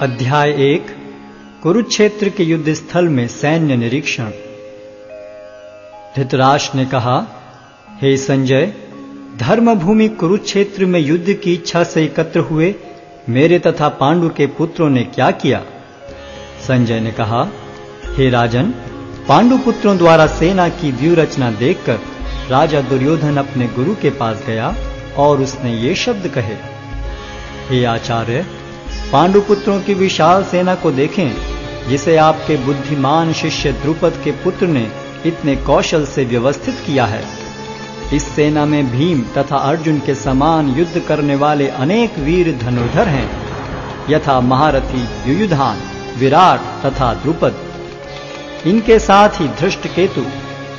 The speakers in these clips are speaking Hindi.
अध्याय एक, कुरुक्षेत्र के युद्ध स्थल में सैन्य निरीक्षण। धृतराष्ट्र ने कहा, हे संजय, धर्मभूमि कुरुक्षेत्र में युद्ध की इच्छा से एकत्र हुए मेरे तथा पांडु के पुत्रों ने क्या किया? संजय ने कहा, हे राजन, पांडु पुत्रों द्वारा सेना की व्यू रचना देखकर राजा दुर्योधन अपने गुरु के पास गया और उसने ये शब्द कहे, हे आचार्य पांडुपुत्रों की विशाल सेना को देखें, जिसे आपके बुद्धिमान शिष्य द्रुपद के पुत्र ने इतने कौशल से व्यवस्थित किया है। इस सेना में भीम तथा अर्जुन के समान युद्ध करने वाले अनेक वीर धनुर्धर हैं, यथा महारथी युयुधान, विराट तथा द्रुपद। इनके साथ ही धृष्ट केतु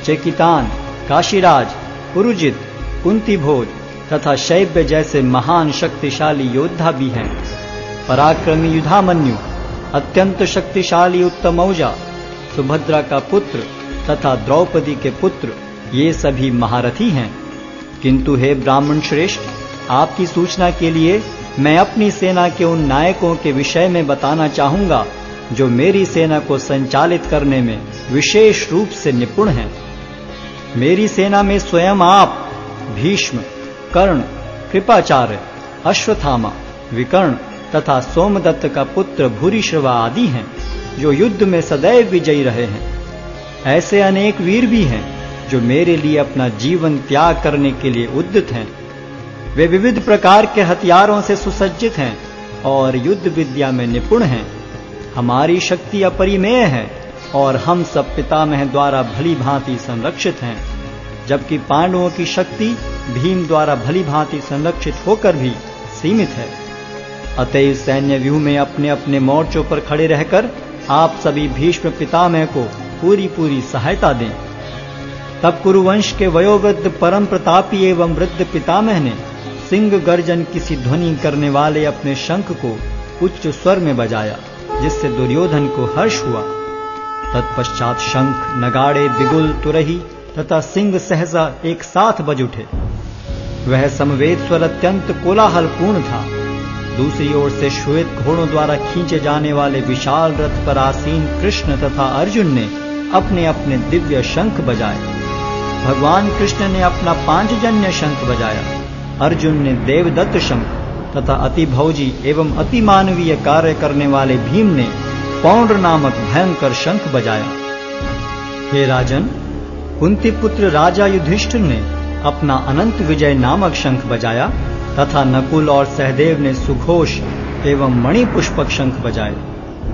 चेकितान, काशीराज, पुरुजित कुंती भोज तथा शैब्य जैसे महान शक्तिशाली योद्धा भी हैं। पराक्रमी युधामन्यु, अत्यंत शक्तिशाली उत्तम औजा, सुभद्रा का पुत्र तथा द्रौपदी के पुत्र, ये सभी महारथी हैं। किंतु हे ब्राह्मण श्रेष्ठ, आपकी सूचना के लिए मैं अपनी सेना के उन नायकों के विषय में बताना चाहूँगा, जो मेरी सेना को संचालित करने में विशेष रूप से निपुण हैं। मेरी सेना में स्वयं आप, भीष्म, कर्ण, कृपाचार्य अश्वथामा विकर्ण तथा सोमदत्त का पुत्र भूरिश्रवा आदि हैं, जो युद्ध में सदैव विजयी रहे हैं। ऐसे अनेक वीर भी हैं, जो मेरे लिए अपना जीवन त्याग करने के लिए उद्यत हैं। वे विविध प्रकार के हथियारों से सुसज्जित हैं और युद्ध विद्या में निपुण हैं। हमारी शक्ति अपरिमेय है और हम सब पितामह द्वारा भली भांति संरक्षित हैं, जबकि पांडवों की शक्ति भीम द्वारा भली भांति संरक्षित होकर भी सीमित है। अतएव सैन्य व्यूह में अपने अपने मोर्चों पर खड़े रहकर आप सभी भीष्म पितामह को पूरी पूरी सहायता दें। तब कुरुवंश के वयोवृद्ध परम प्रतापी एवं वृद्ध पितामह ने सिंह गर्जन किसी ध्वनि करने वाले अपने शंख को उच्च स्वर में बजाया, जिससे दुर्योधन को हर्ष हुआ। तत्पश्चात शंख नगाड़े बिगुल तुरही तथा सिंह सहसा एक साथ बज उठे। वह समवेद स्वर अत्यंत कोलाहल पूर्ण था। दूसरी ओर से श्वेत घोड़ों द्वारा खींचे जाने वाले विशाल रथ पर आसीन कृष्ण तथा अर्जुन ने अपने अपने दिव्य शंख बजाए। भगवान कृष्ण ने अपना पांचजन्य शंख बजाया। अर्जुन ने देवदत्त शंख तथा अति भौजी एवं अति मानवीय कार्य करने वाले भीम ने पौंड नामक भयंकर शंख बजाया। हे राजन, कुंती पुत्र राजा युधिष्ठिर ने अपना अनंत विजय नामक शंख बजाया। तथा नकुल और सहदेव ने सुघोष एवं मणि पुष्पक शंख बजाए।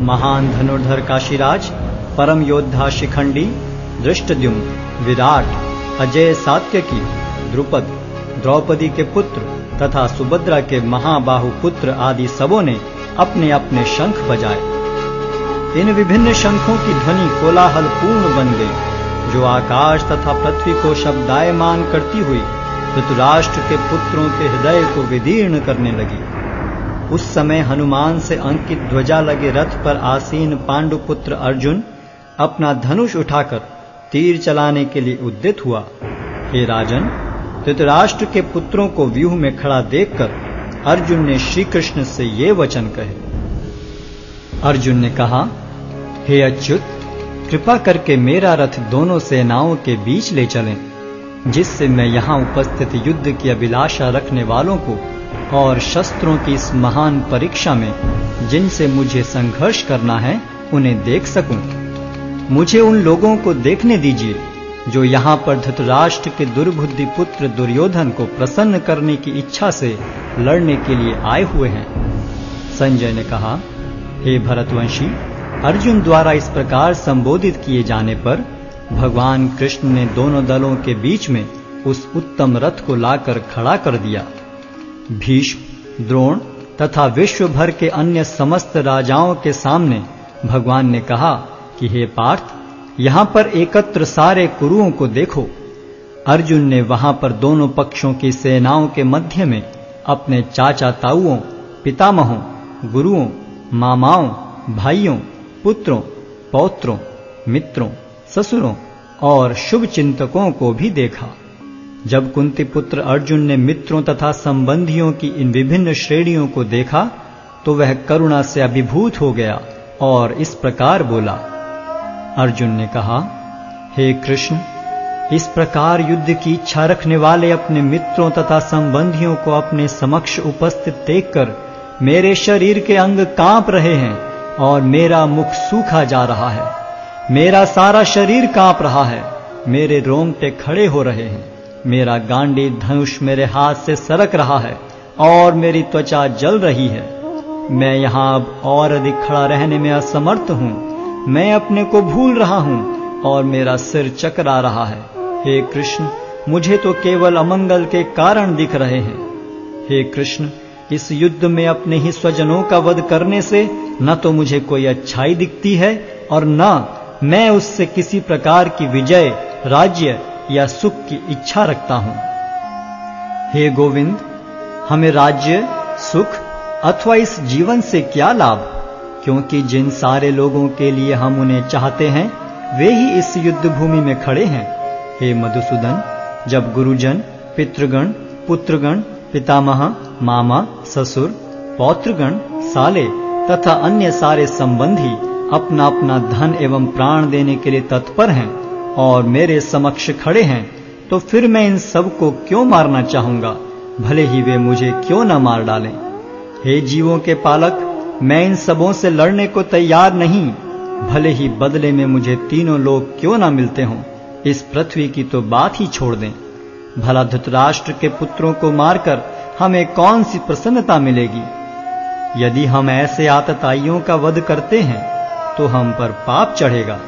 महान धनुर्धर काशीराज, परम योद्धा शिखंडी दृष्टद्युम विराट, अजय सात्यकी द्रुपद, द्रौपदी के पुत्र तथा सुभद्रा के महाबाहु पुत्र आदि सबों ने अपने अपने शंख बजाए। इन विभिन्न शंखों की ध्वनि कोलाहल पूर्ण बन गई, जो आकाश तथा पृथ्वी को शब्दायमान करती हुई धृतराष्ट्र के पुत्रों के हृदय को विदीर्ण करने लगी। उस समय हनुमान से अंकित ध्वजा लगे रथ पर आसीन पांडुपुत्र अर्जुन अपना धनुष उठाकर तीर चलाने के लिए उद्यत हुआ। हे राजन, धृतराष्ट्र के पुत्रों को व्यूह में खड़ा देखकर अर्जुन ने श्री कृष्ण से ये वचन कहे। अर्जुन ने कहा, हे अच्युत, कृपा करके मेरा रथ दोनों सेनाओं के बीच ले चलें। जिससे मैं यहाँ उपस्थित युद्ध की अभिलाषा रखने वालों को और शस्त्रों की इस महान परीक्षा में जिनसे मुझे संघर्ष करना है, उन्हें देख सकूँ। मुझे उन लोगों को देखने दीजिए, जो यहाँ पर धृतराष्ट्र के दुर्बुद्धि पुत्र दुर्योधन को प्रसन्न करने की इच्छा से लड़ने के लिए आए हुए हैं। संजय ने कहा, हे भरतवंशी, अर्जुन द्वारा इस प्रकार संबोधित किए जाने पर भगवान कृष्ण ने दोनों दलों के बीच में उस उत्तम रथ को लाकर खड़ा कर दिया। भीष्म, द्रोण तथा विश्व भर के अन्य समस्त राजाओं के सामने भगवान ने कहा कि हे पार्थ, यहाँ पर एकत्र सारे कुरुओं को देखो। अर्जुन ने वहाँ पर दोनों पक्षों की सेनाओं के मध्य में अपने चाचा ताऊओं, पितामहों, गुरुओं, मामाओं, भाइयों, पुत्रों, पौत्रों, मित्रों ससुरों और शुभ चिंतकों को भी देखा। जब कुंती पुत्र अर्जुन ने मित्रों तथा संबंधियों की इन विभिन्न श्रेणियों को देखा तो वह करुणा से अभिभूत हो गया और इस प्रकार बोला। अर्जुन ने कहा, हे कृष्ण, इस प्रकार युद्ध की इच्छा रखने वाले अपने मित्रों तथा संबंधियों को अपने समक्ष उपस्थित देखकर मेरे शरीर के अंग काँप रहे हैं और मेरा मुख सूखा जा रहा है। मेरा सारा शरीर काँप रहा है। मेरे रोंगटे खड़े हो रहे हैं। मेरा गांडी धनुष मेरे हाथ से सरक रहा है और मेरी त्वचा जल रही है। मैं यहाँ अब और अधिक खड़ा रहने में असमर्थ हूँ। मैं अपने को भूल रहा हूँ और मेरा सिर चकरा रहा है। हे कृष्ण, मुझे तो केवल अमंगल के कारण दिख रहे हैं। हे कृष्ण, इस युद्ध में अपने ही स्वजनों का वध करने से न तो मुझे कोई अच्छाई दिखती है और न मैं उससे किसी प्रकार की विजय, राज्य या सुख की इच्छा रखता हूँ। हे गोविंद, हमें राज्य, सुख अथवा इस जीवन से क्या लाभ? क्योंकि जिन सारे लोगों के लिए हम उन्हें चाहते हैं, वे ही इस युद्ध भूमि में खड़े हैं। हे मधुसूदन, जब गुरुजन, पितृगण, पुत्रगण, पितामह, मामा, ससुर, पौत्रगण, साले तथा अन्य सारे संबंधी अपना अपना धन एवं प्राण देने के लिए तत्पर हैं और मेरे समक्ष खड़े हैं तो फिर मैं इन सबको क्यों मारना चाहूँगा? भले ही वे मुझे क्यों न मार डालें। हे जीवों के पालक, मैं इन सबों से लड़ने को तैयार नहीं। भले ही बदले में मुझे तीनों लोग क्यों ना मिलते हों, इस पृथ्वी की तो बात ही छोड़ दें। भला धृतराष्ट्र के पुत्रों को मारकर हमें कौन सी प्रसन्नता मिलेगी? यदि हम ऐसे आतताइयों का वध करते हैं तो हम पर पाप चढ़ेगा।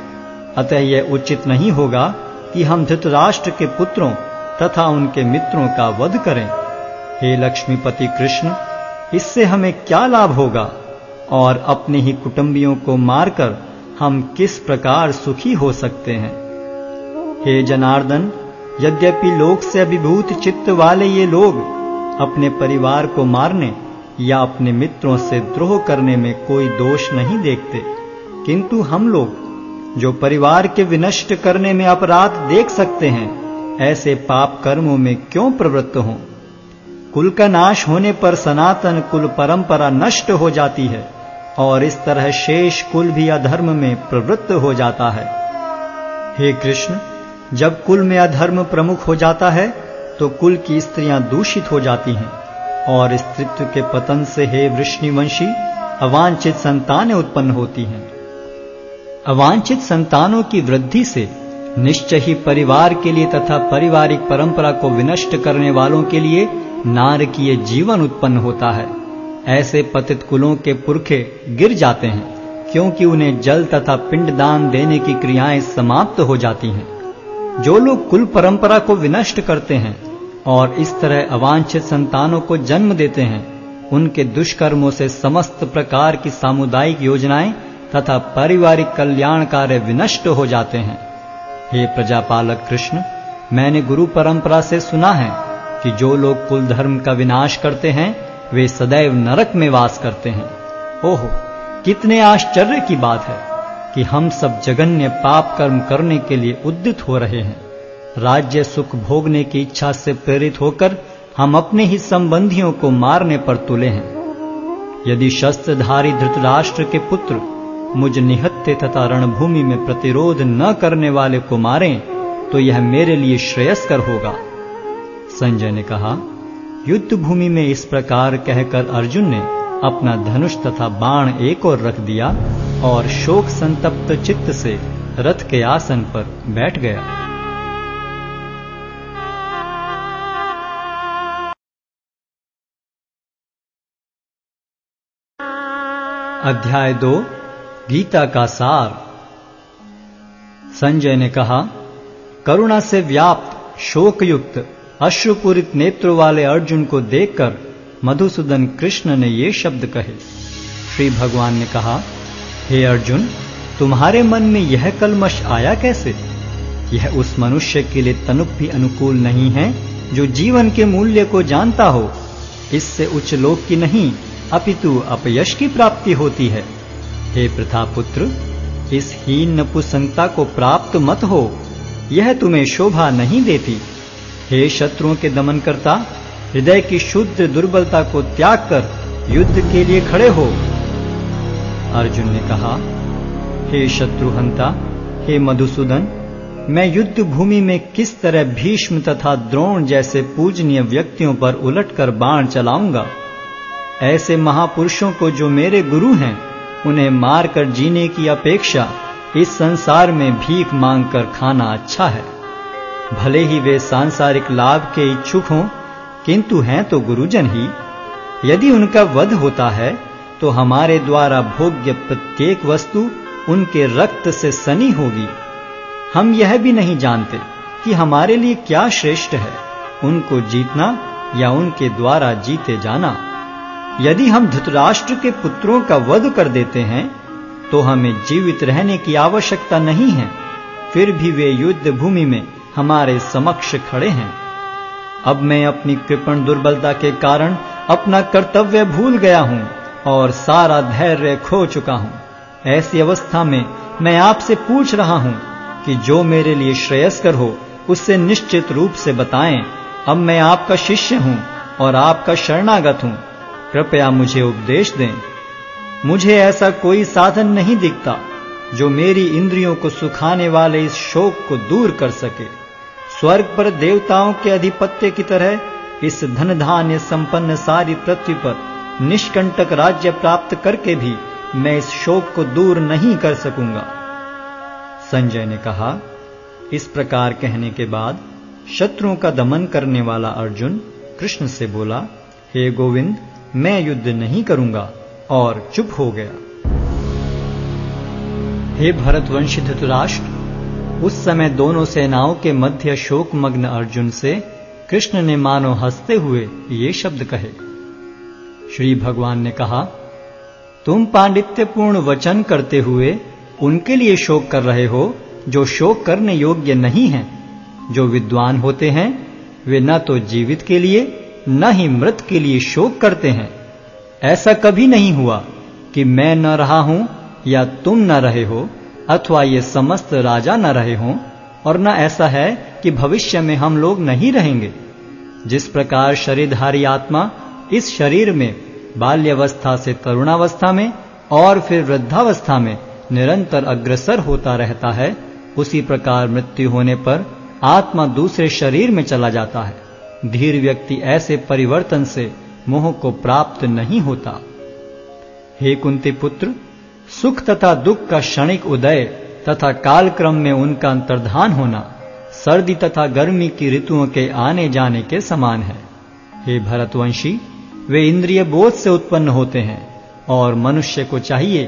अतः यह उचित नहीं होगा कि हम धृतराष्ट्र के पुत्रों तथा उनके मित्रों का वध करें। हे लक्ष्मीपति कृष्ण, इससे हमें क्या लाभ होगा? और अपने ही कुटुंबियों को मारकर हम किस प्रकार सुखी हो सकते हैं? हे जनार्दन, यद्यपि लोक से अभिभूत चित्त वाले ये लोग अपने परिवार को मारने या अपने मित्रों से द्रोह करने में कोई दोष नहीं देखते किंतु हम लोग, जो परिवार के विनष्ट करने में अपराध देख सकते हैं, ऐसे पाप कर्मों में क्यों प्रवृत्त हों? कुल का नाश होने पर सनातन कुल परंपरा नष्ट हो जाती है, और इस तरह शेष कुल भी अधर्म में प्रवृत्त हो जाता है। हे कृष्ण, जब कुल में अधर्म प्रमुख हो जाता है तो कुल की स्त्रियाँ दूषित हो जाती हैं, और स्त्रित्व के पतन से हे वृष्णिवंशी, अवांछित संतानें उत्पन्न होती हैं। अवांछित संतानों की वृद्धि से निश्चय ही परिवार के लिए तथा पारिवारिक परंपरा को विनष्ट करने वालों के लिए नारकीय जीवन उत्पन्न होता है। ऐसे पतित कुलों के पुरखे गिर जाते हैं, क्योंकि उन्हें जल तथा पिंडदान देने की क्रियाएँ समाप्त हो जाती हैं। जो लोग कुल परंपरा को विनष्ट करते हैं और इस तरह अवांछित संतानों को जन्म देते हैं, उनके दुष्कर्मों से समस्त प्रकार की सामुदायिक योजनाएँ तथा पारिवारिक कल्याण कार्य विनष्ट हो जाते हैं। हे प्रजापालक कृष्ण, मैंने गुरु परंपरा से सुना है कि जो लोग कुल धर्म का विनाश करते हैं, वे सदैव नरक में वास करते हैं। ओहो, कितने आश्चर्य की बात है कि हम सब जगन्य पाप कर्म करने के लिए उद्दित हो रहे हैं। राज्य सुख भोगने की इच्छा से प्रेरित होकर हम अपने ही संबंधियों को मारने पर तुले हैं। यदि शस्त्रधारी धृतराष्ट्र के पुत्र मुझ निहत्ते तथा रणभूमि में प्रतिरोध न करने वाले को मारें तो यह मेरे लिए श्रेयस्कर होगा। संजय ने कहा, युद्ध भूमि में इस प्रकार कहकर अर्जुन ने अपना धनुष तथा बाण एक और रख दिया और शोक संतप्त चित्त से रथ के आसन पर बैठ गया। अध्याय दो गीता का सार। संजय ने कहा, करुणा से व्याप्त, शोकयुक्त, अश्रुपूरित नेत्र वाले अर्जुन को देखकर मधुसूदन कृष्ण ने ये शब्द कहे। श्री भगवान ने कहा, हे अर्जुन, तुम्हारे मन में यह कलमश आया कैसे? यह उस मनुष्य के लिए तनुप भी अनुकूल नहीं है, जो जीवन के मूल्य को जानता हो। इससे उच्च लोक की नहीं, अपितु अपयश की प्राप्ति होती है। हे प्रथापुत्र, इस हीन नपुसंगता को प्राप्त मत हो। यह तुम्हें शोभा नहीं देती। हे शत्रुओं के दमन करता हृदय की शुद्ध दुर्बलता को त्याग कर युद्ध के लिए खड़े हो। अर्जुन ने कहा, हे शत्रुहंता, हे मधुसूदन, मैं युद्ध भूमि में किस तरह भीष्म तथा द्रोण जैसे पूजनीय व्यक्तियों पर उलटकर बाण चलाऊँगा? ऐसे महापुरुषों को जो मेरे गुरु हैं उन्हें मारकर जीने की अपेक्षा इस संसार में भीख मांगकर खाना अच्छा है। भले ही वे सांसारिक लाभ के इच्छुक हों, किंतु हैं तो गुरुजन ही। यदि उनका वध होता है तो हमारे द्वारा भोग्य प्रत्येक वस्तु उनके रक्त से सनी होगी। हम यह भी नहीं जानते कि हमारे लिए क्या श्रेष्ठ है, उनको जीतना या उनके द्वारा जीते जाना। यदि हम धृतराष्ट्र के पुत्रों का वध कर देते हैं तो हमें जीवित रहने की आवश्यकता नहीं है। फिर भी वे युद्ध भूमि में हमारे समक्ष खड़े हैं। अब मैं अपनी कृपण दुर्बलता के कारण अपना कर्तव्य भूल गया हूँ और सारा धैर्य खो चुका हूँ। ऐसी अवस्था में मैं आपसे पूछ रहा हूँ कि जो मेरे लिए श्रेयस्कर हो, उससे निश्चित रूप से बताएँ, अब मैं आपका शिष्य हूँ और आपका शरणागत हूँ। कृपया मुझे उपदेश दें। मुझे ऐसा कोई साधन नहीं दिखता जो मेरी इंद्रियों को सुखाने वाले इस शोक को दूर कर सके। स्वर्ग पर देवताओं के अधिपत्य की तरह इस धन धान्य संपन्न सारी पृथ्वी पर निष्कंटक राज्य प्राप्त करके भी मैं इस शोक को दूर नहीं कर सकूँगा। संजय ने कहा, इस प्रकार कहने के बाद शत्रुओं का दमन करने वाला अर्जुन कृष्ण से बोला, हे गोविंद मैं युद्ध नहीं करूँगा और चुप हो गया। हे भरतवंशी धृतराष्ट्र, उस समय दोनों सेनाओं के मध्य शोक मग्न अर्जुन से कृष्ण ने मानो हँसते हुए ये शब्द कहे। श्री भगवान ने कहा, तुम पांडित्यपूर्ण वचन करते हुए उनके लिए शोक कर रहे हो, जो शोक करने योग्य नहीं है। जो विद्वान होते हैं, वे न तो जीवित के लिए न ही मृत के लिए शोक करते हैं। ऐसा कभी नहीं हुआ कि मैं न रहा हूँ या तुम न रहे हो, अथवा ये समस्त राजा न रहे हों, और न ऐसा है कि भविष्य में हम लोग नहीं रहेंगे। जिस प्रकार शरीरधारी आत्मा इस शरीर में, बाल्यावस्था से तरुणावस्था में, और फिर वृद्धावस्था में निरंतर अग्रसर होता रहता है, उसी प्रकार मृत्यु होने पर आत्मा दूसरे शरीर में चला जाता है। धीर व्यक्ति ऐसे परिवर्तन से मोह को प्राप्त नहीं होता। हे कुंती पुत्र, सुख तथा दुख का क्षणिक उदय तथा कालक्रम में उनका अंतर्धान होना सर्दी तथा गर्मी की ऋतुओं के आने जाने के समान है। हे भरतवंशी, वे इंद्रिय बोध से उत्पन्न होते हैं और मनुष्य को चाहिए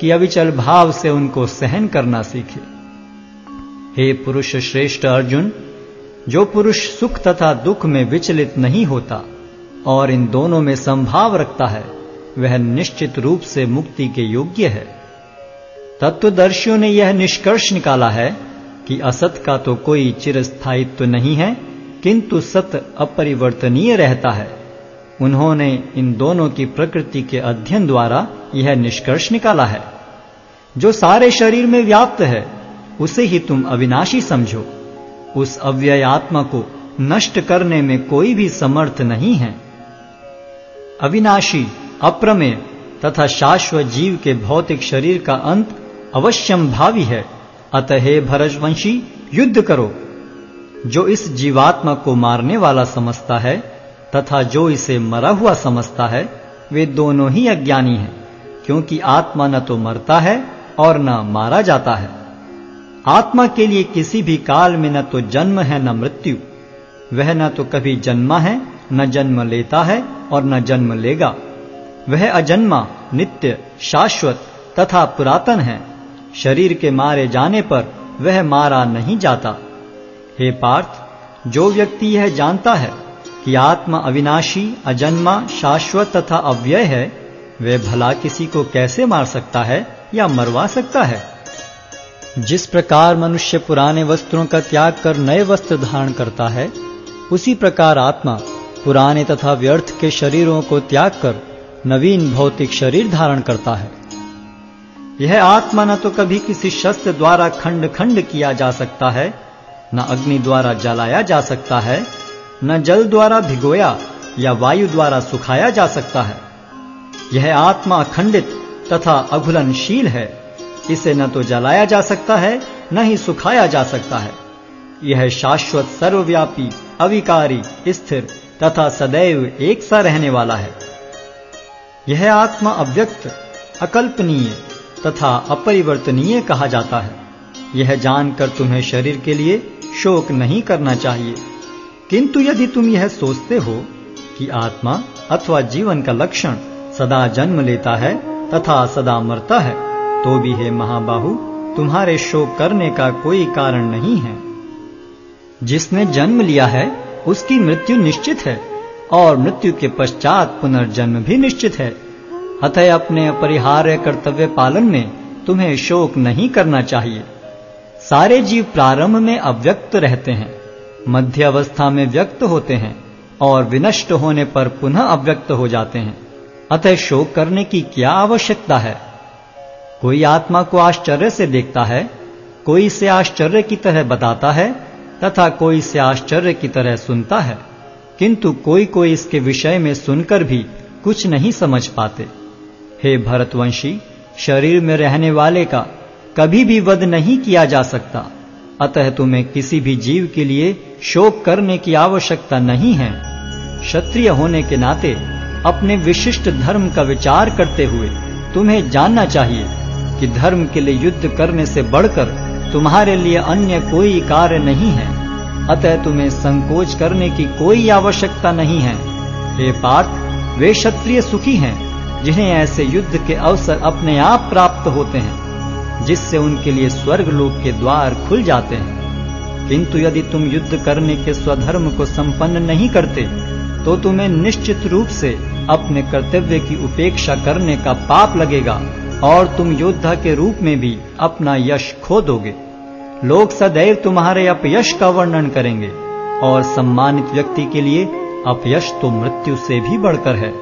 कि अविचल भाव से उनको सहन करना सीखे। हे पुरुष श्रेष्ठ अर्जुन जो पुरुष सुख तथा दुख में विचलित नहीं होता और इन दोनों में संभाव रखता है, वह निश्चित रूप से मुक्ति के योग्य है। तत्वदर्शियों ने यह निष्कर्ष निकाला है कि असत का तो कोई चिरस्थायित्व नहीं है, किंतु सत अपरिवर्तनीय रहता है। उन्होंने इन दोनों की प्रकृति के अध्ययन द्वारा यह निष्कर्ष निकाला है। जो सारे शरीर में व्याप्त है, उसे ही तुम अविनाशी समझो। उस अव्यय आत्मा को नष्ट करने में कोई भी समर्थ नहीं है। अविनाशी, अप्रमेय तथा शाश्वत जीव के भौतिक शरीर का अंत अवश्यम भावी है। अतः भरजवंशी, युद्ध करो। जो इस जीवात्मा को मारने वाला समझता है तथा जो इसे मरा हुआ समझता है, वे दोनों ही अज्ञानी हैं, क्योंकि आत्मा न तो मरता है और न मारा जाता है। आत्मा के लिए किसी भी काल में न तो जन्म है, न मृत्यु। वह न तो कभी जन्मा है, न जन्म लेता है और न जन्म लेगा। वह अजन्मा, नित्य, शाश्वत तथा पुरातन है। शरीर के मारे जाने पर वह मारा नहीं जाता। हे पार्थ, जो व्यक्ति यह जानता है कि आत्मा अविनाशी, अजन्मा, शाश्वत तथा अव्यय है, वह भला किसी को कैसे मार सकता है या मरवा सकता है? जिस प्रकार मनुष्य पुराने वस्त्रों का त्याग कर नए वस्त्र धारण करता है, उसी प्रकार आत्मा पुराने तथा व्यर्थ के शरीरों को त्याग कर नवीन भौतिक शरीर धारण करता है। यह आत्मा न तो कभी किसी शस्त्र द्वारा खंड खंड किया जा सकता है, न अग्नि द्वारा जलाया जा सकता है, न जल द्वारा भिगोया या वायु द्वारा सुखाया जा सकता है। यह आत्मा अखंडित तथा अघुलनशील है। इसे न तो जलाया जा सकता है, न ही सुखाया जा सकता है। यह शाश्वत, सर्वव्यापी, अविकारी, स्थिर तथा सदैव एक सा रहने वाला है। यह आत्मा अव्यक्त, अकल्पनीय तथा अपरिवर्तनीय कहा जाता है। यह जानकर तुम्हें शरीर के लिए शोक नहीं करना चाहिए। किंतु यदि तुम यह सोचते हो कि आत्मा अथवा जीवन का लक्षण सदा जन्म लेता है तथा सदा मरता है तो भी हे महाबाहु, तुम्हारे शोक करने का कोई कारण नहीं है। जिसने जन्म लिया है, उसकी मृत्यु निश्चित है, और मृत्यु के पश्चात पुनर्जन्म भी निश्चित है। अतः अपने अपरिहार्य कर्तव्य पालन में तुम्हें शोक नहीं करना चाहिए। सारे जीव प्रारंभ में अव्यक्त रहते हैं, मध्य अवस्था में व्यक्त होते हैं, और विनष्ट होने पर पुनः अव्यक्त हो जाते हैं। अतः शोक करने की क्या आवश्यकता है? कोई आत्मा को आश्चर्य से देखता है, कोई इसे आश्चर्य की तरह बताता है, तथा कोई इसे आश्चर्य की तरह सुनता है, किंतु कोई कोई इसके विषय में सुनकर भी कुछ नहीं समझ पाते। हे भरतवंशी, शरीर में रहने वाले का कभी भी वध नहीं किया जा सकता, अतः तुम्हें किसी भी जीव के लिए शोक करने की आवश्यकता नहीं है। क्षत्रिय होने के नाते अपने विशिष्ट धर्म का विचार करते हुए तुम्हें जानना चाहिए। कि धर्म के लिए युद्ध करने से बढ़कर तुम्हारे लिए अन्य कोई कार्य नहीं है। अतः तुम्हें संकोच करने की कोई आवश्यकता नहीं है। हे पार्थ, वे क्षत्रिय सुखी हैं, जिन्हें ऐसे युद्ध के अवसर अपने आप प्राप्त होते हैं, जिससे उनके लिए स्वर्ग लोक के द्वार खुल जाते हैं। किंतु यदि तुम युद्ध करने के स्वधर्म को संपन्न नहीं करते तो तुम्हें निश्चित रूप से अपने कर्तव्य की उपेक्षा करने का पाप लगेगा। और तुम योद्धा के रूप में भी अपना यश खो दोगे लोग सदैव तुम्हारे अपयश का वर्णन करेंगे और सम्मानित व्यक्ति के लिए अपयश तो मृत्यु से भी बढ़कर है।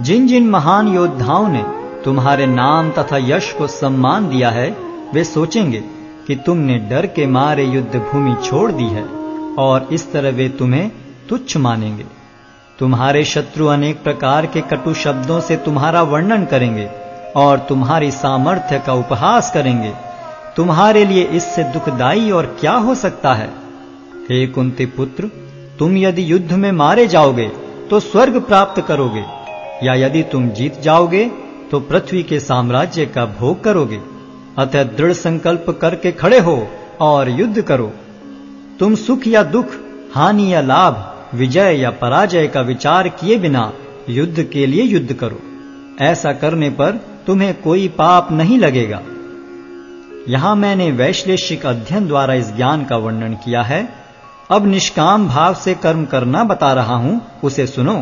जिन जिन महान योद्धाओं ने तुम्हारे नाम तथा यश को सम्मान दिया है, वे सोचेंगे कि तुमने डर के मारे युद्ध भूमि छोड़ दी है और इस तरह वे तुम्हें तुच्छ मानेंगे। तुम्हारे शत्रु अनेक प्रकार के कटु शब्दों से तुम्हारा वर्णन करेंगे। और तुम्हारी सामर्थ्य का उपहास करेंगे। तुम्हारे लिए इससे दुखदाई और क्या हो सकता है? हे कुंती पुत्र, तुम यदि युद्ध में मारे जाओगे तो स्वर्ग प्राप्त करोगे। या यदि तुम जीत जाओगे तो पृथ्वी के साम्राज्य का भोग करोगे। अतः दृढ़ संकल्प करके खड़े हो और युद्ध करो। तुम सुख या दुख, हानि या लाभ, विजय या पराजय का विचार किए बिना युद्ध के लिए युद्ध करो। ऐसा करने पर तुम्हें कोई पाप नहीं लगेगा। यहाँ मैंने वैश्लेषिक अध्ययन द्वारा इस ज्ञान का वर्णन किया है। अब निष्काम भाव से कर्म करना बता रहा हूँ, उसे सुनो।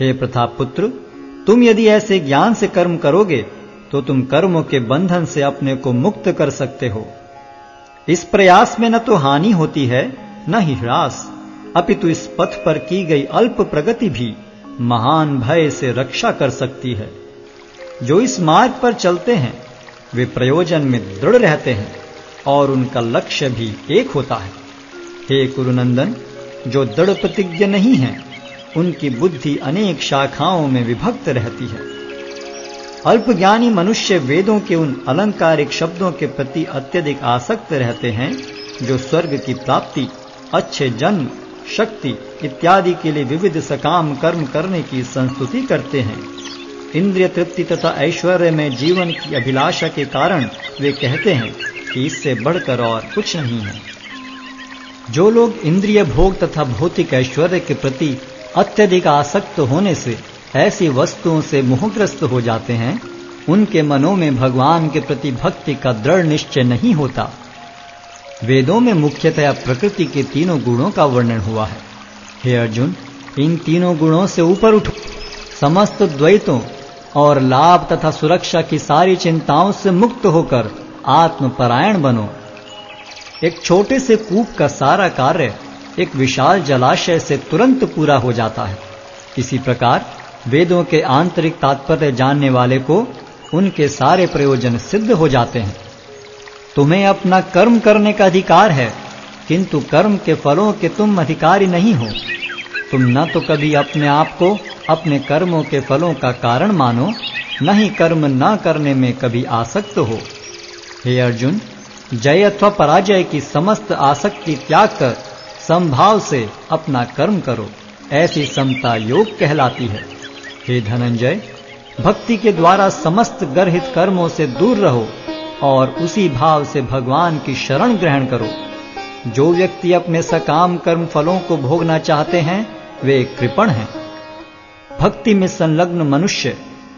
हे प्रताप पुत्र तुम यदि ऐसे ज्ञान से कर्म करोगे तो तुम कर्मों के बंधन से अपने को मुक्त कर सकते हो। इस प्रयास में न तो हानि होती है, न ही ह्रास। अपितु इस पथ पर की गई अल्प प्रगति भी महान भय से रक्षा कर सकती है। जो इस मार्ग पर चलते हैं, वे प्रयोजन में दृढ़ रहते हैं और उनका लक्ष्य भी एक होता है। हे कुरुनंदन, जो दृढ़ प्रतिज्ञ नहीं है, उनकी बुद्धि अनेक शाखाओं में विभक्त रहती है। अल्पज्ञानी मनुष्य वेदों के उन अलंकारिक शब्दों के प्रति अत्यधिक आसक्त रहते हैं, जो स्वर्ग की प्राप्ति, अच्छे जन्म, शक्ति इत्यादि के लिए विविध सकाम कर्म करने की संस्तुति करते हैं। इंद्रिय तृप्ति तथा ऐश्वर्य में जीवन की अभिलाषा के कारण वे कहते हैं कि इससे बढ़कर और कुछ नहीं है। जो लोग इंद्रिय भोग तथा भौतिक ऐश्वर्य के प्रति अत्यधिक आसक्त होने से ऐसी वस्तुओं से मोहग्रस्त हो जाते हैं, उनके मनों में भगवान के प्रति भक्ति का दृढ़ निश्चय नहीं होता। वेदों में मुख्यतया प्रकृति के तीनों गुणों का वर्णन हुआ है। हे अर्जुन, इन तीनों गुणों से ऊपर उठो। समस्त द्वैतों और लाभ तथा सुरक्षा की सारी चिंताओं से मुक्त होकर आत्मपरायण बनो। एक छोटे से कूप का सारा कार्य एक विशाल जलाशय से तुरंत पूरा हो जाता है। इसी प्रकार वेदों के आंतरिक तात्पर्य जानने वाले को उनके सारे प्रयोजन सिद्ध हो जाते हैं। तुम्हें अपना कर्म करने का अधिकार है, किंतु कर्म के फलों के तुम अधिकारी नहीं हो। तुम न तो कभी अपने आप को अपने कर्मों के फलों का कारण मानो, न ही कर्म न करने में कभी आसक्त हो। हे अर्जुन, जय अथवा पराजय की समस्त आसक्ति त्याग कर संभाव से अपना कर्म करो, ऐसी समता योग कहलाती है। हे धनंजय, भक्ति के द्वारा समस्त गर्हित कर्मों से दूर रहो और उसी भाव से भगवान की शरण ग्रहण करो। जो व्यक्ति अपने सकाम कर्म फलों को भोगना चाहते हैं वे कृपण हैं। भक्ति में संलग्न मनुष्य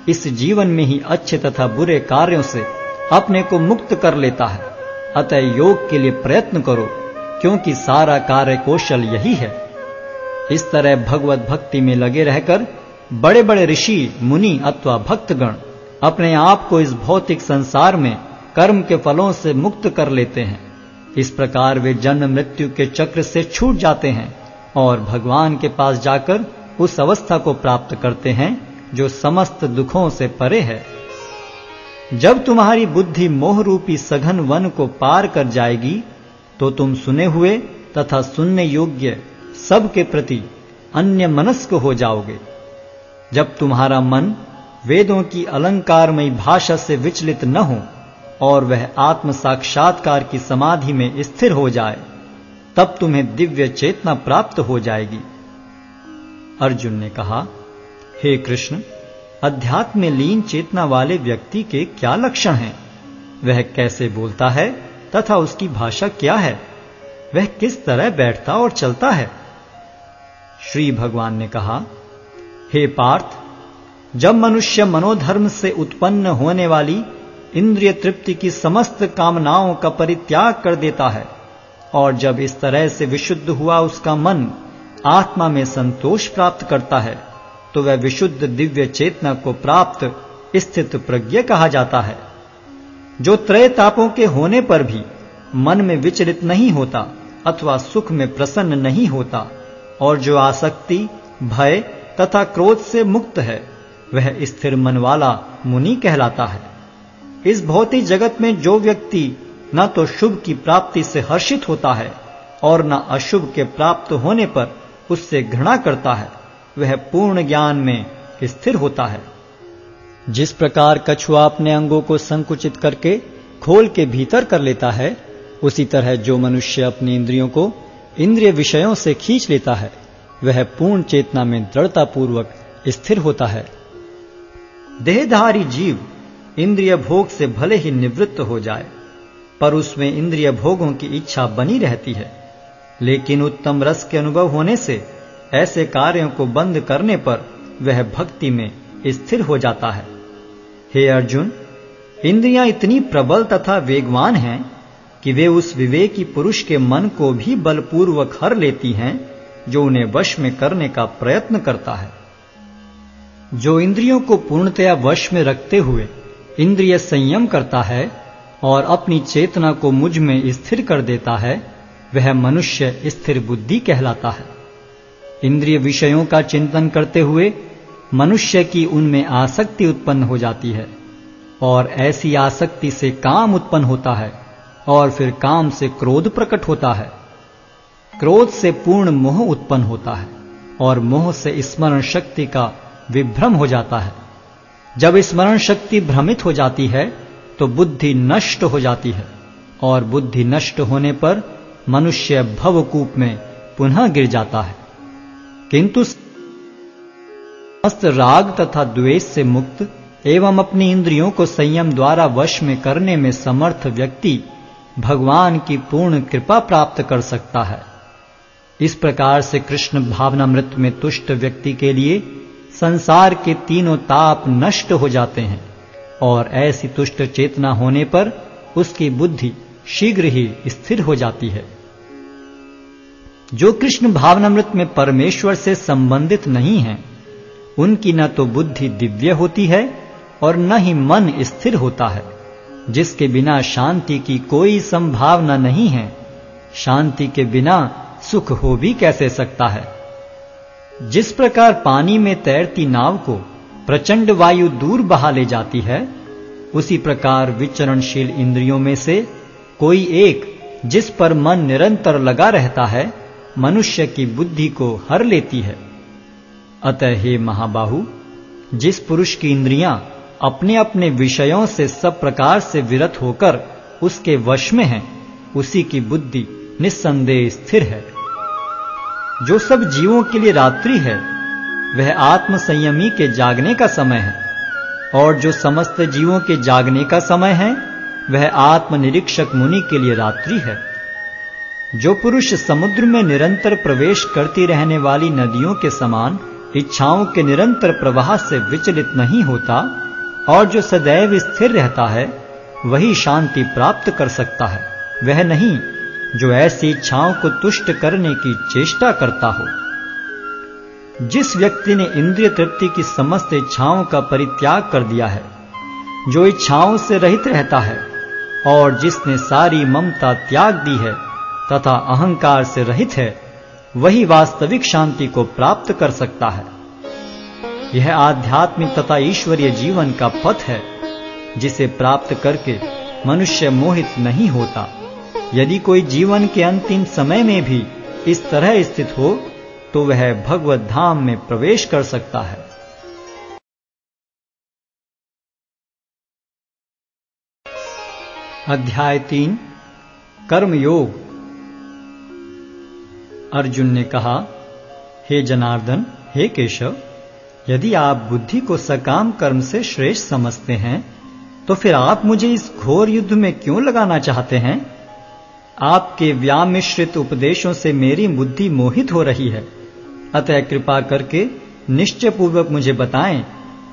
इस जीवन में ही अच्छे तथा बुरे कार्यों से अपने को मुक्त कर लेता है। अतः योग के लिए प्रयत्न करो, क्योंकि सारा कार्य कौशल यही है। इस तरह भगवत भक्ति में लगे रहकर बड़े बड़े ऋषि, मुनि अथवा भक्तगण अपने आप को इस भौतिक संसार में कर्म के फलों से मुक्त कर लेते हैं। इस प्रकार वे जन्म मृत्यु के चक्र से छूट जाते हैं। और भगवान के पास जाकर उस अवस्था को प्राप्त करते हैं, जो समस्त दुखों से परे है। जब तुम्हारी बुद्धि मोह रूपी सघन वन को पार कर जाएगी तो तुम सुने हुए तथा सुनने योग्य सब के प्रति अन्य मनस्क हो जाओगे। जब तुम्हारा मन वेदों की अलंकारमयी भाषा से विचलित न हो, और वह आत्म साक्षात्कार की समाधि में स्थिर हो जाए तब तुम्हें दिव्य चेतना प्राप्त हो जाएगी। अर्जुन ने कहा, हे कृष्ण, अध्यात्म में लीन चेतना वाले व्यक्ति के क्या लक्षण हैं? वह कैसे बोलता है तथा उसकी भाषा क्या है? वह किस तरह बैठता और चलता है? श्री भगवान ने कहा, हे पार्थ, जब मनुष्य मनोधर्म से उत्पन्न होने वाली इंद्रिय तृप्ति की समस्त कामनाओं का परित्याग कर देता है और जब इस तरह से विशुद्ध हुआ उसका मन आत्मा में संतोष प्राप्त करता है तो वह विशुद्ध दिव्य चेतना को प्राप्त स्थित प्रज्ञ कहा जाता है। जो त्रय तापों के होने पर भी मन में विचलित नहीं होता अथवा सुख में प्रसन्न नहीं होता और जो आसक्ति, भय तथा क्रोध से मुक्त है, वह स्थिर मन वाला मुनि कहलाता है। इस भौतिक जगत में जो व्यक्ति न तो शुभ की प्राप्ति से हर्षित होता है, और न अशुभ के प्राप्त होने पर उससे घृणा करता है। वह पूर्ण ज्ञान में स्थिर होता है। जिस प्रकार कछुआ अपने अंगों को संकुचित करके खोल के भीतर कर लेता है, उसी तरह जो मनुष्य अपनी इंद्रियों को इंद्रिय विषयों से खींच लेता है, वह पूर्ण चेतना में दृढ़ता पूर्वक स्थिर होता है। देहधारी जीव इंद्रिय भोग से भले ही निवृत्त हो जाए पर उसमें इंद्रिय भोगों की इच्छा बनी रहती है। लेकिन उत्तम रस के अनुभव होने से ऐसे कार्यों को बंद करने पर वह भक्ति में स्थिर हो जाता है। हे अर्जुन, इंद्रियाँ इतनी प्रबल तथा वेगवान हैं कि वे उस विवेकी पुरुष के मन को भी बलपूर्वक हर लेती हैं जो उन्हें वश में करने का प्रयत्न करता है। जो इंद्रियों को पूर्णतया वश में रखते हुए इंद्रिय संयम करता है और अपनी चेतना को मुझमें स्थिर कर देता है, वह मनुष्य स्थिर बुद्धि कहलाता है। इंद्रिय विषयों का चिंतन करते हुए मनुष्य की उनमें आसक्ति उत्पन्न हो जाती है, और ऐसी आसक्ति से काम उत्पन्न होता है, और फिर काम से क्रोध प्रकट होता है। क्रोध से पूर्ण मोह उत्पन्न होता है, और मोह से स्मरण शक्ति का विभ्रम हो जाता है। जब स्मरण शक्ति भ्रमित हो जाती है तो बुद्धि नष्ट हो जाती है और बुद्धि नष्ट होने पर मनुष्य भवकूप में पुनः गिर जाता है। किंतु समस्त राग तथा द्वेष से मुक्त एवं अपनी इंद्रियों को संयम द्वारा वश में करने में समर्थ व्यक्ति भगवान की पूर्ण कृपा प्राप्त कर सकता है। इस प्रकार से कृष्ण भावना भावनामृत में तुष्ट व्यक्ति के लिए संसार के तीनों ताप नष्ट हो जाते हैं। और ऐसी तुष्ट चेतना होने पर उसकी बुद्धि शीघ्र ही स्थिर हो जाती है। जो कृष्ण भावनामृत में परमेश्वर से संबंधित नहीं है, उनकी न तो बुद्धि दिव्य होती है और न ही मन स्थिर होता है, जिसके बिना शांति की कोई संभावना नहीं है। शांति के बिना सुख हो भी कैसे सकता है? जिस प्रकार पानी में तैरती नाव को प्रचंड वायु दूर बहा ले जाती है, उसी प्रकार विचरणशील इंद्रियों में से कोई एक जिस पर मन निरंतर लगा रहता है, मनुष्य की बुद्धि को हर लेती है। अतः हे महाबाहु, जिस पुरुष की इंद्रियाँ अपने अपने विषयों से सब प्रकार से विरत होकर उसके वश में हैं, उसी की बुद्धि निस्संदेह स्थिर है। जो सब जीवों के लिए रात्रि है वह आत्म संयमी के जागने का समय है, और जो समस्त जीवों के जागने का समय है, वह आत्मनिरीक्षक मुनि के लिए रात्रि है। जो पुरुष समुद्र में निरंतर प्रवेश करती रहने वाली नदियों के समान इच्छाओं के निरंतर प्रवाह से विचलित नहीं होता, और जो सदैव स्थिर रहता है, वही शांति प्राप्त कर सकता है। वह नहीं, जो ऐसी इच्छाओं को तुष्ट करने की चेष्टा करता हो। जिस व्यक्ति ने इंद्रिय तृप्ति की समस्त इच्छाओं का परित्याग कर दिया है, जो इच्छाओं से रहित रहता है, और जिसने सारी ममता त्याग दी है तथा अहंकार से रहित है, वही वास्तविक शांति को प्राप्त कर सकता है। यह आध्यात्मिक तथा ईश्वरीय जीवन का पथ है, जिसे प्राप्त करके मनुष्य मोहित नहीं होता। यदि कोई जीवन के अंतिम समय में भी इस तरह स्थित हो तो वह भगवत धाम में प्रवेश कर सकता है। अध्याय तीन, कर्मयोग। अर्जुन ने कहा, हे जनार्दन, हे केशव, यदि आप बुद्धि को सकाम कर्म से श्रेष्ठ समझते हैं तो फिर आप मुझे इस घोर युद्ध में क्यों लगाना चाहते हैं? आपके व्यामिश्रित उपदेशों से मेरी बुद्धि मोहित हो रही है। अतः कृपा करके निश्चय पूर्वक मुझे बताएँ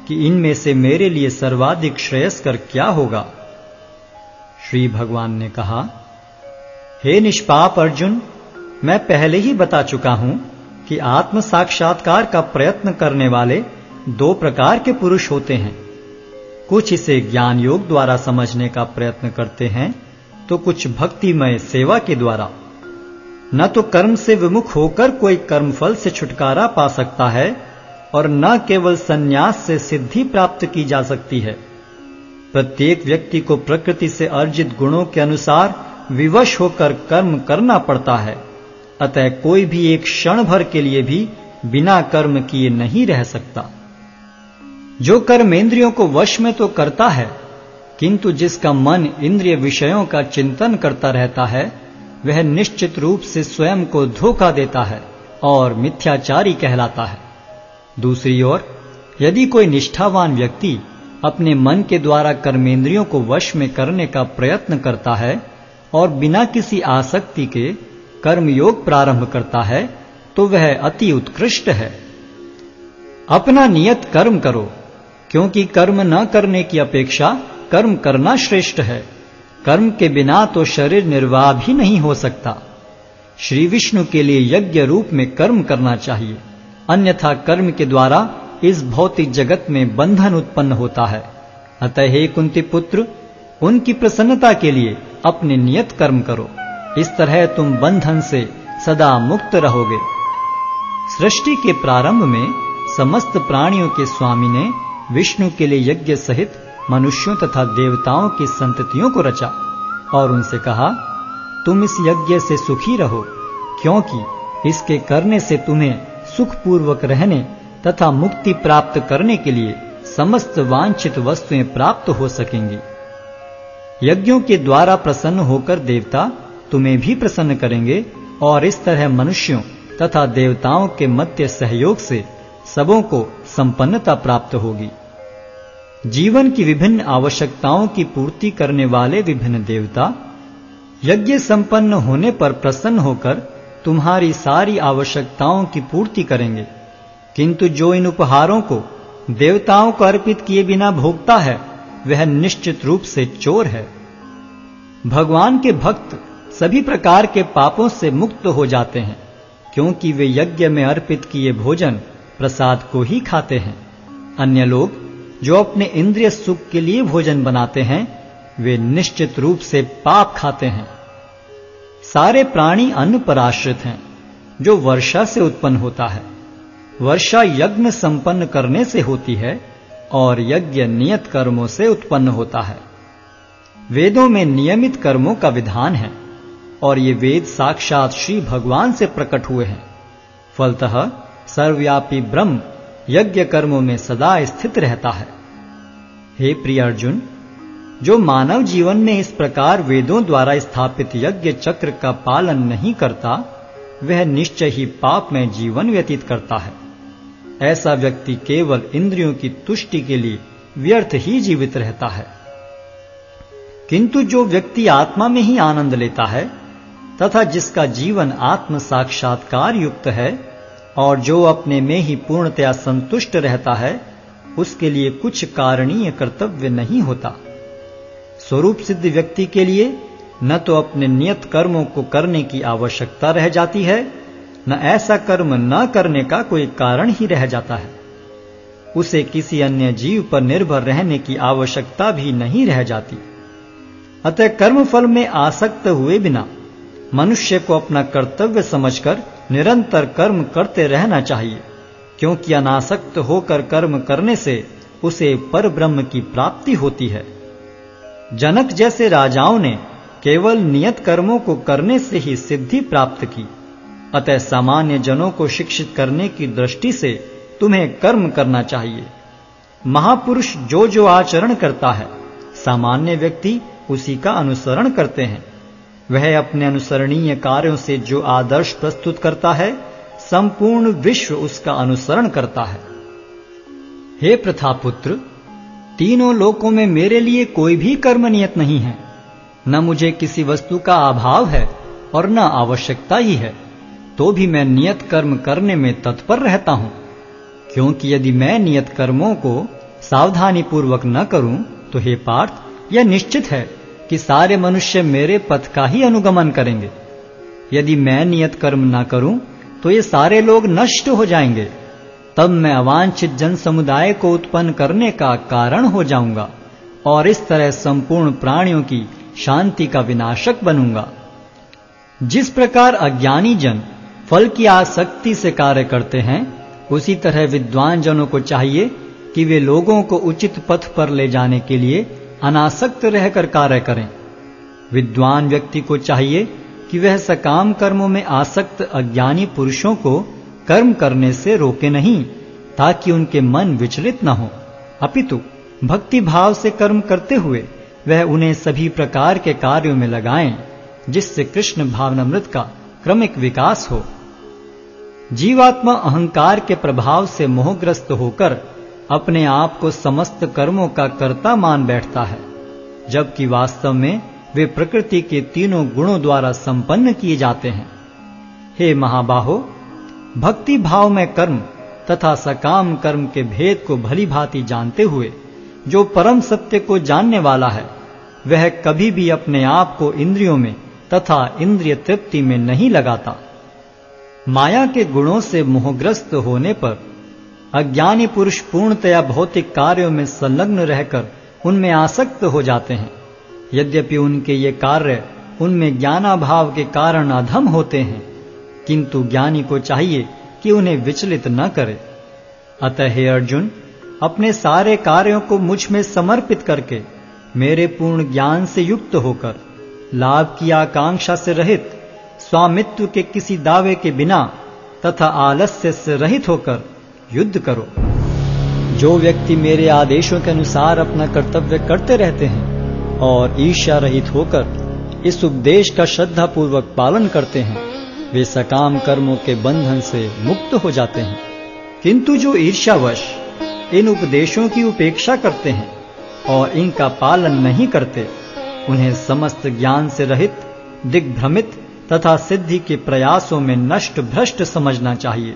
कि इनमें से मेरे लिए सर्वाधिक श्रेयस्कर क्या होगा। श्री भगवान ने कहा, हे निष्पाप अर्जुन, मैं पहले ही बता चुका हूँ कि आत्म साक्षात्कार का प्रयत्न करने वाले दो प्रकार के पुरुष होते हैं। कुछ इसे ज्ञान योग द्वारा समझने का प्रयत्न करते हैं तो कुछ भक्तिमय सेवा के द्वारा। न तो कर्म से विमुख होकर कोई कर्मफल से छुटकारा पा सकता है और न केवल संन्यास से सिद्धि प्राप्त की जा सकती है। प्रत्येक व्यक्ति को प्रकृति से अर्जित गुणों के अनुसार विवश होकर कर्म करना पड़ता है, अतः कोई भी एक क्षण भर के लिए भी बिना कर्म किए नहीं रह सकता। जो कर्मेंद्रियों को वश में तो करता है, किंतु जिसका मन इंद्रिय विषयों का चिंतन करता रहता है वह निश्चित रूप से स्वयं को धोखा देता है और मिथ्याचारी कहलाता है। दूसरी ओर, यदि कोई निष्ठावान व्यक्ति अपने मन के द्वारा कर्मेंद्रियों को वश में करने का प्रयत्न करता है और बिना किसी आसक्ति के कर्मयोग प्रारंभ करता है तो वह अति उत्कृष्ट है। अपना नियत कर्म करो, क्योंकि कर्म न करने की अपेक्षा कर्म करना श्रेष्ठ है। कर्म के बिना तो शरीर निर्वाह भी नहीं हो सकता। श्री विष्णु के लिए यज्ञ रूप में कर्म करना चाहिए। अन्यथा कर्म के द्वारा इस भौतिक जगत में बंधन उत्पन्न होता है। अतः हे कुंती पुत्र, उनकी प्रसन्नता के लिए अपने नियत कर्म करो। इस तरह तुम बंधन से सदा मुक्त रहोगे। सृष्टि के प्रारंभ में समस्त प्राणियों के स्वामी ने विष्णु के लिए यज्ञ सहित मनुष्यों तथा देवताओं की संततियों को रचा और उनसे कहा, तुम इस यज्ञ से सुखी रहो, क्योंकि इसके करने से तुम्हें सुखपूर्वक रहने तथा मुक्ति प्राप्त करने के लिए समस्त वांछित वस्तुएँ प्राप्त हो सकेंगी। यज्ञों के द्वारा प्रसन्न होकर देवता तुम्हें भी प्रसन्न करेंगे और इस तरह मनुष्यों तथा देवताओं के मध्य सहयोग से सबों को संपन्नता प्राप्त होगी। जीवन की विभिन्न आवश्यकताओं की पूर्ति करने वाले विभिन्न देवता, यज्ञ संपन्न होने पर प्रसन्न होकर तुम्हारी सारी आवश्यकताओं की पूर्ति करेंगे। किंतु जो इन उपहारों को देवताओं को अर्पित किए बिना भोगता है, वह निश्चित रूप से चोर है। भगवान के भक्त सभी प्रकार के पापों से मुक्त हो जाते हैं, क्योंकि वे यज्ञ में अर्पित किए भोजन प्रसाद को ही खाते हैं। अन्य लोग जो अपने इंद्रिय सुख के लिए भोजन बनाते हैं, वे निश्चित रूप से पाप खाते हैं। सारे प्राणी अन्न पर आश्रित हैं, जो वर्षा से उत्पन्न होता है। वर्षा यज्ञ संपन्न करने से होती है और यज्ञ नियत कर्मों से उत्पन्न होता है। वेदों में नियमित कर्मों का विधान है और ये वेद साक्षात श्री भगवान से प्रकट हुए हैं। फलतः सर्वव्यापी ब्रह्म यज्ञ कर्मों में सदा स्थित रहता है। हे प्रिय अर्जुन जो मानव जीवन में इस प्रकार वेदों द्वारा स्थापित यज्ञ चक्र का पालन नहीं करता, वह निश्चय ही पाप में जीवन व्यतीत करता है। ऐसा व्यक्ति केवल इंद्रियों की तुष्टि के लिए व्यर्थ ही जीवित रहता है। किंतु जो व्यक्ति आत्मा में ही आनंद लेता है, तथा जिसका जीवन आत्म साक्षात्कार युक्त है, और जो अपने में ही पूर्णतया संतुष्ट रहता है उसके लिए कुछ कारणीय कर्तव्य नहीं होता। स्वरूप सिद्ध व्यक्ति के लिए न तो अपने नियत कर्मों को करने की आवश्यकता रह जाती है, न ऐसा कर्म न करने का कोई कारण ही रह जाता है। उसे किसी अन्य जीव पर निर्भर रहने की आवश्यकता भी नहीं रह जाती। अतः कर्म फल में आसक्त हुए बिना मनुष्य को अपना कर्तव्य समझकर निरंतर कर्म करते रहना चाहिए। क्योंकि अनासक्त होकर कर्म करने से उसे पर ब्रह्म की प्राप्ति होती है। जनक जैसे राजाओं ने केवल नियत कर्मों को करने से ही सिद्धि प्राप्त की, अतः सामान्य जनों को शिक्षित करने की दृष्टि से तुम्हें कर्म करना चाहिए। महापुरुष जो जो आचरण करता है, सामान्य व्यक्ति उसी का अनुसरण करते हैं। वह अपने अनुसरणीय कार्यों से जो आदर्श प्रस्तुत करता है संपूर्ण विश्व उसका अनुसरण करता है। हे प्रथापुत्र, तीनों लोकों में मेरे लिए कोई भी कर्म नियत नहीं है। न मुझे किसी वस्तु का अभाव है और न आवश्यकता ही है। तो भी मैं नियत कर्म करने में तत्पर रहता हूँ। क्योंकि यदि मैं नियत कर्मों को सावधानी पूर्वक न करूँ तो हे पार्थ, यह निश्चित है कि सारे मनुष्य मेरे पथ का ही अनुगमन करेंगे। यदि मैं नियत कर्म न करूँ तो ये सारे लोग नष्ट हो जाएँगे। तब मैं अवांछित जन समुदाय को उत्पन्न करने का कारण हो जाऊँगा और इस तरह संपूर्ण प्राणियों की शांति का विनाशक बनूँगा। जिस प्रकार अज्ञानी जन फल की आसक्ति से कार्य करते हैं, उसी तरह विद्वान जनों को चाहिए कि वे लोगों को उचित पथ पर ले जाने के लिए अनासक्त रहकर कार्य करें। विद्वान व्यक्ति को चाहिए कि वह सकाम कर्मों में आसक्त अज्ञानी पुरुषों को कर्म करने से रोके नहीं, ताकि उनके मन विचलित न हो। अपितु भक्ति भाव से कर्म करते हुए वह उन्हें सभी प्रकार के कार्यों में लगाएँ, जिससे कृष्ण भावनामृत का क्रमिक विकास हो। जीवात्मा अहंकार के प्रभाव से मोहग्रस्त होकर अपने आप को समस्त कर्मों का कर्ता मान बैठता है, जबकि वास्तव में वे प्रकृति के तीनों गुणों द्वारा संपन्न किए जाते हैं। हे महाबाहो, भक्ति भाव में कर्म तथा सकाम कर्म के भेद को भली भांति जानते हुए, जो परम सत्य को जानने वाला है, वह कभी भी अपने आप को इंद्रियों में तथा इंद्रिय तृप्ति में नहीं लगाता। माया के गुणों से मोहग्रस्त होने पर, अज्ञानी पुरुष पूर्णतया भौतिक कार्यों में संलग्न रहकर उनमें आसक्त हो जाते हैं। यद्यपि उनके ये कार्य उनमें ज्ञानाभाव के कारण अधम होते हैं, किंतु ज्ञानी को चाहिए कि उन्हें विचलित न करे। अतः हे अर्जुन, अपने सारे कार्यों को मुझमें समर्पित करके मेरे पूर्ण ज्ञान से युक्त होकर, लाभ की आकांक्षा से रहित, स्वामित्व के किसी दावे के बिना तथा आलस्य से रहित होकर युद्ध करो। जो व्यक्ति मेरे आदेशों के अनुसार अपना कर्तव्य करते रहते हैं और ईर्ष्या रहित होकर इस उपदेश का श्रद्धा पूर्वक पालन करते हैं। वे सकाम कर्मों के बंधन से मुक्त हो जाते हैं। किंतु जो ईर्ष्यावश इन उपदेशों की उपेक्षा करते हैं और इनका पालन नहीं करते, उन्हें समस्त ज्ञान से रहित, दिग्भ्रमित तथा सिद्धि के प्रयासों में नष्ट भ्रष्ट समझना चाहिए।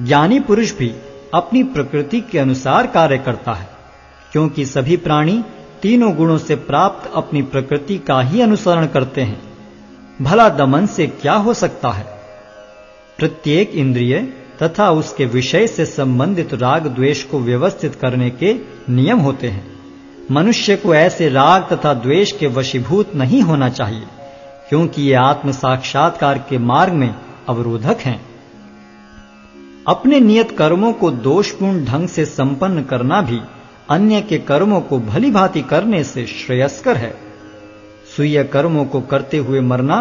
ज्ञानी पुरुष भी अपनी प्रकृति के अनुसार कार्य करता है, क्योंकि सभी प्राणी तीनों गुणों से प्राप्त अपनी प्रकृति का ही अनुसरण करते हैं। भला दमन से क्या हो सकता है? प्रत्येक इंद्रिय तथा उसके विषय से संबंधित राग द्वेष को व्यवस्थित करने के नियम होते हैं। मनुष्य को ऐसे राग तथा द्वेष के वशीभूत नहीं होना चाहिए, क्योंकि ये आत्म साक्षात्कार के मार्ग में अवरोधक हैं। अपने नियत कर्मों को दोषपूर्ण ढंग से संपन्न करना भी अन्य के कर्मों को भली भांति करने से श्रेयस्कर है। सुय कर्मों को करते हुए मरना,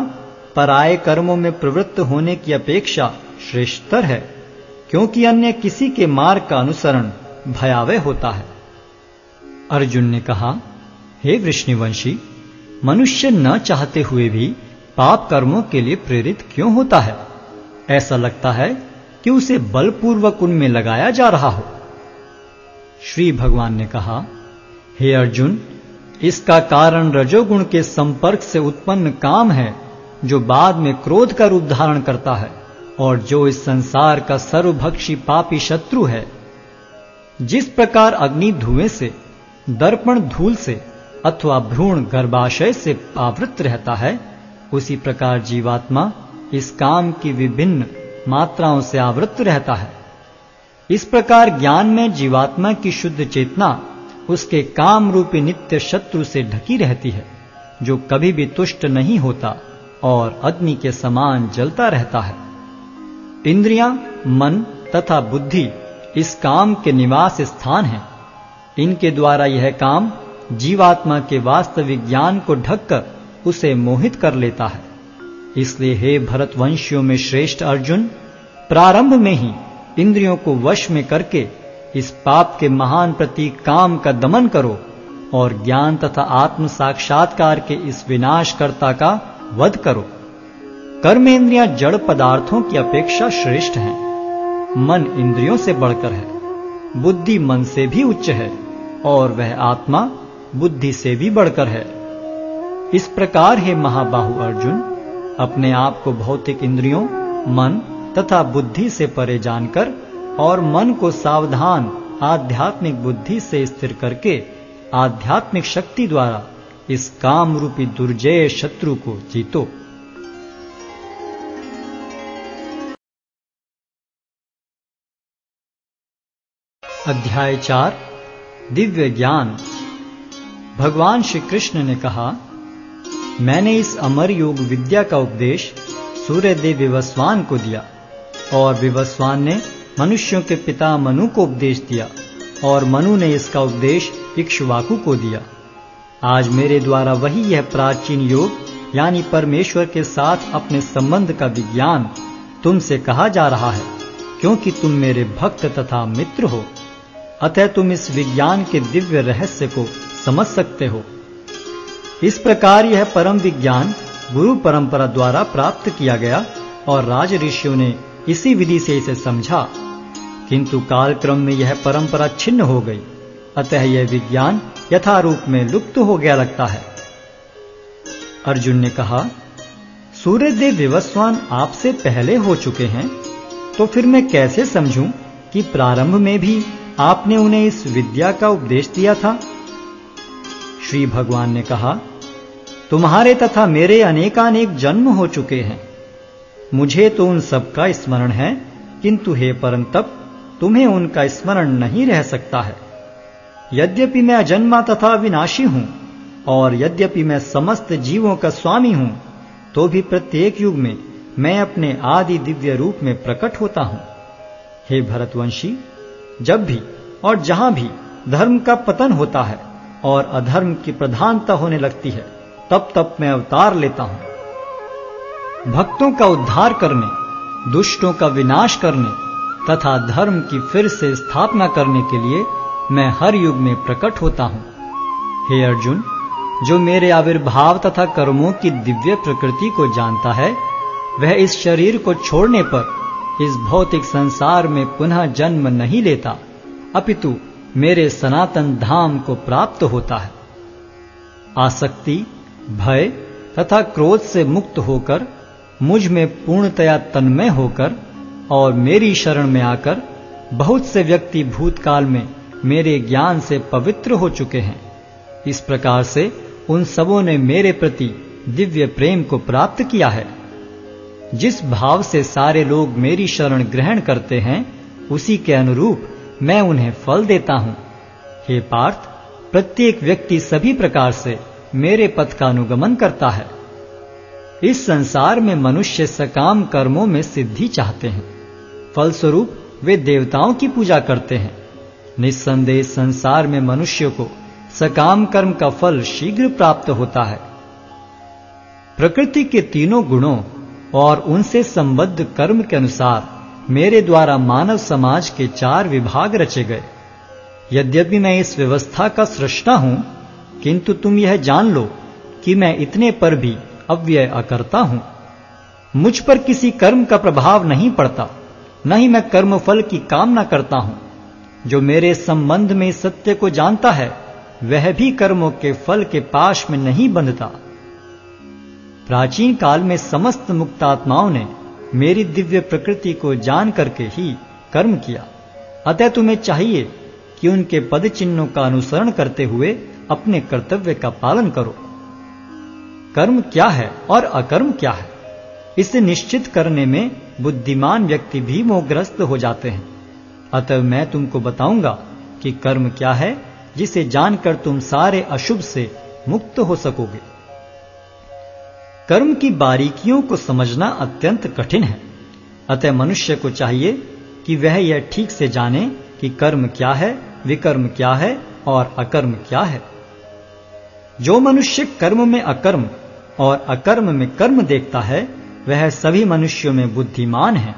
पराये कर्मों में प्रवृत्त होने की अपेक्षा श्रेष्ठतर है, क्योंकि अन्य किसी के मार्ग का अनुसरण भयावह होता है। अर्जुन ने कहा, हे वृष्णिवंशी, मनुष्य न चाहते हुए भी पाप कर्मों के लिए प्रेरित क्यों होता है? ऐसा लगता है कि उसे बलपूर्वक उनमें लगाया जा रहा हो। श्री भगवान ने कहा, हे अर्जुन, इसका कारण रजोगुण के संपर्क से उत्पन्न काम है, जो बाद में क्रोध का रूप धारण करता है, और जो इस संसार का सर्वभक्षी पापी शत्रु है। जिस प्रकार अग्नि धुएँ से, दर्पण धूल से, अथवा भ्रूण गर्भाशय से आवृत रहता है, उसी प्रकार जीवात्मा इस काम की विभिन्न मात्राओं से आवृत रहता है। इस प्रकार ज्ञान में जीवात्मा की शुद्ध चेतना उसके काम रूपी नित्य शत्रु से ढकी रहती है, जो कभी भी तुष्ट नहीं होता और अग्नि के समान जलता रहता है। इंद्रियाँ, मन तथा बुद्धि इस काम के निवास स्थान हैं। इनके द्वारा यह काम जीवात्मा के वास्तविक ज्ञान को ढककर उसे मोहित कर लेता है। इसलिए हे भरतवंशियों में श्रेष्ठ अर्जुन, प्रारंभ में ही इंद्रियों को वश में करके इस पाप के महान प्रतीक काम का दमन करो और ज्ञान तथा आत्म साक्षात्कार के इस विनाशकर्ता का वध करो। कर्मेंद्रियाँ जड़ पदार्थों की अपेक्षा श्रेष्ठ हैं। मन इंद्रियों से बढ़कर है। बुद्धि मन से भी उच्च है और वह आत्मा बुद्धि से भी बढ़कर है। इस प्रकार हे महाबाहु अर्जुन, अपने आप को भौतिक इंद्रियों, मन तथा बुद्धि से परे जानकर और मन को सावधान आध्यात्मिक बुद्धि से स्थिर करके आध्यात्मिक शक्ति द्वारा इस काम रूपी दुर्जय शत्रु को जीतो। अध्याय चार, दिव्य ज्ञान। भगवान श्री कृष्ण ने कहा, मैंने इस अमर योग विद्या का उपदेश सूर्य देव विवस्वान को दिया। और विवस्वान ने मनुष्यों के पिता मनु को उपदेश दिया और मनु ने इसका उपदेश इक्ष्वाकु को दिया। आज मेरे द्वारा वही यह प्राचीन योग, यानी परमेश्वर के साथ अपने संबंध का विज्ञान, तुमसे कहा जा रहा है, क्योंकि तुम मेरे भक्त तथा मित्र हो। अतः तुम इस विज्ञान के दिव्य रहस्य को समझ सकते हो। इस प्रकार यह परम विज्ञान गुरु परंपरा द्वारा प्राप्त किया गया और राज ऋषियों ने इसी विधि से इसे समझा। किंतु कालक्रम में यह परंपरा छिन्न हो गई। अतः यह विज्ञान यथारूप में लुप्त हो गया लगता है। अर्जुन ने कहा, सूर्यदेव विवस्वान आपसे पहले हो चुके हैं तो फिर मैं कैसे समझूं कि प्रारंभ में भी आपने उन्हें इस विद्या का उपदेश दिया था? श्री भगवान ने कहा, तुम्हारे तथा मेरे अनेकानेक जन्म हो चुके हैं। मुझे तो उन सबका स्मरण है, किंतु हे परंतप, तुम्हें उनका स्मरण नहीं रह सकता है। यद्यपि मैं अजन्मा तथा विनाशी हूँ, और यद्यपि मैं समस्त जीवों का स्वामी हूँ तो भी प्रत्येक युग में मैं अपने आदि दिव्य रूप में प्रकट होता हूँ। हे भरतवंशी, जब भी और जहाँ भी धर्म का पतन होता है और अधर्म की प्रधानता होने लगती है, तब तब मैं अवतार लेता हूँ। भक्तों का उद्धार करने, दुष्टों का विनाश करने, तथा धर्म की फिर से स्थापना करने के लिए मैं हर युग में प्रकट होता हूँ। हे अर्जुन, जो मेरे आविर्भाव तथा कर्मों की दिव्य प्रकृति को जानता है, वह इस शरीर को छोड़ने पर इस भौतिक संसार में पुनः जन्म नहीं लेता, अपितु मेरे सनातन धाम को प्राप्त होता है। आसक्ति, भय तथा क्रोध से मुक्त होकर मुझमें पूर्णतया तन्मय होकर और मेरी शरण में आकर बहुत से व्यक्ति भूतकाल में मेरे ज्ञान से पवित्र हो चुके हैं। इस प्रकार से उन सबों ने मेरे प्रति दिव्य प्रेम को प्राप्त किया है। जिस भाव से सारे लोग मेरी शरण ग्रहण करते हैं, उसी के अनुरूप मैं उन्हें फल देता हूँ। हे पार्थ, प्रत्येक व्यक्ति सभी प्रकार से मेरे पथ का अनुगमन करता है। इस संसार में मनुष्य सकाम कर्मों में सिद्धि चाहते हैं। फलस्वरूप, वे देवताओं की पूजा करते हैं। निस्संदेह संसार में मनुष्य को सकाम कर्म का फल शीघ्र प्राप्त होता है। प्रकृति के तीनों गुणों और उनसे संबद्ध कर्म के अनुसार मेरे द्वारा मानव समाज के चार विभाग रचे गए। यद्यपि मैं इस व्यवस्था का सृष्टा हूँ, किंतु तुम यह जान लो कि मैं इतने पर भी अव्यय अकर्ता हूँ। मुझ पर किसी कर्म का प्रभाव नहीं पड़ता, न ही मैं कर्म फल की कामना करता हूँ। जो मेरे संबंध में सत्य को जानता है, वह भी कर्मों के फल के पाश में नहीं बंधता। प्राचीन काल में समस्त मुक्तात्माओं ने मेरी दिव्य प्रकृति को जान करके ही कर्म किया। अतः तुम्हें चाहिए कि उनके पद चिन्हों का अनुसरण करते हुए अपने कर्तव्य का पालन करो। कर्म क्या है और अकर्म क्या है? इसे निश्चित करने में बुद्धिमान व्यक्ति भी मोहग्रस्त हो जाते हैं। अतः मैं तुमको बताऊँगा कि कर्म क्या है, जिसे जानकर तुम सारे अशुभ से मुक्त हो सकोगे। कर्म की बारीकियों को समझना अत्यंत कठिन है। अतः मनुष्य को चाहिए कि वह यह ठीक से जाने कि कर्म क्या है, विकर्म क्या है और अकर्म क्या है। जो मनुष्य कर्म में अकर्म और अकर्म में कर्म देखता है, वह सभी मनुष्यों में बुद्धिमान है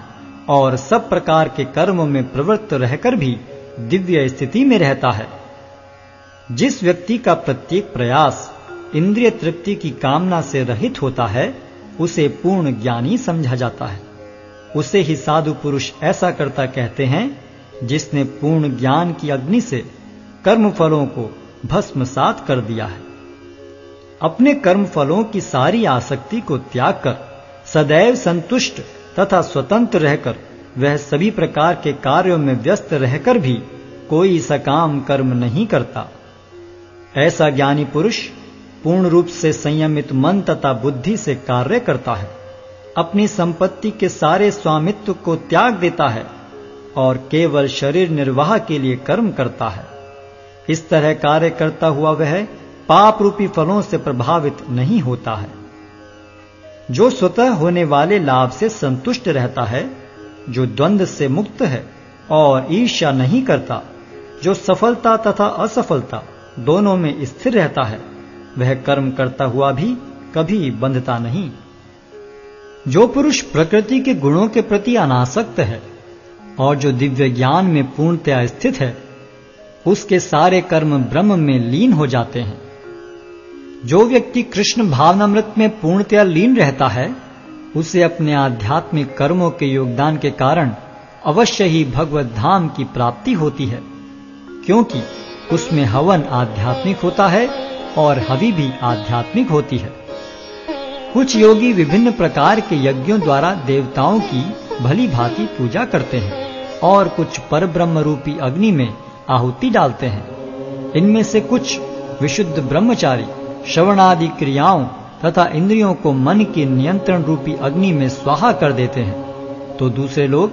और सब प्रकार के कर्मों में प्रवृत्त रहकर भी दिव्य स्थिति में रहता है। जिस व्यक्ति का प्रत्येक प्रयास इंद्रिय तृप्ति की कामना से रहित होता है, उसे पूर्ण ज्ञानी समझा जाता है। उसे ही साधु पुरुष ऐसा करता कहते हैं, जिसने पूर्ण ज्ञान की अग्नि से कर्म फलों को भस्मसात कर दिया है। अपने कर्म फलों की सारी आसक्ति को त्याग कर, सदैव संतुष्ट तथा स्वतंत्र रहकर, वह सभी प्रकार के कार्यों में व्यस्त रहकर भी कोई सकाम कर्म नहीं करता। ऐसा ज्ञानी पुरुष पूर्ण रूप से संयमित मन तथा बुद्धि से कार्य करता है, अपनी संपत्ति के सारे स्वामित्व को त्याग देता है और केवल शरीर निर्वाह के लिए कर्म करता है। इस तरह कार्य करता हुआ वह पाप रूपी फलों से प्रभावित नहीं होता है। जो स्वतः होने वाले लाभ से संतुष्ट रहता है, जो द्वंद्व से मुक्त है और ईर्ष्या नहीं करता, जो सफलता तथा असफलता दोनों में स्थिर रहता है, वह कर्म करता हुआ भी कभी बंधता नहीं। जो पुरुष प्रकृति के गुणों के प्रति अनासक्त है और जो दिव्य ज्ञान में पूर्णतया स्थित है, उसके सारे कर्म ब्रह्म में लीन हो जाते हैं। जो व्यक्ति कृष्ण भावनामृत में पूर्णतया लीन रहता है, उसे अपने आध्यात्मिक कर्मों के योगदान के कारण अवश्य ही भगवत धाम की प्राप्ति होती है, क्योंकि उसमें हवन आध्यात्मिक होता है और हवि भी आध्यात्मिक होती है। कुछ योगी विभिन्न प्रकार के यज्ञों द्वारा देवताओं की भली भांति पूजा करते हैं और कुछ पर ब्रह्म रूपी अग्नि में आहुति डालते हैं। इनमें से कुछ विशुद्ध ब्रह्मचारी श्रवणादि क्रियाओं तथा इंद्रियों को मन के नियंत्रण रूपी अग्नि में स्वाहा कर देते हैं। तो दूसरे लोग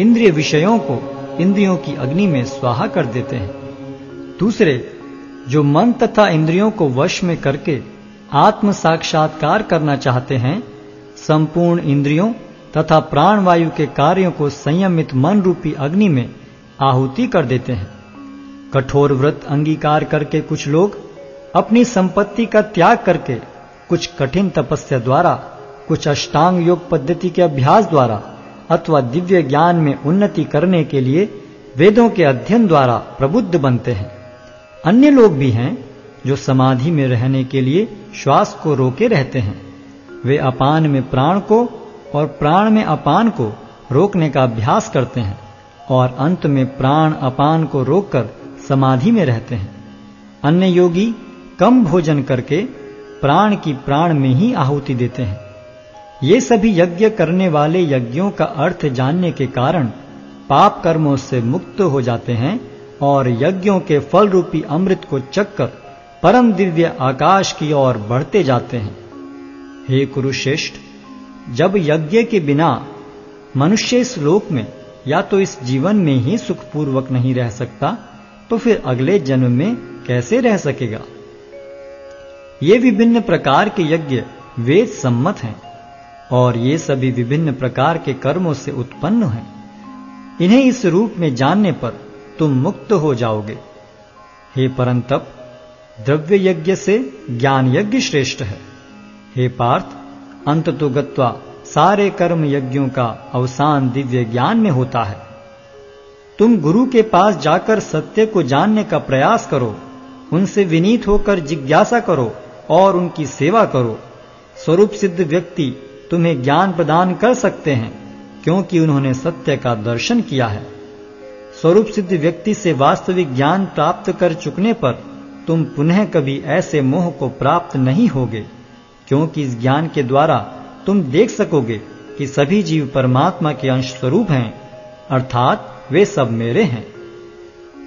इंद्रिय विषयों को इंद्रियों की अग्नि में स्वाहा कर देते हैं। दूसरे, जो मन तथा इंद्रियों को वश में करके आत्म साक्षात्कार करना चाहते हैं, संपूर्ण इंद्रियों तथा प्राणवायु के कार्यों को संयमित मन रूपी अग्नि में आहुति कर देते हैं। कठोर व्रत अंगीकार करके कुछ लोग अपनी संपत्ति का त्याग करके कुछ कठिन तपस्या द्वारा, कुछ अष्टांग योग पद्धति के अभ्यास द्वारा अथवा दिव्य ज्ञान में उन्नति करने के लिए वेदों के अध्ययन द्वारा प्रबुद्ध बनते हैं। अन्य लोग भी हैं जो समाधि में रहने के लिए श्वास को रोके रहते हैं। वे अपान में प्राण को और प्राण में अपान को रोकने का अभ्यास करते हैं और अंत में प्राण अपान को रोककर समाधि में रहते हैं। अन्य योगी कम भोजन करके प्राण की प्राण में ही आहुति देते हैं। ये सभी यज्ञ करने वाले यज्ञों का अर्थ जानने के कारण पाप कर्मों से मुक्त हो जाते हैं और यज्ञों के फल रूपी अमृत को चक्कर परम दिव्य आकाश की ओर बढ़ते जाते हैं। हे कुरुश्रेष्ठ, जब यज्ञ के बिना मनुष्य इस लोक में या तो इस जीवन में ही सुखपूर्वक नहीं रह सकता तो फिर अगले जन्म में कैसे रह सकेगा? ये विभिन्न प्रकार के यज्ञ वेद सम्मत हैं और ये सभी विभिन्न प्रकार के कर्मों से उत्पन्न हैं। इन्हें इस रूप में जानने पर तुम मुक्त हो जाओगे। हे परंतप, द्रव्य यज्ञ से ज्ञान यज्ञ श्रेष्ठ है। हे पार्थ अंत तो सारे कर्म यज्ञों का अवसान दिव्य ज्ञान में होता है। तुम गुरु के पास जाकर सत्य को जानने का प्रयास करो, उनसे विनीत होकर जिज्ञासा करो और उनकी सेवा करो। स्वरूप सिद्ध व्यक्ति तुम्हें ज्ञान प्रदान कर सकते हैं, क्योंकि उन्होंने सत्य का दर्शन किया है। स्वरूप सिद्ध व्यक्ति से वास्तविक ज्ञान प्राप्त कर चुकने पर तुम पुनः कभी ऐसे मोह को प्राप्त नहीं होगे, क्योंकि इस ज्ञान के द्वारा तुम देख सकोगे कि सभी जीव परमात्मा के अंश स्वरूप हैं, अर्थात वे सब मेरे हैं।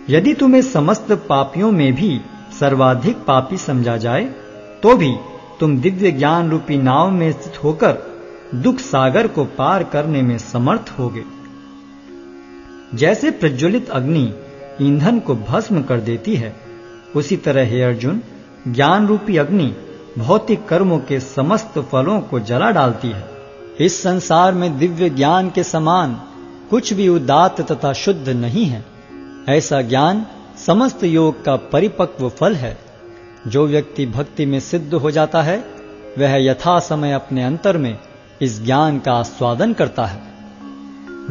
यदि तुम्हें समस्त पापियों में भी सर्वाधिक पापी समझा जाए तो भी तुम दिव्य ज्ञान रूपी नाव में स्थित होकर दुख सागर को पार करने में समर्थ होगे। जैसे प्रज्वलित अग्नि ईंधन को भस्म कर देती है, उसी तरह हे अर्जुन, ज्ञान रूपी अग्नि भौतिक कर्मों के समस्त फलों को जला डालती है। इस संसार में दिव्य ज्ञान के समान कुछ भी उदात तथा शुद्ध नहीं है। ऐसा ज्ञान समस्त योग का परिपक्व फल है। जो व्यक्ति भक्ति में सिद्ध हो जाता है, वह यथा समय अपने अंतर में इस ज्ञान का आस्वादन करता है।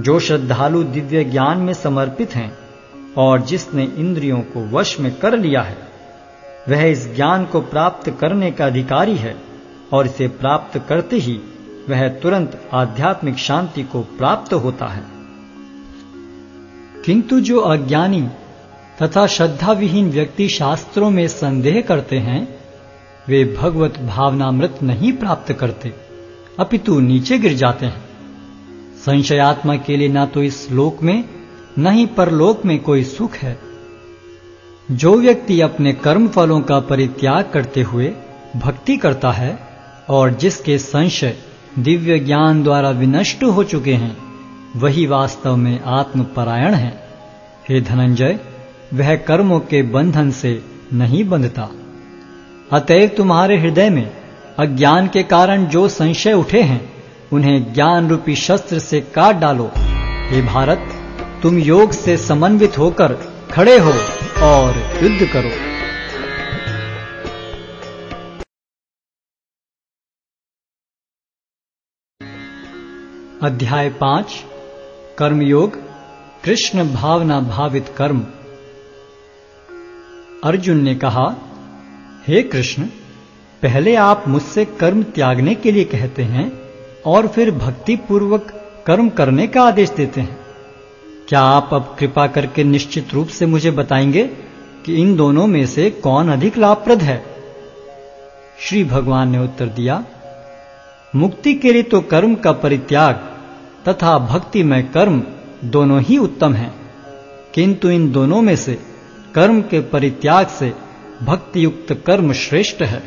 जो श्रद्धालु दिव्य ज्ञान में समर्पित हैं और जिसने इंद्रियों को वश में कर लिया है, वह इस ज्ञान को प्राप्त करने का अधिकारी है और इसे प्राप्त करते ही वह तुरंत आध्यात्मिक शांति को प्राप्त होता है। किंतु जो अज्ञानी तथा श्रद्धा विहीन व्यक्ति शास्त्रों में संदेह करते हैं, वे भगवत भावनामृत नहीं प्राप्त करते, अपितु नीचे गिर जाते हैं। संशयात्मा के लिए ना तो इस लोक में, न ही परलोक में कोई सुख है। जो व्यक्ति अपने कर्म फलों का परित्याग करते हुए भक्ति करता है, और जिसके संशय दिव्य ज्ञान द्वारा विनष्ट हो चुके हैं, वही वास्तव में आत्मपरायण है। हे धनंजय वह कर्मों के बंधन से नहीं बंधता। अतएव तुम्हारे हृदय में अज्ञान के कारण जो संशय उठे हैं, उन्हें ज्ञान रूपी शस्त्र से काट डालो। हे भारत, तुम योग से समन्वित होकर खड़े हो और युद्ध करो। अध्याय पाँच, कर्मयोग, कृष्ण भावना भावित कर्म। अर्जुन ने कहा, हे कृष्ण, पहले आप मुझसे कर्म त्यागने के लिए कहते हैं और फिर भक्ति पूर्वक कर्म करने का आदेश देते हैं। क्या आप अब कृपा करके निश्चित रूप से मुझे बताएँगे कि इन दोनों में से कौन अधिक लाभप्रद है? श्री भगवान ने उत्तर दिया, मुक्ति के लिए तो कर्म का परित्याग तथा भक्ति में कर्म दोनों ही उत्तम हैं, किंतु इन दोनों में से कर्म के परित्याग से भक्ति युक्त कर्म श्रेष्ठ है।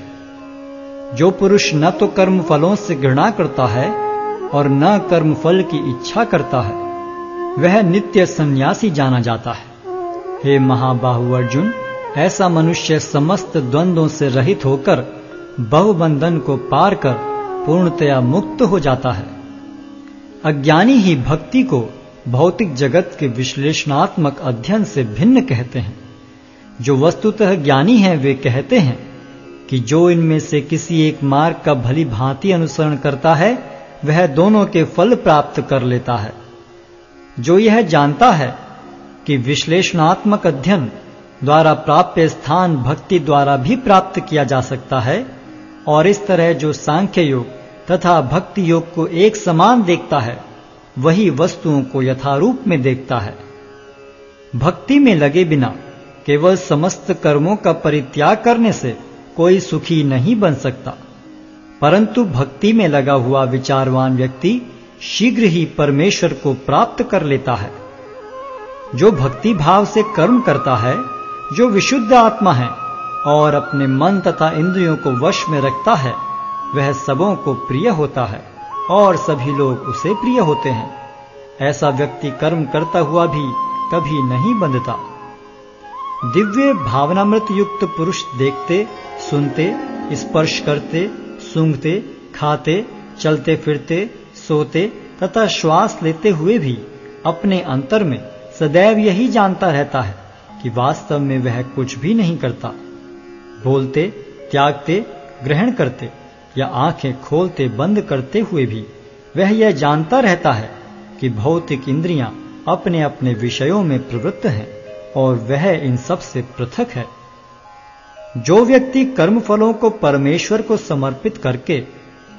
जो पुरुष न तो कर्म फलों से घृणा करता है और न कर्म फल की इच्छा करता है, वह नित्य सन्यासी जाना जाता है। हे महाबाहु अर्जुन, ऐसा मनुष्य समस्त द्वंद्वों से रहित होकर बहुबंधन को पार कर पूर्णतया मुक्त हो जाता है। अज्ञानी ही भक्ति को भौतिक जगत के विश्लेषणात्मक अध्ययन से भिन्न कहते हैं। जो वस्तुतः ज्ञानी हैं, वे कहते हैं कि जो इनमें से किसी एक मार्ग का भली भांति अनुसरण करता है, वह दोनों के फल प्राप्त कर लेता है। जो यह जानता है कि विश्लेषणात्मक अध्ययन द्वारा प्राप्त स्थान भक्ति द्वारा भी प्राप्त किया जा सकता है, और इस तरह जो सांख्य योग तथा भक्ति योग को एक समान देखता है, वही वस्तुओं को यथारूप में देखता है। भक्ति में लगे बिना केवल समस्त कर्मों का परित्याग करने से कोई सुखी नहीं बन सकता। परंतु भक्ति में लगा हुआ विचारवान व्यक्ति शीघ्र ही परमेश्वर को प्राप्त कर लेता है। जो भक्ति भाव से कर्म करता है, जो विशुद्ध आत्मा है और अपने मन तथा इंद्रियों को वश में रखता है, वह सबों को प्रिय होता है और सभी लोग उसे प्रिय होते हैं। ऐसा व्यक्ति कर्म करता हुआ भी कभी नहीं बंधता। दिव्य भावनामृत युक्त पुरुष देखते, सुनते, स्पर्श करते, सूंघते, खाते, चलते फिरते, सोते तथा श्वास लेते हुए भी अपने अंतर में सदैव यही जानता रहता है कि वास्तव में वह कुछ भी नहीं करता। बोलते, त्यागते, ग्रहण करते या आँखें खोलते, बंद करते हुए भी वह यह जानता रहता है कि भौतिक इंद्रियाँ अपने अपने विषयों में प्रवृत्त हैं। और वह इन सबसे पृथक है। जो व्यक्ति कर्म फलों को परमेश्वर को समर्पित करके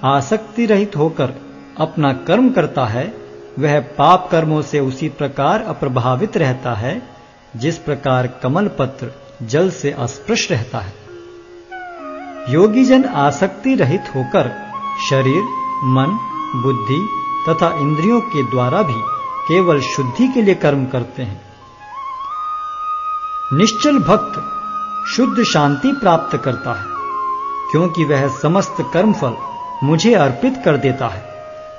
आसक्ति रहित होकर अपना कर्म करता है, वह पाप कर्मों से उसी प्रकार अप्रभावित रहता है, जिस प्रकार कमल पत्र जल से अस्पृश रहता है। योगी जन आसक्ति रहित होकर शरीर, मन, बुद्धि तथा इंद्रियों के द्वारा भी केवल शुद्धि के लिए कर्म करते हैं। निश्चल भक्त शुद्ध शांति प्राप्त करता है, क्योंकि वह समस्त कर्मफल मुझे अर्पित कर देता है।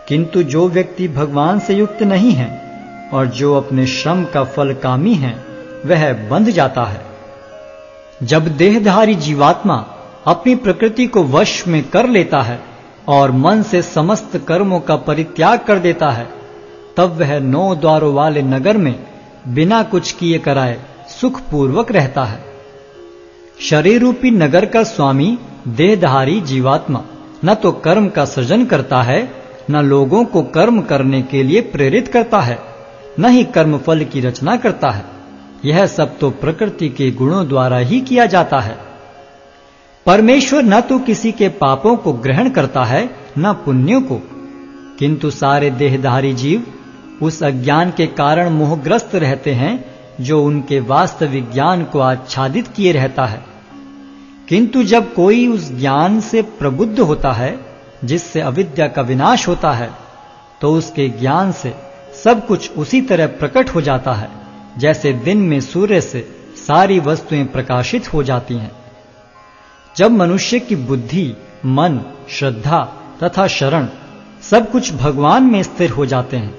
किंतु जो व्यक्ति भगवान से युक्त नहीं है और जो अपने श्रम का फल कामी है, वह बंध जाता है। जब देहधारी जीवात्मा अपनी प्रकृति को वश में कर लेता है और मन से समस्त कर्मों का परित्याग कर देता है, तब वह नौ द्वारों वाले नगर में बिना कुछ किए कराए सुखपूर्वक रहता है। शरीर रूपी नगर का स्वामी, देहधारी जीवात्मा, न तो कर्म का सृजन करता है, न लोगों को कर्म करने के लिए प्रेरित करता है, न ही कर्म फल की रचना करता है। यह सब तो प्रकृति के गुणों द्वारा ही किया जाता है। परमेश्वर न तो किसी के पापों को ग्रहण करता है, न पुण्यों को। किंतु सारे देहधारी जीव उस अज्ञान के कारण मोहग्रस्त रहते हैं जो उनके वास्तविक ज्ञान को आच्छादित किए रहता है। किंतु जब कोई उस ज्ञान से प्रबुद्ध होता है, जिससे अविद्या का विनाश होता है तो उसके ज्ञान से सब कुछ उसी तरह प्रकट हो जाता है, जैसे दिन में सूर्य से सारी वस्तुएँ प्रकाशित हो जाती हैं। जब मनुष्य की बुद्धि, मन, श्रद्धा तथा शरण सब कुछ भगवान में स्थिर हो जाते हैं,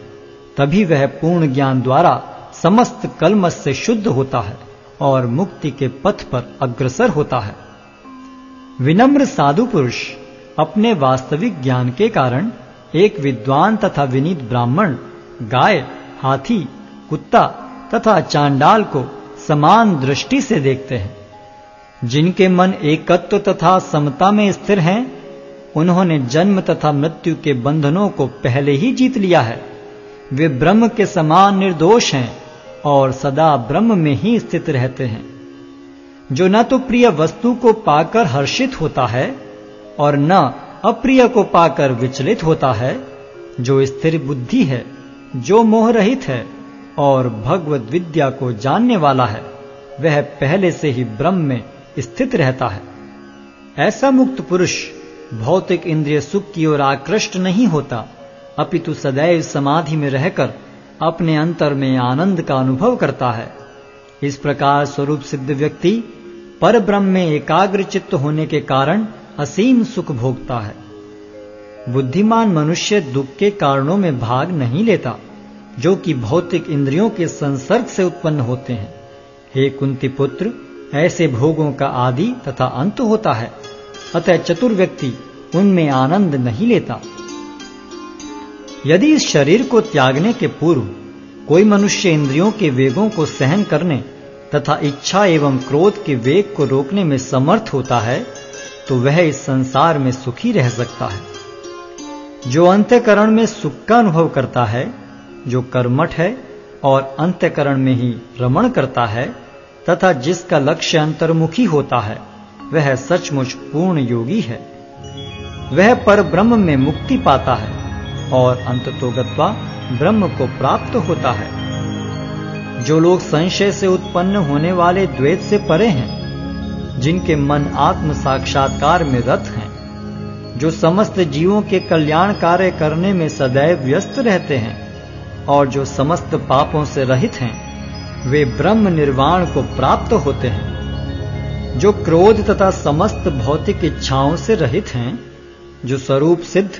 तभी वह पूर्ण ज्ञान द्वारा समस्त कलमस से शुद्ध होता है और मुक्ति के पथ पर अग्रसर होता है। विनम्र साधु पुरुष अपने वास्तविक ज्ञान के कारण एक विद्वान तथा विनीत ब्राह्मण, गाय, हाथी, कुत्ता तथा चांडाल को समान दृष्टि से देखते हैं। जिनके मन एकत्व तथा समता में स्थिर हैं, उन्होंने जन्म तथा मृत्यु के बंधनों को पहले ही जीत लिया है। वे ब्रह्म के समान निर्दोष हैं। और सदा ब्रह्म में ही स्थित रहते हैं। जो न तो प्रिय वस्तु को पाकर हर्षित होता है और न अप्रिय को पाकर विचलित होता है, जो स्थिर बुद्धि है, जो मोह रहित है और भगवत विद्या को जानने वाला है, वह पहले से ही ब्रह्म में स्थित रहता है। ऐसा मुक्त पुरुष भौतिक इंद्रिय सुख की ओर आकृष्ट नहीं होता, अपितु सदैव समाधि में रहकर अपने अंतर में आनंद का अनुभव करता है। इस प्रकार स्वरूप सिद्ध व्यक्ति पर ब्रह्म में एकाग्र चित्त होने के कारण असीम सुख भोगता है। बुद्धिमान मनुष्य दुख के कारणों में भाग नहीं लेता, जो कि भौतिक इंद्रियों के संसर्ग से उत्पन्न होते हैं। हे कुंती पुत्र, ऐसे भोगों का आदि तथा अंत होता है, अतः चतुर व्यक्ति उनमें आनंद नहीं लेता। यदि इस शरीर को त्यागने के पूर्व कोई मनुष्य इंद्रियों के वेगों को सहन करने तथा इच्छा एवं क्रोध के वेग को रोकने में समर्थ होता है तो वह इस संसार में सुखी रह सकता है। जो अंत्यकरण में सुख का अनुभव करता है, जो कर्मठ है और अंत्यकरण में ही रमण करता है, तथा जिसका लक्ष्य अंतर्मुखी होता है, वह सचमुच पूर्ण योगी है। वह पर ब्रह्म में मुक्ति पाता है। और अंततोगत्वा ब्रह्म को प्राप्त होता है। जो लोग संशय से उत्पन्न होने वाले द्वैत से परे हैं, जिनके मन आत्म साक्षात्कार में रत हैं, जो समस्त जीवों के कल्याण कार्य करने में सदैव व्यस्त रहते हैं और जो समस्त पापों से रहित हैं, वे ब्रह्म निर्वाण को प्राप्त होते हैं। जो क्रोध तथा समस्त भौतिक इच्छाओं से रहित हैं, जो स्वरूप सिद्ध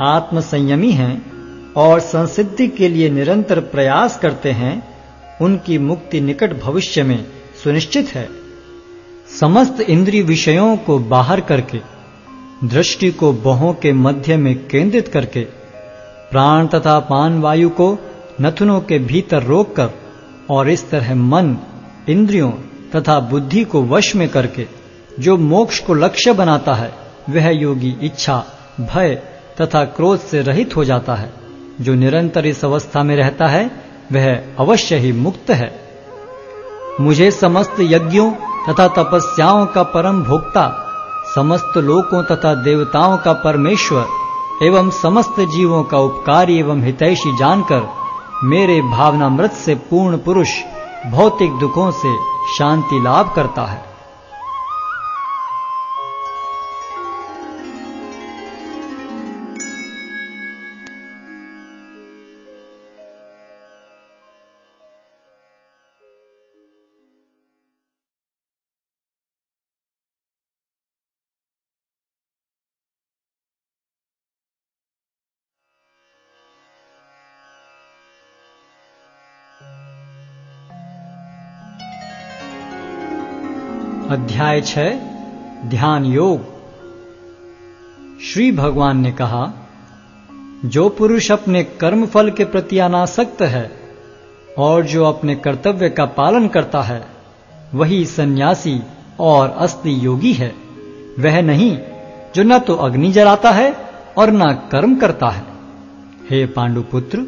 आत्म संयमी हैं और संसिद्धि के लिए निरंतर प्रयास करते हैं, उनकी मुक्ति निकट भविष्य में सुनिश्चित है। समस्त इंद्रिय विषयों को बाहर करके, दृष्टि को बहों के मध्य में केंद्रित करके, प्राण तथा पान वायु को नथुनों के भीतर रोककर और इस तरह मन, इंद्रियों तथा बुद्धि को वश में करके, जो मोक्ष को लक्ष्य बनाता है, वह योगी इच्छा, भय तथा क्रोध से रहित हो जाता है। जो निरंतर इस अवस्था में रहता है, वह अवश्य ही मुक्त है। मुझे समस्त यज्ञों तथा तपस्याओं का परम भोक्ता, समस्त लोकों तथा देवताओं का परमेश्वर एवं समस्त जीवों का उपकारी एवं हितैषी जानकर मेरे भावनामृत से पूर्ण पुरुष भौतिक दुखों से शांति लाभ करता है। अध्याय छ? ध्यान योग। श्री भगवान ने कहा, जो पुरुष अपने कर्म फल के प्रति अनासक्त है और जो अपने कर्तव्य का पालन करता है, वही सन्यासी और असली योगी है। वह नहीं, जो न तो अग्नि जलाता है और न कर्म करता है। हे पांडुपुत्र,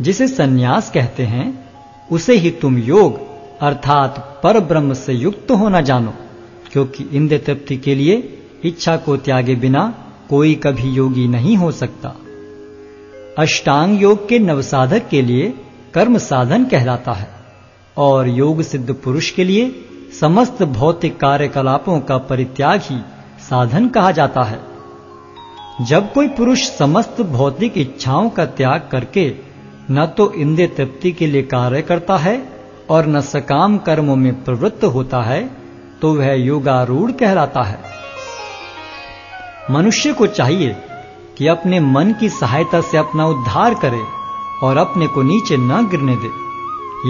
जिसे सन्यास कहते हैं, उसे ही तुम योग, अर्थात पर ब्रह्म से युक्त होना जानो। क्योंकि इंद्र तृप्ति के लिए इच्छा को त्यागे बिना कोई कभी योगी नहीं हो सकता। अष्टांग योग के नवसाधक के लिए कर्म साधन कहलाता है और योग सिद्ध पुरुष के लिए समस्त भौतिक कार्यकलापों का परित्याग ही साधन कहा जाता है। जब कोई पुरुष समस्त भौतिक इच्छाओं का त्याग करके न तो इंद्र तृप्ति के लिए कार्य करता है और न सकाम कर्मों में प्रवृत्त होता है तो वह योगारूढ़ कहलाता है। मनुष्य को चाहिए कि अपने मन की सहायता से अपना उद्धार करे और अपने को नीचे न गिरने दे।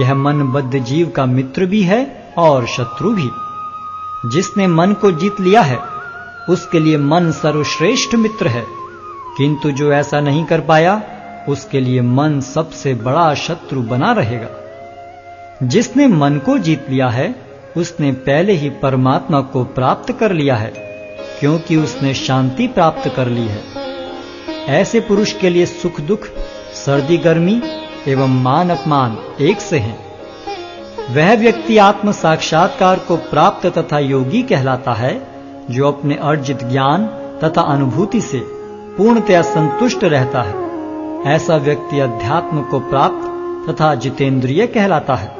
यह मन बद्ध जीव का मित्र भी है और शत्रु भी। जिसने मन को जीत लिया है, उसके लिए मन सर्वश्रेष्ठ मित्र है। किंतु जो ऐसा नहीं कर पाया, उसके लिए मन सबसे बड़ा शत्रु बना रहेगा। जिसने मन को जीत लिया है उसने पहले ही परमात्मा को प्राप्त कर लिया है, क्योंकि उसने शांति प्राप्त कर ली है। ऐसे पुरुष के लिए सुख दुख, सर्दी गर्मी एवं मान अपमान एक से हैं। वह व्यक्ति आत्म साक्षात्कार को प्राप्त तथा योगी कहलाता है, जो अपने अर्जित ज्ञान तथा अनुभूति से पूर्णतया संतुष्ट रहता है। ऐसा व्यक्ति अध्यात्म को प्राप्त तथा जितेंद्रिय कहलाता है।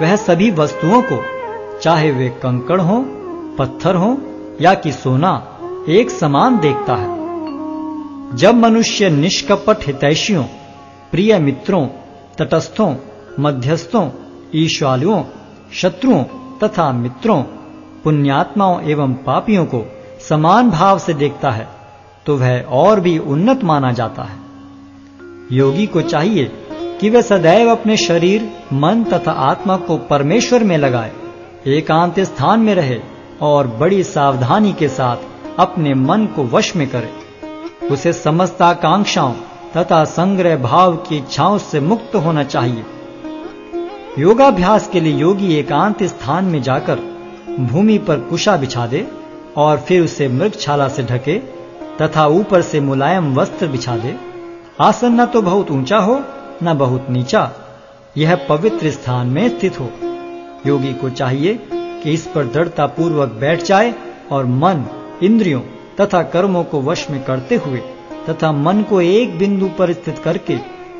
वह सभी वस्तुओं को चाहे वे कंकड़ हो, पत्थर हो, या कि सोना, एक समान देखता है। जब मनुष्य निष्कपट हितैषियों, प्रिय मित्रों, तटस्थों, मध्यस्थों, ईश्वालुओं, शत्रुओं तथा मित्रों, पुण्यात्माओं एवं पापियों को समान भाव से देखता है तो वह और भी उन्नत माना जाता है। योगी को चाहिए कि वह सदैव अपने शरीर, मन तथा आत्मा को परमेश्वर में लगाए। एकांत स्थान में रहे और बड़ी सावधानी के साथ अपने मन को वश में करे। उसे समस्त आकांक्षाओं तथा संग्रह भाव की इच्छाओं से मुक्त होना चाहिए। योगाभ्यास के लिए योगी एकांत स्थान में जाकर भूमि पर कुशा बिछा दे और फिर उसे मृगछाला से ढके तथा ऊपर से मुलायम वस्त्र बिछा दे। आसन न तो बहुत ऊँचा हो, न बहुत नीचा। यह पवित्र स्थान में स्थित हो। योगी को चाहिए कि इस पर दृढ़ता पूर्वक बैठ जाए और मन इंद्रियों तथा कर्मों को वश में करते हुए तथा मन को एक बिंदु पर स्थित करके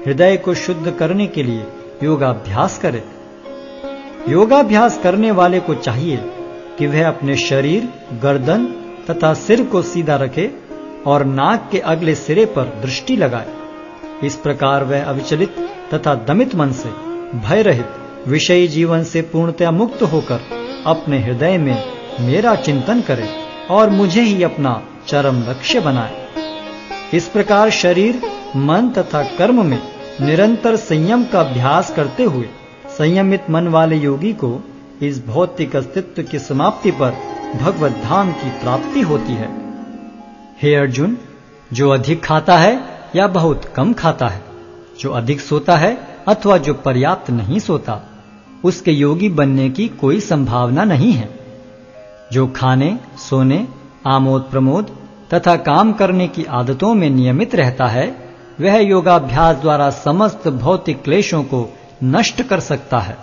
हृदय को शुद्ध करने के लिए योगाभ्यास करे। योगाभ्यास करने वाले को चाहिए कि वह अपने शरीर, गर्दन तथा सिर को सीधा रखे और नाक के अगले सिरे पर दृष्टि लगाए। इस प्रकार वह अविचलित तथा दमित मन से भय रहित विषयी जीवन से पूर्णतया मुक्त होकर अपने हृदय में मेरा चिंतन करे और मुझे ही अपना चरम लक्ष्य बनाए। इस प्रकार शरीर, मन तथा कर्म में निरंतर संयम का अभ्यास करते हुए संयमित मन वाले योगी को इस भौतिक अस्तित्व की समाप्ति पर भगवत धाम की प्राप्ति होती है। हे अर्जुन, जो अधिक खाता है या बहुत कम खाता है, जो अधिक सोता है अथवा जो पर्याप्त नहीं सोता उसके योगी बनने की कोई संभावना नहीं है। जो खाने, सोने, आमोद प्रमोद तथा काम करने की आदतों में नियमित रहता है, वह योगाभ्यास द्वारा समस्त भौतिक क्लेशों को नष्ट कर सकता है।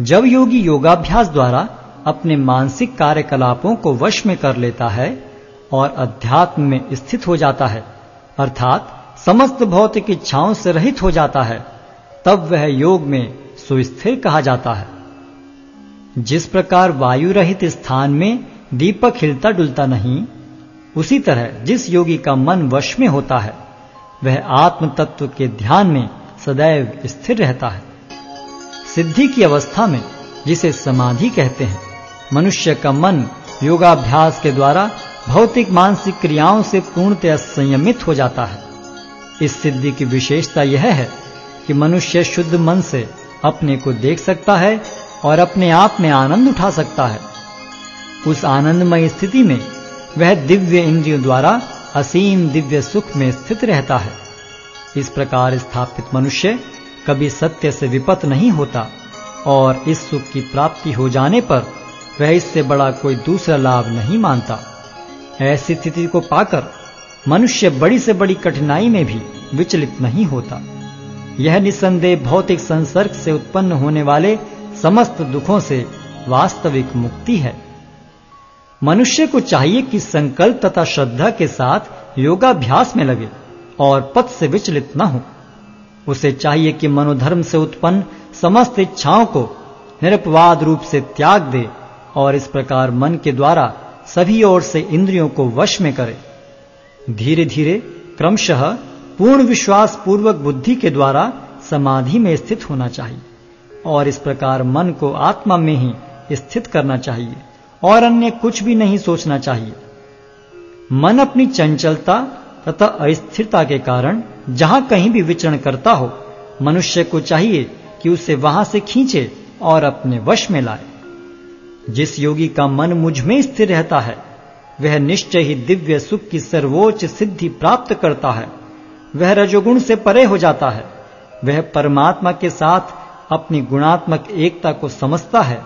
जब योगी योगाभ्यास द्वारा अपने मानसिक कार्यकलापों को वश में कर लेता है और अध्यात्म में स्थित हो जाता है, अर्थात समस्त भौतिक इच्छाओं से रहित हो जाता है, तब वह योग में सुस्थिर कहा जाता है। जिस प्रकार वायु रहित स्थान में दीपक हिलता डुलता नहीं, उसी तरह जिस योगी का मन वश में होता है, वह आत्म तत्व के ध्यान में सदैव स्थिर रहता है। सिद्धि की अवस्था में, जिसे समाधि कहते हैं, मनुष्य का मन योगाभ्यास के द्वारा भौतिक मानसिक क्रियाओं से पूर्णतया संयमित हो जाता है। इस सिद्धि की विशेषता यह है कि मनुष्य शुद्ध मन से अपने को देख सकता है और अपने आप में आनंद उठा सकता है। उस आनंदमय स्थिति में वह दिव्य इंद्रियों द्वारा असीम दिव्य सुख में स्थित रहता है। इस प्रकार स्थापित मनुष्य कभी सत्य से विपत नहीं होता और इस सुख की प्राप्ति हो जाने पर वह इससे बड़ा कोई दूसरा लाभ नहीं मानता। ऐसी स्थिति को पाकर मनुष्य बड़ी से बड़ी कठिनाई में भी विचलित नहीं होता। यह निसंदेह भौतिक संसर्ग से उत्पन्न होने वाले समस्त दुखों से वास्तविक मुक्ति है। मनुष्य को चाहिए कि संकल्प तथा श्रद्धा के साथ योगाभ्यास में लगे और पथ से विचलित न हो। उसे चाहिए कि मनोधर्म से उत्पन्न समस्त इच्छाओं को निरपवाद रूप से त्याग दे और इस प्रकार मन के द्वारा सभी ओर से इंद्रियों को वश में करे। धीरे धीरे क्रमशः पूर्ण विश्वास पूर्वक बुद्धि के द्वारा समाधि में स्थित होना चाहिए और इस प्रकार मन को आत्मा में ही स्थित करना चाहिए और अन्य कुछ भी नहीं सोचना चाहिए। मन अपनी चंचलता तथा अस्थिरता के कारण जहाँ कहीं भी विचरण करता हो, मनुष्य को चाहिए कि उसे वहाँ से खींचे और अपने वश में लाए। जिस योगी का मन मुझमें स्थिर रहता है, वह निश्चय ही दिव्य सुख की सर्वोच्च सिद्धि प्राप्त करता है। वह रजोगुण से परे हो जाता है। वह परमात्मा के साथ अपनी गुणात्मक एकता को समझता है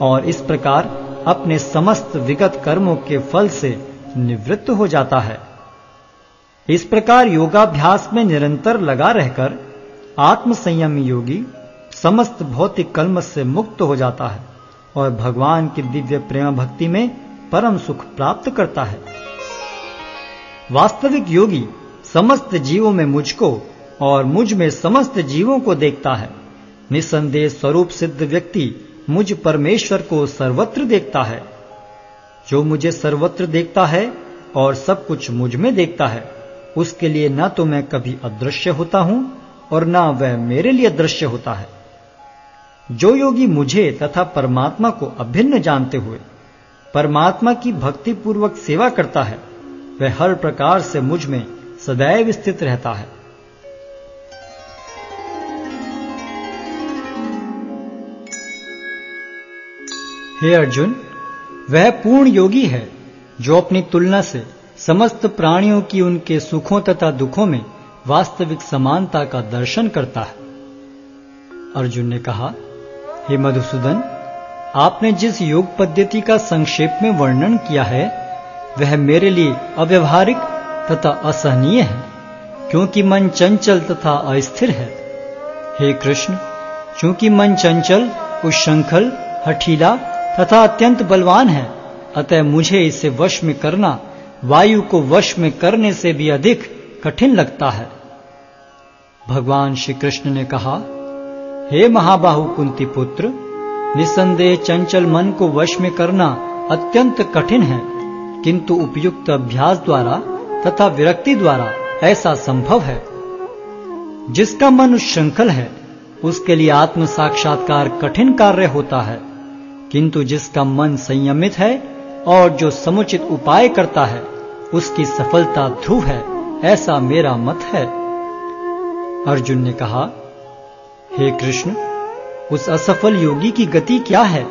और इस प्रकार अपने समस्त विगत कर्मों के फल से निवृत्त हो जाता है। इस प्रकार योगाभ्यास में निरंतर लगा रहकर आत्म संयमी योगी समस्त भौतिक कलम से मुक्त हो जाता है और भगवान की दिव्य प्रेम भक्ति में परम सुख प्राप्त करता है। वास्तविक योगी समस्त जीवों में मुझको और मुझमें समस्त जीवों को देखता है। निसंदेह स्वरूप सिद्ध व्यक्ति मुझ परमेश्वर को सर्वत्र देखता है। जो मुझे सर्वत्र देखता है और सब कुछ मुझमें देखता है, उसके लिए न तो मैं कभी अदृश्य होता हूँ और न वह मेरे लिए अदृश्य होता है। जो योगी मुझे तथा परमात्मा को अभिन्न जानते हुए, परमात्मा की भक्ति पूर्वक सेवा करता है, वह हर प्रकार से मुझमें सदैव स्थित रहता है। हे अर्जुन, वह पूर्ण योगी है जो अपनी तुलना से समस्त प्राणियों की उनके सुखों तथा दुखों में वास्तविक समानता का दर्शन करता है। अर्जुन ने कहा, हे मधुसूदन, आपने जिस योग पद्धति का संक्षेप में वर्णन किया है, वह मेरे लिए अव्यवहारिक तथा असहनीय है, क्योंकि मन चंचल तथा अस्थिर है। हे कृष्ण क्योंकि मन चंचल उशृंखल हठीला तथा अत्यंत बलवान है, अतः मुझे इसे वश में करना, वायु को वश में करने से भी अधिक कठिन लगता है। भगवान श्री कृष्ण ने कहा, हे महाबाहु कुंती पुत्र, निसंदेह चंचल मन को वश में करना अत्यंत कठिन है, किंतु उपयुक्त अभ्यास द्वारा तथा विरक्ति द्वारा ऐसा संभव है। जिसका मन श्रृंखल है, उसके लिए आत्म साक्षात्कार कठिन कार्य होता है। किंतु जिसका मन संयमित है और जो समुचित उपाय करता है, उसकी सफलता ध्रुव है, ऐसा मेरा मत है। अर्जुन ने कहा, हे कृष्ण, उस असफल योगी की गति क्या है,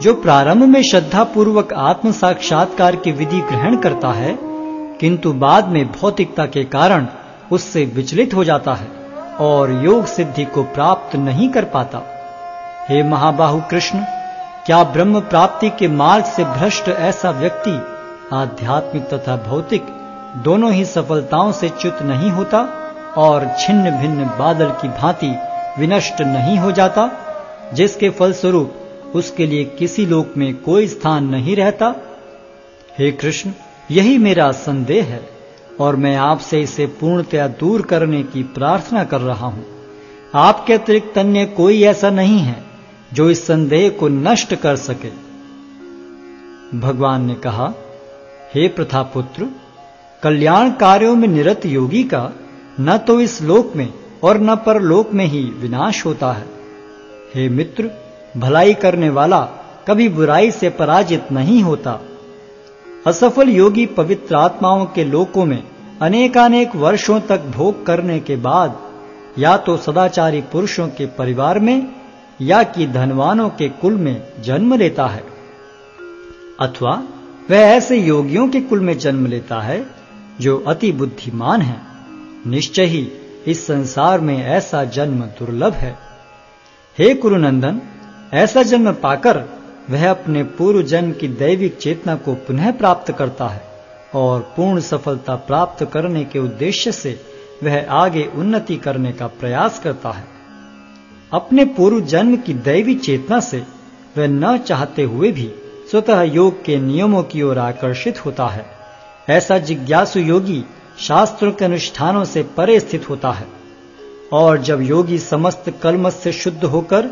जो प्रारंभ में श्रद्धा पूर्वक आत्म साक्षात्कार की विधि ग्रहण करता है? किंतु बाद में भौतिकता के कारण उससे विचलित हो जाता है और योग सिद्धि को प्राप्त नहीं कर पाता। हे महाबाहु कृष्ण, क्या ब्रह्म प्राप्ति के मार्ग से भ्रष्ट ऐसा व्यक्ति आध्यात्मिक तथा भौतिक दोनों ही सफलताओं से च्युत नहीं होता और छिन्न भिन्न बादल की भांति विनष्ट नहीं हो जाता, जिसके फलस्वरूप उसके लिए किसी लोक में कोई स्थान नहीं रहता? हे कृष्ण यही मेरा संदेह है और मैं आपसे इसे पूर्णतया दूर करने की प्रार्थना कर रहा हूँ। आपके अतिरिक्त अन्य कोई ऐसा नहीं है जो इस संदेह को नष्ट कर सके। भगवान ने कहा, हे प्रथापुत्र, कल्याण कार्यों में निरत योगी का न तो इस लोक में और न परलोक में ही विनाश होता है। हे मित्र, भलाई करने वाला कभी बुराई से पराजित नहीं होता। असफल योगी पवित्र आत्माओं के लोकों में अनेकानेक वर्षों तक भोग करने के बाद, या तो सदाचारी पुरुषों के परिवार में, या कि धनवानों के कुल में जन्म लेता है। अथवा वह ऐसे योगियों के कुल में जन्म लेता है, जो अति बुद्धिमान है। निश्चय ही इस संसार में ऐसा जन्म दुर्लभ है। हे कुरुनंदन ऐसा जन्म पाकर वह अपने पूर्व जन्म की दैविक चेतना को पुनः प्राप्त करता है और पूर्ण सफलता प्राप्त करने के उद्देश्य से वह आगे उन्नति करने का प्रयास करता है। अपने पूर्व जन्म की दैवी चेतना से वह न चाहते हुए भी स्वतः योग के नियमों की ओर आकर्षित होता है। ऐसा जिज्ञासु योगी शास्त्रों के अनुष्ठानों से परे स्थित होता है और जब योगी समस्त कलमत से शुद्ध होकर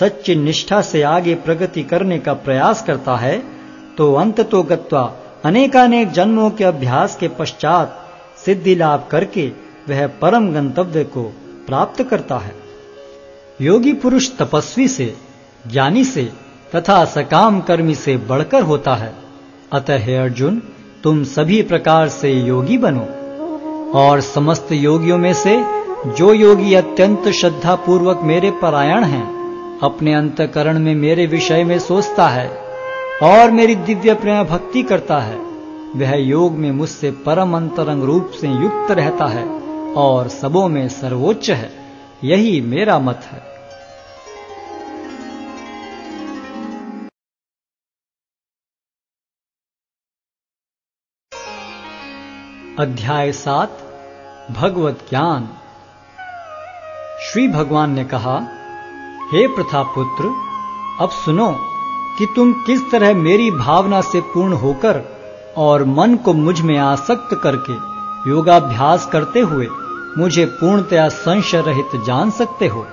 सच्ची निष्ठा से आगे प्रगति करने का प्रयास करता है तो अंत तो गत्वा अनेकानेक जन्मों के अभ्यास के पश्चात सिद्धि लाभ करके वह परम गंतव्य को प्राप्त करता है। योगी पुरुष तपस्वी से, ज्ञानी से तथा सकाम कर्मी से बढ़कर होता है। अतः हे अर्जुन, तुम सभी प्रकार से योगी बनो। और समस्त योगियों में से जो योगी अत्यंत श्रद्धा पूर्वक मेरे परायण हैं अपने अंतकरण में मेरे विषय में सोचता है और मेरी दिव्य प्रेम भक्ति करता है। वह योग में मुझसे परम अंतरंग रूप से युक्त रहता है और सबों में सर्वोच्च है। यही मेरा मत है। अध्याय सात, भगवत ज्ञान। श्री भगवान ने कहा हे प्रथा पुत्र अब सुनो कि तुम किस तरह मेरी भावना से पूर्ण होकर और मन को मुझमें आसक्त करके योगाभ्यास करते हुए मुझे पूर्णतया संशय रहित जान सकते हो।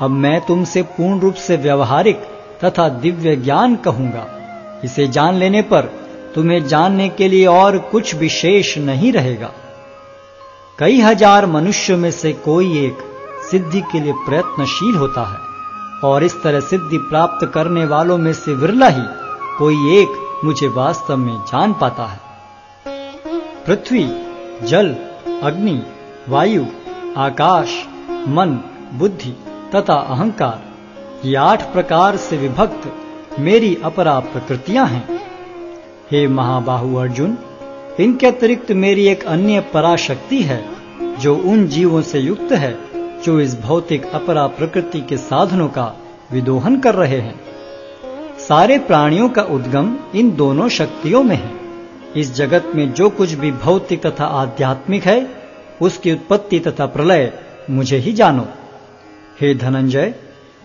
अब मैं तुमसे पूर्ण रूप से व्यवहारिक तथा दिव्य ज्ञान कहूँगा। इसे जान लेने पर तुम्हें जानने के लिए और कुछ विशेष नहीं रहेगा। कई हज़ार मनुष्यों में से कोई एक सिद्धि के लिए प्रयत्नशील होता है। और इस तरह सिद्धि प्राप्त करने वालों में से विरला ही कोई एक मुझे वास्तव में जान पाता है। पृथ्वी, जल, अग्नि, वायु, आकाश, मन, बुद्धि तथा अहंकार, ये आठ प्रकार से विभक्त मेरी अपरा प्रकृतियाँ हैं। हे महाबाहु अर्जुन, इनके अतिरिक्त मेरी एक अन्य पराशक्ति है, जो उन जीवों से युक्त है, जो इस भौतिक अपरा प्रकृति के साधनों का विदोहन कर रहे हैं। सारे प्राणियों का उद्गम इन दोनों शक्तियों में है। इस जगत में जो कुछ भी भौतिक तथा आध्यात्मिक है, उसकी उत्पत्ति तथा प्रलय मुझे ही जानो। हे धनंजय,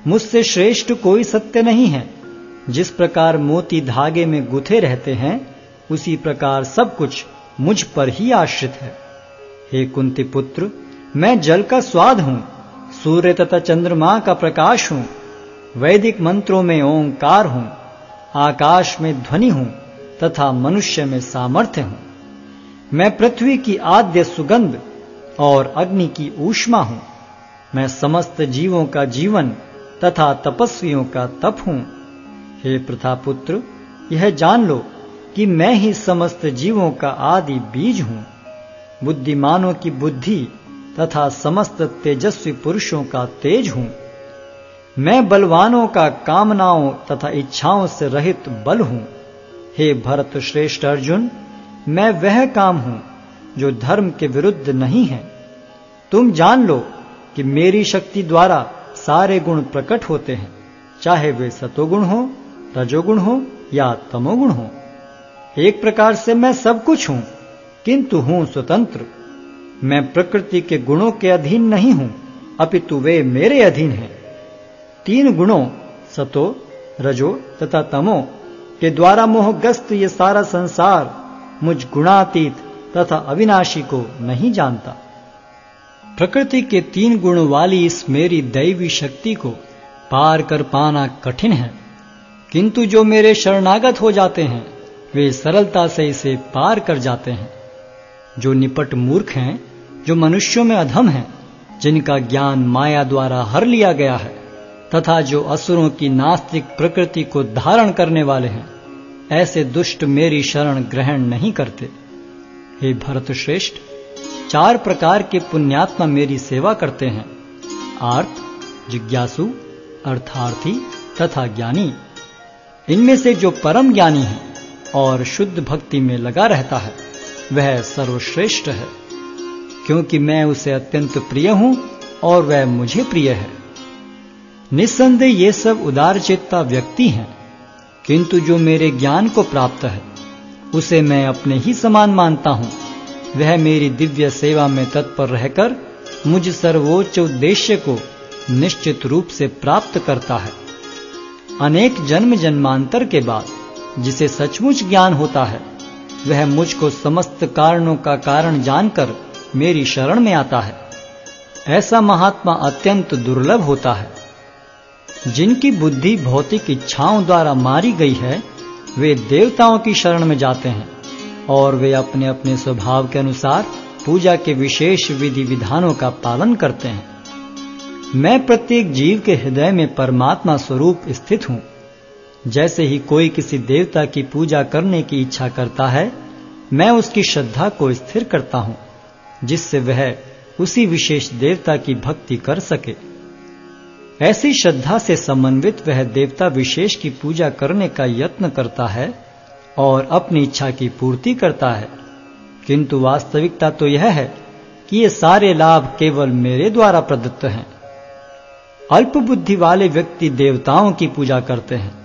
मुझसे श्रेष्ठ कोई सत्य नहीं है। जिस प्रकार मोती धागे में गुथे रहते हैं, उसी प्रकार सब कुछ मुझ पर ही आश्रित है। हे कुंती पुत्र, मैं जल का स्वाद हूँ, सूर्य तथा चंद्रमा का प्रकाश हूँ। वैदिक मंत्रों में ओंकार हूँ, आकाश में ध्वनि हूँ, तथा मनुष्य में सामर्थ्य हूँ। मैं पृथ्वी की आद्य सुगंध और अग्नि की ऊष्मा हूँ। मैं समस्त जीवों का जीवन तथा तपस्वियों का तप हूँ। हे प्रथापुत्र यह जान लो कि मैं ही समस्त जीवों का आदि बीज हूँ। बुद्धिमानों की बुद्धि तथा समस्त तेजस्वी पुरुषों का तेज हूँ। मैं बलवानों का कामनाओं तथा इच्छाओं से रहित बल हूँ। हे भरत श्रेष्ठ अर्जुन, मैं वह काम हूँ जो धर्म के विरुद्ध नहीं है। तुम जान लो कि मेरी शक्ति द्वारा सारे गुण प्रकट होते हैं, चाहे वे सतोगुण हो, रजोगुण हो या तमोगुण हो। एक प्रकार से मैं सब कुछ हूँ, किंतु हूँ स्वतंत्र। मैं प्रकृति के गुणों के अधीन नहीं हूँ, अपितु वे मेरे अधीन हैं। तीन गुणों, सतो, रजो तथा तमो, के द्वारा मोहग्रस्त ये सारा संसार मुझ गुणातीत तथा अविनाशी को नहीं जानता। प्रकृति के तीन गुण वाली इस मेरी दैवी शक्ति को पार कर पाना कठिन है। किंतु जो मेरे शरणागत हो जाते हैं, वे सरलता से इसे पार कर जाते हैं। जो निपट मूर्ख हैं, जो मनुष्यों में अधम हैं, जिनका ज्ञान माया द्वारा हर लिया गया है तथा जो असुरों की नास्तिक प्रकृति को धारण करने वाले हैं, ऐसे दुष्ट मेरी शरण ग्रहण नहीं करते। हे भरत श्रेष्ठ चार प्रकार के पुण्यात्मा मेरी सेवा करते हैं। आर्थ जिज्ञासु, अर्थार्थी तथा ज्ञानी। इनमें से जो परम ज्ञानी है और शुद्ध भक्ति में लगा रहता है, वह सर्वश्रेष्ठ है। क्योंकि मैं उसे अत्यंत प्रिय हूँ और वह मुझे प्रिय है। निस्संदेह ये सब उदार चेतता व्यक्ति हैं, किंतु जो मेरे ज्ञान को प्राप्त है, उसे मैं अपने ही समान मानता हूँ। वह मेरी दिव्य सेवा में तत्पर रहकर मुझ सर्वोच्च उद्देश्य को निश्चित रूप से प्राप्त करता है। अनेक जन्म जन्मांतर के बाद जिसे सचमुच ज्ञान होता है, वह मुझको समस्त कारणों का कारण जानकर मेरी शरण में आता है। ऐसा महात्मा अत्यंत दुर्लभ होता है। जिनकी बुद्धि भौतिक इच्छाओं द्वारा मारी गई है, वे देवताओं की शरण में जाते हैं और वे अपने अपने स्वभाव के अनुसार पूजा के विशेष विधि विधानों का पालन करते हैं। मैं प्रत्येक जीव के हृदय में परमात्मा स्वरूप स्थित हूँ। जैसे ही कोई किसी देवता की पूजा करने की इच्छा करता है, मैं उसकी श्रद्धा को स्थिर करता हूँ, जिससे वह उसी विशेष देवता की भक्ति कर सके। ऐसी श्रद्धा से समन्वित वह देवता विशेष की पूजा करने का यत्न करता है और अपनी इच्छा की पूर्ति करता है। किंतु वास्तविकता तो यह है कि ये सारे लाभ केवल मेरे द्वारा प्रदत्त हैं। अल्प बुद्धि वाले व्यक्ति देवताओं की पूजा करते हैं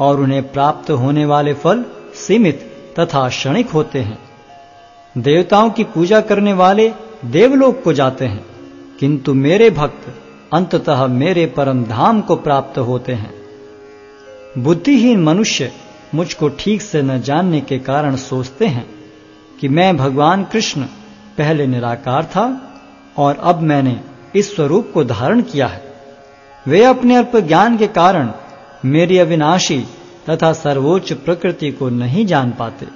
और उन्हें प्राप्त होने वाले फल सीमित तथा क्षणिक होते हैं। देवताओं की पूजा करने वाले देवलोक को जाते हैं, किंतु मेरे भक्त अंततः मेरे परम धाम को प्राप्त होते हैं। बुद्धिहीन मनुष्य मुझको ठीक से न जानने के कारण सोचते हैं कि मैं भगवान कृष्ण पहले निराकार था और अब मैंने इस स्वरूप को धारण किया है। वे अपने अल्प ज्ञान के कारण मेरी अविनाशी तथा सर्वोच्च प्रकृति को नहीं जान पाते।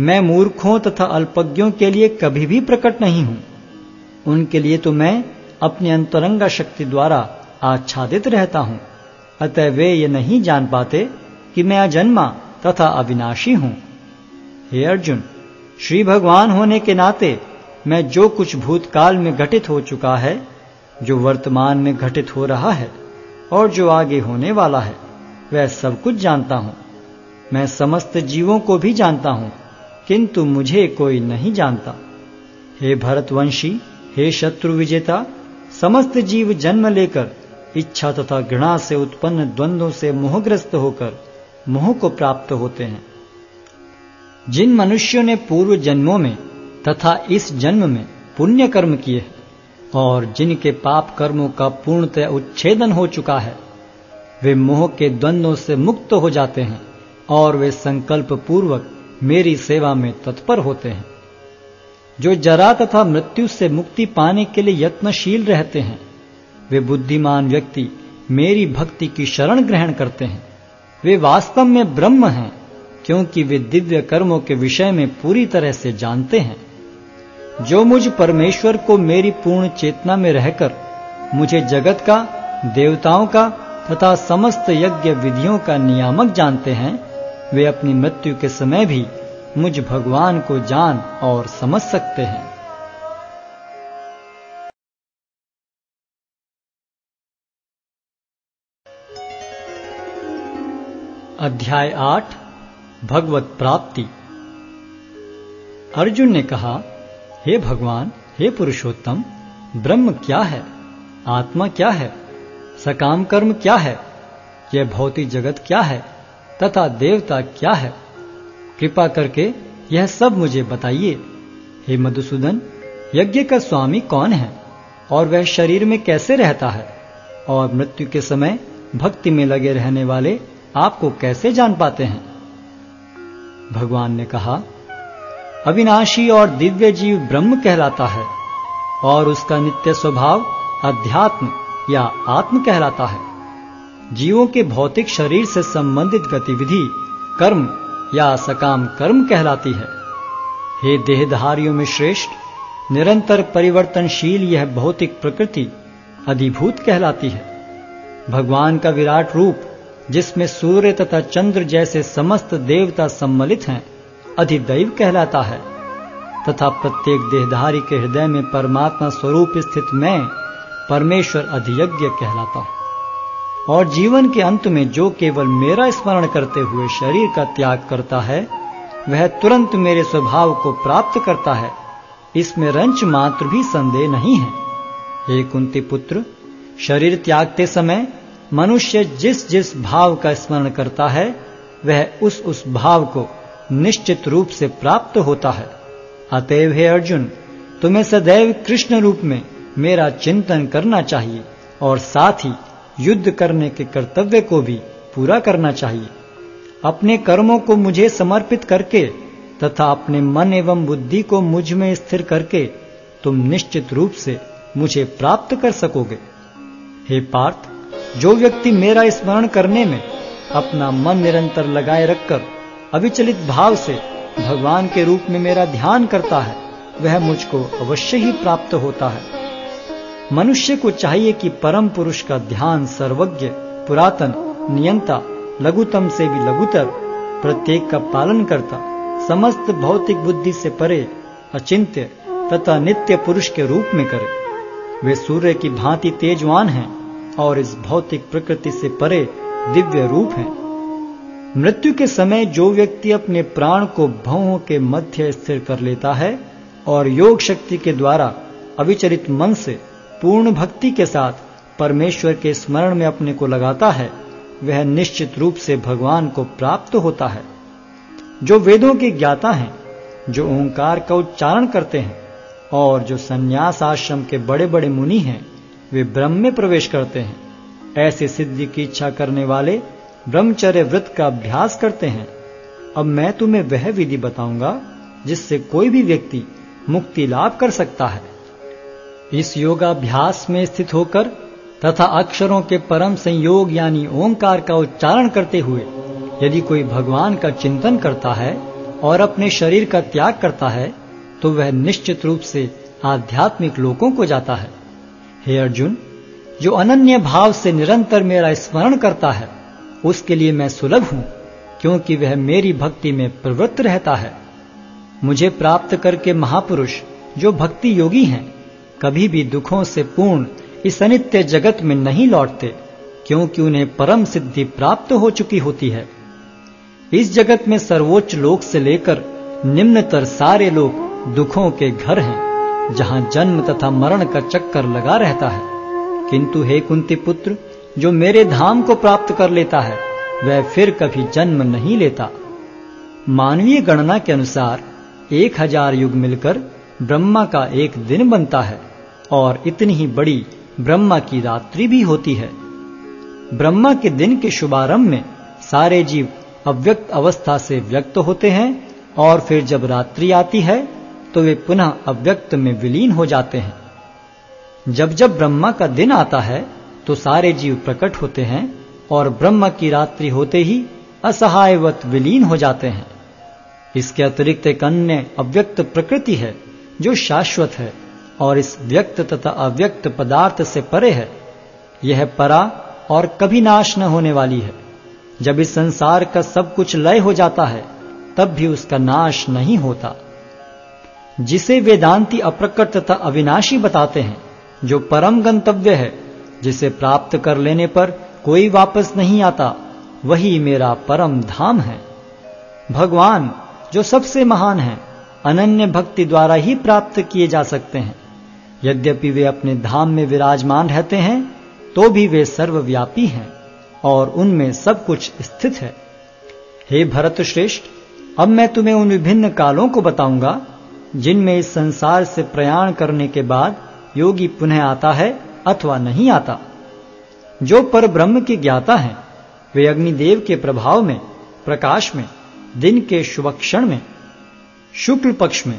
मैं मूर्खों तथा अल्पज्ञों के लिए कभी भी प्रकट नहीं हूँ। उनके लिए तो मैं अपनी अंतरंगा शक्ति द्वारा आच्छादित रहता हूँ। अतः वे ये नहीं जान पाते कि मैं अजन्मा तथा अविनाशी हूँ। हे अर्जुन, श्री भगवान होने के नाते मैं जो कुछ भूतकाल में घटित हो चुका है, जो वर्तमान में घटित हो रहा है और जो आगे होने वाला है, वह सब कुछ जानता हूँ। मैं समस्त जीवों को भी जानता हूँ, किंतु मुझे कोई नहीं जानता। हे भरतवंशी, हे शत्रु विजेता समस्त जीव जन्म लेकर इच्छा तथा घृणा से उत्पन्न द्वंद्वों से मोहग्रस्त होकर मोह को प्राप्त होते हैं। जिन मनुष्यों ने पूर्व जन्मों में तथा इस जन्म में पुण्य कर्म किए और जिनके पाप कर्मों का पूर्णतः उच्छेदन हो चुका है, वे मोह के द्वंद्वों से मुक्त हो जाते हैं और वे संकल्प पूर्वक मेरी सेवा में तत्पर होते हैं। जो जरा तथा मृत्यु से मुक्ति पाने के लिए यत्नशील रहते हैं, वे बुद्धिमान व्यक्ति मेरी भक्ति की शरण ग्रहण करते हैं। वे वास्तव में ब्रह्म हैं, क्योंकि वे दिव्य कर्मों के विषय में पूरी तरह से जानते हैं। जो मुझ परमेश्वर को मेरी पूर्ण चेतना में रहकर मुझे जगत का, देवताओं का तथा समस्त यज्ञ विधियों का नियामक जानते हैं, वे अपनी मृत्यु के समय भी मुझ भगवान को जान और समझ सकते हैं। अध्याय आठ, भगवत प्राप्ति। अर्जुन ने कहा, हे भगवान, हे पुरुषोत्तम, ब्रह्म क्या है? आत्मा क्या है? सकाम कर्म क्या है? यह भौतिक जगत क्या है? तथा देवता क्या है? कृपा करके यह सब मुझे बताइए। हे मधुसूदन, यज्ञ का स्वामी कौन है? और वह शरीर में कैसे रहता है? और मृत्यु के समय भक्ति में लगे रहने वाले आपको कैसे जान पाते हैं? भगवान ने कहा, अविनाशी और दिव्य जीव ब्रह्म कहलाता है, और उसका नित्य स्वभाव अध्यात्म या आत्म कहलाता है। जीवों के भौतिक शरीर से संबंधित गतिविधि, कर्म या सकाम कर्म कहलाती है। हे देहधारियों में श्रेष्ठ, निरंतर परिवर्तनशील यह भौतिक प्रकृति अधिभूत कहलाती है। भगवान का विराट रूप, जिसमें सूर्य तथा चंद्र जैसे समस्त देवता सम्मिलित हैं, अधिदैव कहलाता है। तथा प्रत्येक देहधारी के हृदय में परमात्मा स्वरूप स्थित मैं परमेश्वर अधियज्ञ कहलाता हूँ। और जीवन के अंत में जो केवल मेरा स्मरण करते हुए शरीर का त्याग करता है, वह तुरंत मेरे स्वभाव को प्राप्त करता है। इसमें रंच मात्र भी संदेह नहीं है। हे कुंती पुत्र, शरीर त्यागते समय मनुष्य जिस जिस भाव का स्मरण करता है, वह उस उस भाव को निश्चित रूप से प्राप्त होता है। अतएव हे अर्जुन, तुम्हें सदैव कृष्ण रूप में मेरा चिंतन करना चाहिए और साथ ही युद्ध करने के कर्तव्य को भी पूरा करना चाहिए। अपने कर्मों को मुझे समर्पित करके तथा अपने मन एवं बुद्धि को मुझमें स्थिर करके तुम निश्चित रूप से मुझे प्राप्त कर सकोगे। हे पार्थ, जो व्यक्ति मेरा स्मरण करने में अपना मन निरंतर लगाए रखकर अविचलित भाव से भगवान के रूप में मेरा ध्यान करता है, वह मुझको अवश्य ही प्राप्त होता है। मनुष्य को चाहिए कि परम पुरुष का ध्यान सर्वज्ञ, पुरातन, नियंता, लघुतम से भी लघुतर, प्रत्येक का पालन करता, समस्त भौतिक बुद्धि से परे, अचिंत्य तथा नित्य पुरुष के रूप में करे। वे सूर्य की भांति तेजवान हैं और इस भौतिक प्रकृति से परे दिव्य रूप हैं। मृत्यु के समय जो व्यक्ति अपने प्राण को भवों के मध्य स्थिर कर लेता है और योग शक्ति के द्वारा अविचलित मन से पूर्ण भक्ति के साथ परमेश्वर के स्मरण में अपने को लगाता है, वह निश्चित रूप से भगवान को प्राप्त होता है। जो वेदों के ज्ञाता हैं, जो ओंकार का उच्चारण करते हैं, और जो संन्यास आश्रम के बड़े बड़े मुनि हैं, वे ब्रह्म में प्रवेश करते हैं। ऐसे सिद्धि की इच्छा करने वाले ब्रह्मचर्य व्रत का अभ्यास करते हैं। अब मैं तुम्हें वह विधि बताऊँगा, जिससे कोई भी व्यक्ति मुक्ति लाभ कर सकता है। इस योगाभ्यास में स्थित होकर तथा अक्षरों के परम संयोग यानी ओंकार का उच्चारण करते हुए यदि कोई भगवान का चिंतन करता है और अपने शरीर का त्याग करता है तो वह निश्चित रूप से आध्यात्मिक लोकों को जाता है। हे अर्जुन, जो अनन्य भाव से निरंतर मेरा स्मरण करता है, उसके लिए मैं सुलभ हूँ, क्योंकि वह मेरी भक्ति में प्रवृत्त रहता है। मुझे प्राप्त करके महापुरुष, जो भक्ति योगी हैं कभी भी दुखों से पूर्ण इस अनित्य जगत में नहीं लौटते, क्योंकि उन्हें परम सिद्धि प्राप्त हो चुकी होती है। इस जगत में सर्वोच्च लोक से लेकर निम्नतर सारे लोग दुखों के घर हैं, जहाँ जन्म तथा मरण का चक्कर लगा रहता है। किंतु हे कुंती पुत्र, जो मेरे धाम को प्राप्त कर लेता है, वह फिर कभी जन्म नहीं लेता। मानवीय गणना के अनुसार एक हज़ार युग मिलकर ब्रह्मा का एक दिन बनता है। और इतनी ही बड़ी ब्रह्मा की रात्रि भी होती है। ब्रह्मा के दिन के शुभारंभ में सारे जीव अव्यक्त अवस्था से व्यक्त होते हैं और फिर जब रात्रि आती है तो वे पुनः अव्यक्त में विलीन हो जाते हैं। जब जब ब्रह्मा का दिन आता है तो सारे जीव प्रकट होते हैं और ब्रह्म की रात्रि होते ही असहायवत विलीन हो जाते हैं। इसके अतिरिक्त एक अन्य अव्यक्त प्रकृति है, जो शाश्वत है। और इस व्यक्त तथा अव्यक्त पदार्थ से परे है। यह परा और कभी नाश न होने वाली है। जब इस संसार का सब कुछ लय हो जाता है, तब भी उसका नाश नहीं होता। जिसे वेदांती अप्रकट तथा अविनाशी बताते हैं, जो परम गंतव्य है, जिसे प्राप्त कर लेने पर कोई वापस नहीं आता, वही मेरा परम धाम है। भगवान, जो सबसे महान है, अनन्य भक्ति द्वारा ही प्राप्त किए जा सकते हैं। यद्यपि वे अपने धाम में विराजमान रहते हैं तो भी वे सर्वव्यापी हैं और उनमें सब कुछ स्थित है। हे भरत श्रेष्ठ अब मैं तुम्हें उन विभिन्न कालों को बताऊँगा, जिनमें इस संसार से प्रयाण करने के बाद योगी पुनः आता है अथवा नहीं आता। जो पर ब्रह्म के ज्ञाता हैं, वे अग्निदेव के प्रभाव में, प्रकाश में, दिन के शुभ क्षण में, शुक्ल पक्ष में,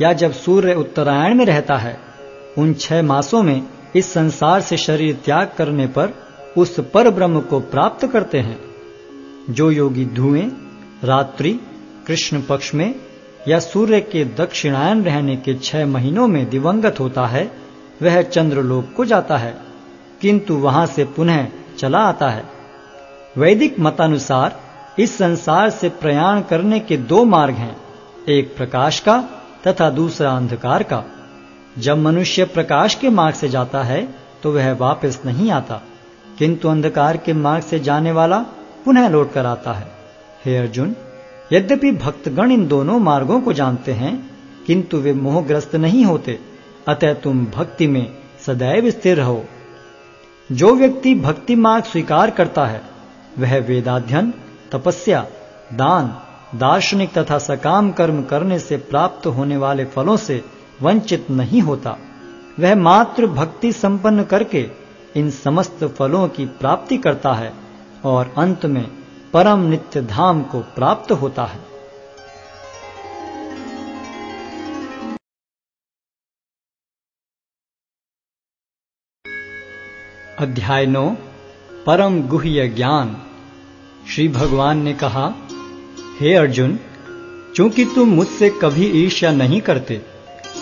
या जब सूर्य उत्तरायण में रहता है उन छह मासों में इस संसार से शरीर त्याग करने पर उस पर ब्रह्म को प्राप्त करते हैं। जो योगी धुएँ, रात्रि, कृष्ण पक्ष में या सूर्य के दक्षिणायन रहने के छह महीनों में दिवंगत होता है, वह चंद्रलोक को जाता है, किंतु वहाँ से पुनः चला आता है। वैदिक मतानुसार इस संसार से प्रयाण करने के दो मार्ग हैं, एक प्रकाश का तथा दूसरा अंधकार का। जब मनुष्य प्रकाश के मार्ग से जाता है तो वह वापस नहीं आता। किंतु अंधकार के मार्ग से जाने वाला पुनः लौट कर आता है। हे अर्जुन, यद्यपि भक्तगण इन दोनों मार्गों को जानते हैं, किंतु वे मोहग्रस्त नहीं होते। अतः तुम भक्ति में सदैव स्थिर रहो। जो व्यक्ति भक्ति मार्ग स्वीकार करता है, वह वेदाध्यन तपस्या, दान, दार्शनिक तथा सकाम कर्म करने से प्राप्त होने वाले फलों से वंचित नहीं होता। वह मात्र भक्ति संपन्न करके इन समस्त फलों की प्राप्ति करता है और अंत में परम नित्य धाम को प्राप्त होता है। अध्याय नौ, परम गुह्य ज्ञान। श्री भगवान ने कहा, हे अर्जुन, चूँकि तुम मुझसे कभी ईर्ष्या नहीं करते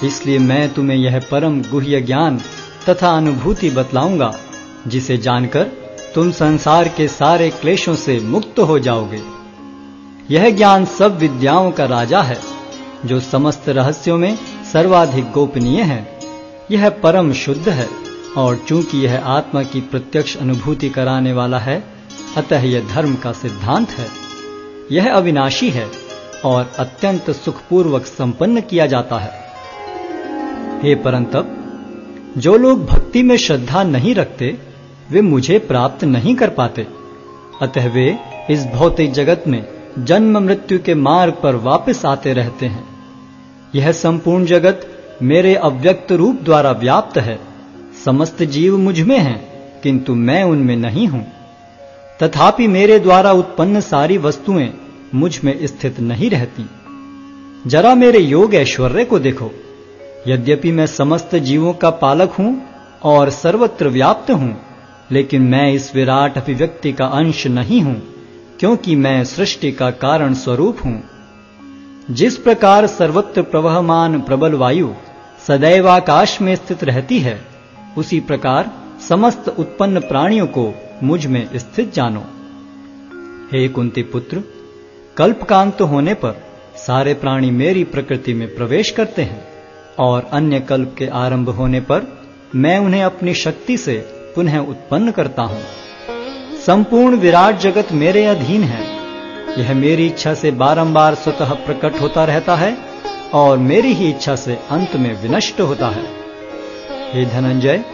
इसलिए मैं तुम्हें यह परम गुह्य ज्ञान तथा अनुभूति बतलाऊँगा, जिसे जानकर तुम संसार के सारे क्लेशों से मुक्त हो जाओगे। यह ज्ञान सब विद्याओं का राजा है, जो समस्त रहस्यों में सर्वाधिक गोपनीय है। यह परम शुद्ध है, और चूँकि यह आत्मा की प्रत्यक्ष अनुभूति कराने वाला है, अतः यह धर्म का सिद्धांत है। यह अविनाशी है, और अत्यंत सुखपूर्वक संपन्न किया जाता है। हे परंतप, जो लोग भक्ति में श्रद्धा नहीं रखते, वे मुझे प्राप्त नहीं कर पाते। अतः वे इस भौतिक जगत में जन्म मृत्यु के मार्ग पर वापस आते रहते हैं। यह संपूर्ण जगत मेरे अव्यक्त रूप द्वारा व्याप्त है। समस्त जीव मुझमें हैं, किंतु मैं उनमें नहीं हूँ। तथापि मेरे द्वारा उत्पन्न सारी वस्तुएँ मुझमें स्थित नहीं रहती। जरा मेरे योग ऐश्वर्य को देखो। यद्यपि मैं समस्त जीवों का पालक हूँ और सर्वत्र व्याप्त हूँ, लेकिन मैं इस विराट अभिव्यक्ति का अंश नहीं हूँ, क्योंकि मैं सृष्टि का कारण स्वरूप हूँ। जिस प्रकार सर्वत्र प्रवहमान प्रबल वायु सदैव आकाश में स्थित रहती है, उसी प्रकार समस्त उत्पन्न प्राणियों को मुझमें स्थित जानो। हे कुंती पुत्र, कल्पकांत होने पर सारे प्राणी मेरी प्रकृति में प्रवेश करते हैं। और अन्य कल्प के आरंभ होने पर मैं उन्हें अपनी शक्ति से पुनः उत्पन्न करता हूँ। संपूर्ण विराट जगत मेरे अधीन है। यह मेरी इच्छा से बारंबार स्वतः प्रकट होता रहता है और मेरी ही इच्छा से अंत में विनष्ट होता है। हे धनंजय,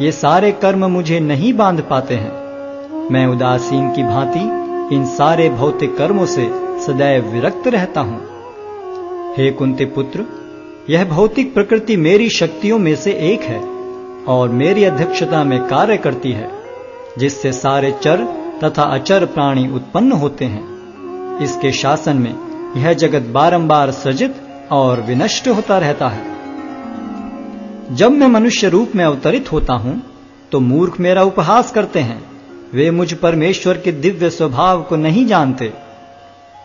ये सारे कर्म मुझे नहीं बाँध पाते हैं। मैं उदासीन की भांति इन सारे भौतिक कर्मों से सदैव विरक्त रहता हूँ। हे कुंती पुत्र यह भौतिक प्रकृति मेरी शक्तियों में से एक है और मेरी अध्यक्षता में कार्य करती है, जिससे सारे चर तथा अचर प्राणी उत्पन्न होते हैं। इसके शासन में यह जगत बारंबार सृजित और विनष्ट होता रहता है। जब मैं मनुष्य रूप में अवतरित होता हूँ तो मूर्ख मेरा उपहास करते हैं। वे मुझ परमेश्वर के दिव्य स्वभाव को नहीं जानते।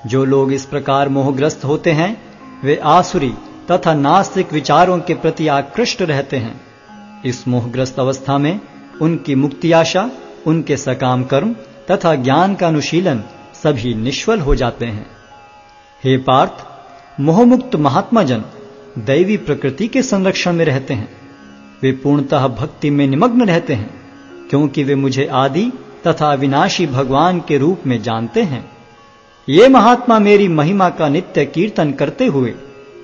जो लोग इस प्रकार मोहग्रस्त होते हैं, वे आसुरी तथा नास्तिक विचारों के प्रति आकृष्ट रहते हैं। इस मोहग्रस्त अवस्था में उनकी मुक्ति आशा, उनके सकाम कर्म तथा ज्ञान का अनुशीलन सभी निष्फल हो जाते हैं। हे पार्थ, मोहमुक्त महात्मा जन दैवी प्रकृति के संरक्षण में रहते हैं। वे पूर्णतः भक्ति में निमग्न रहते हैं, क्योंकि वे मुझे आदि तथा अविनाशी भगवान के रूप में जानते हैं। ये महात्मा मेरी महिमा का नित्य कीर्तन करते हुए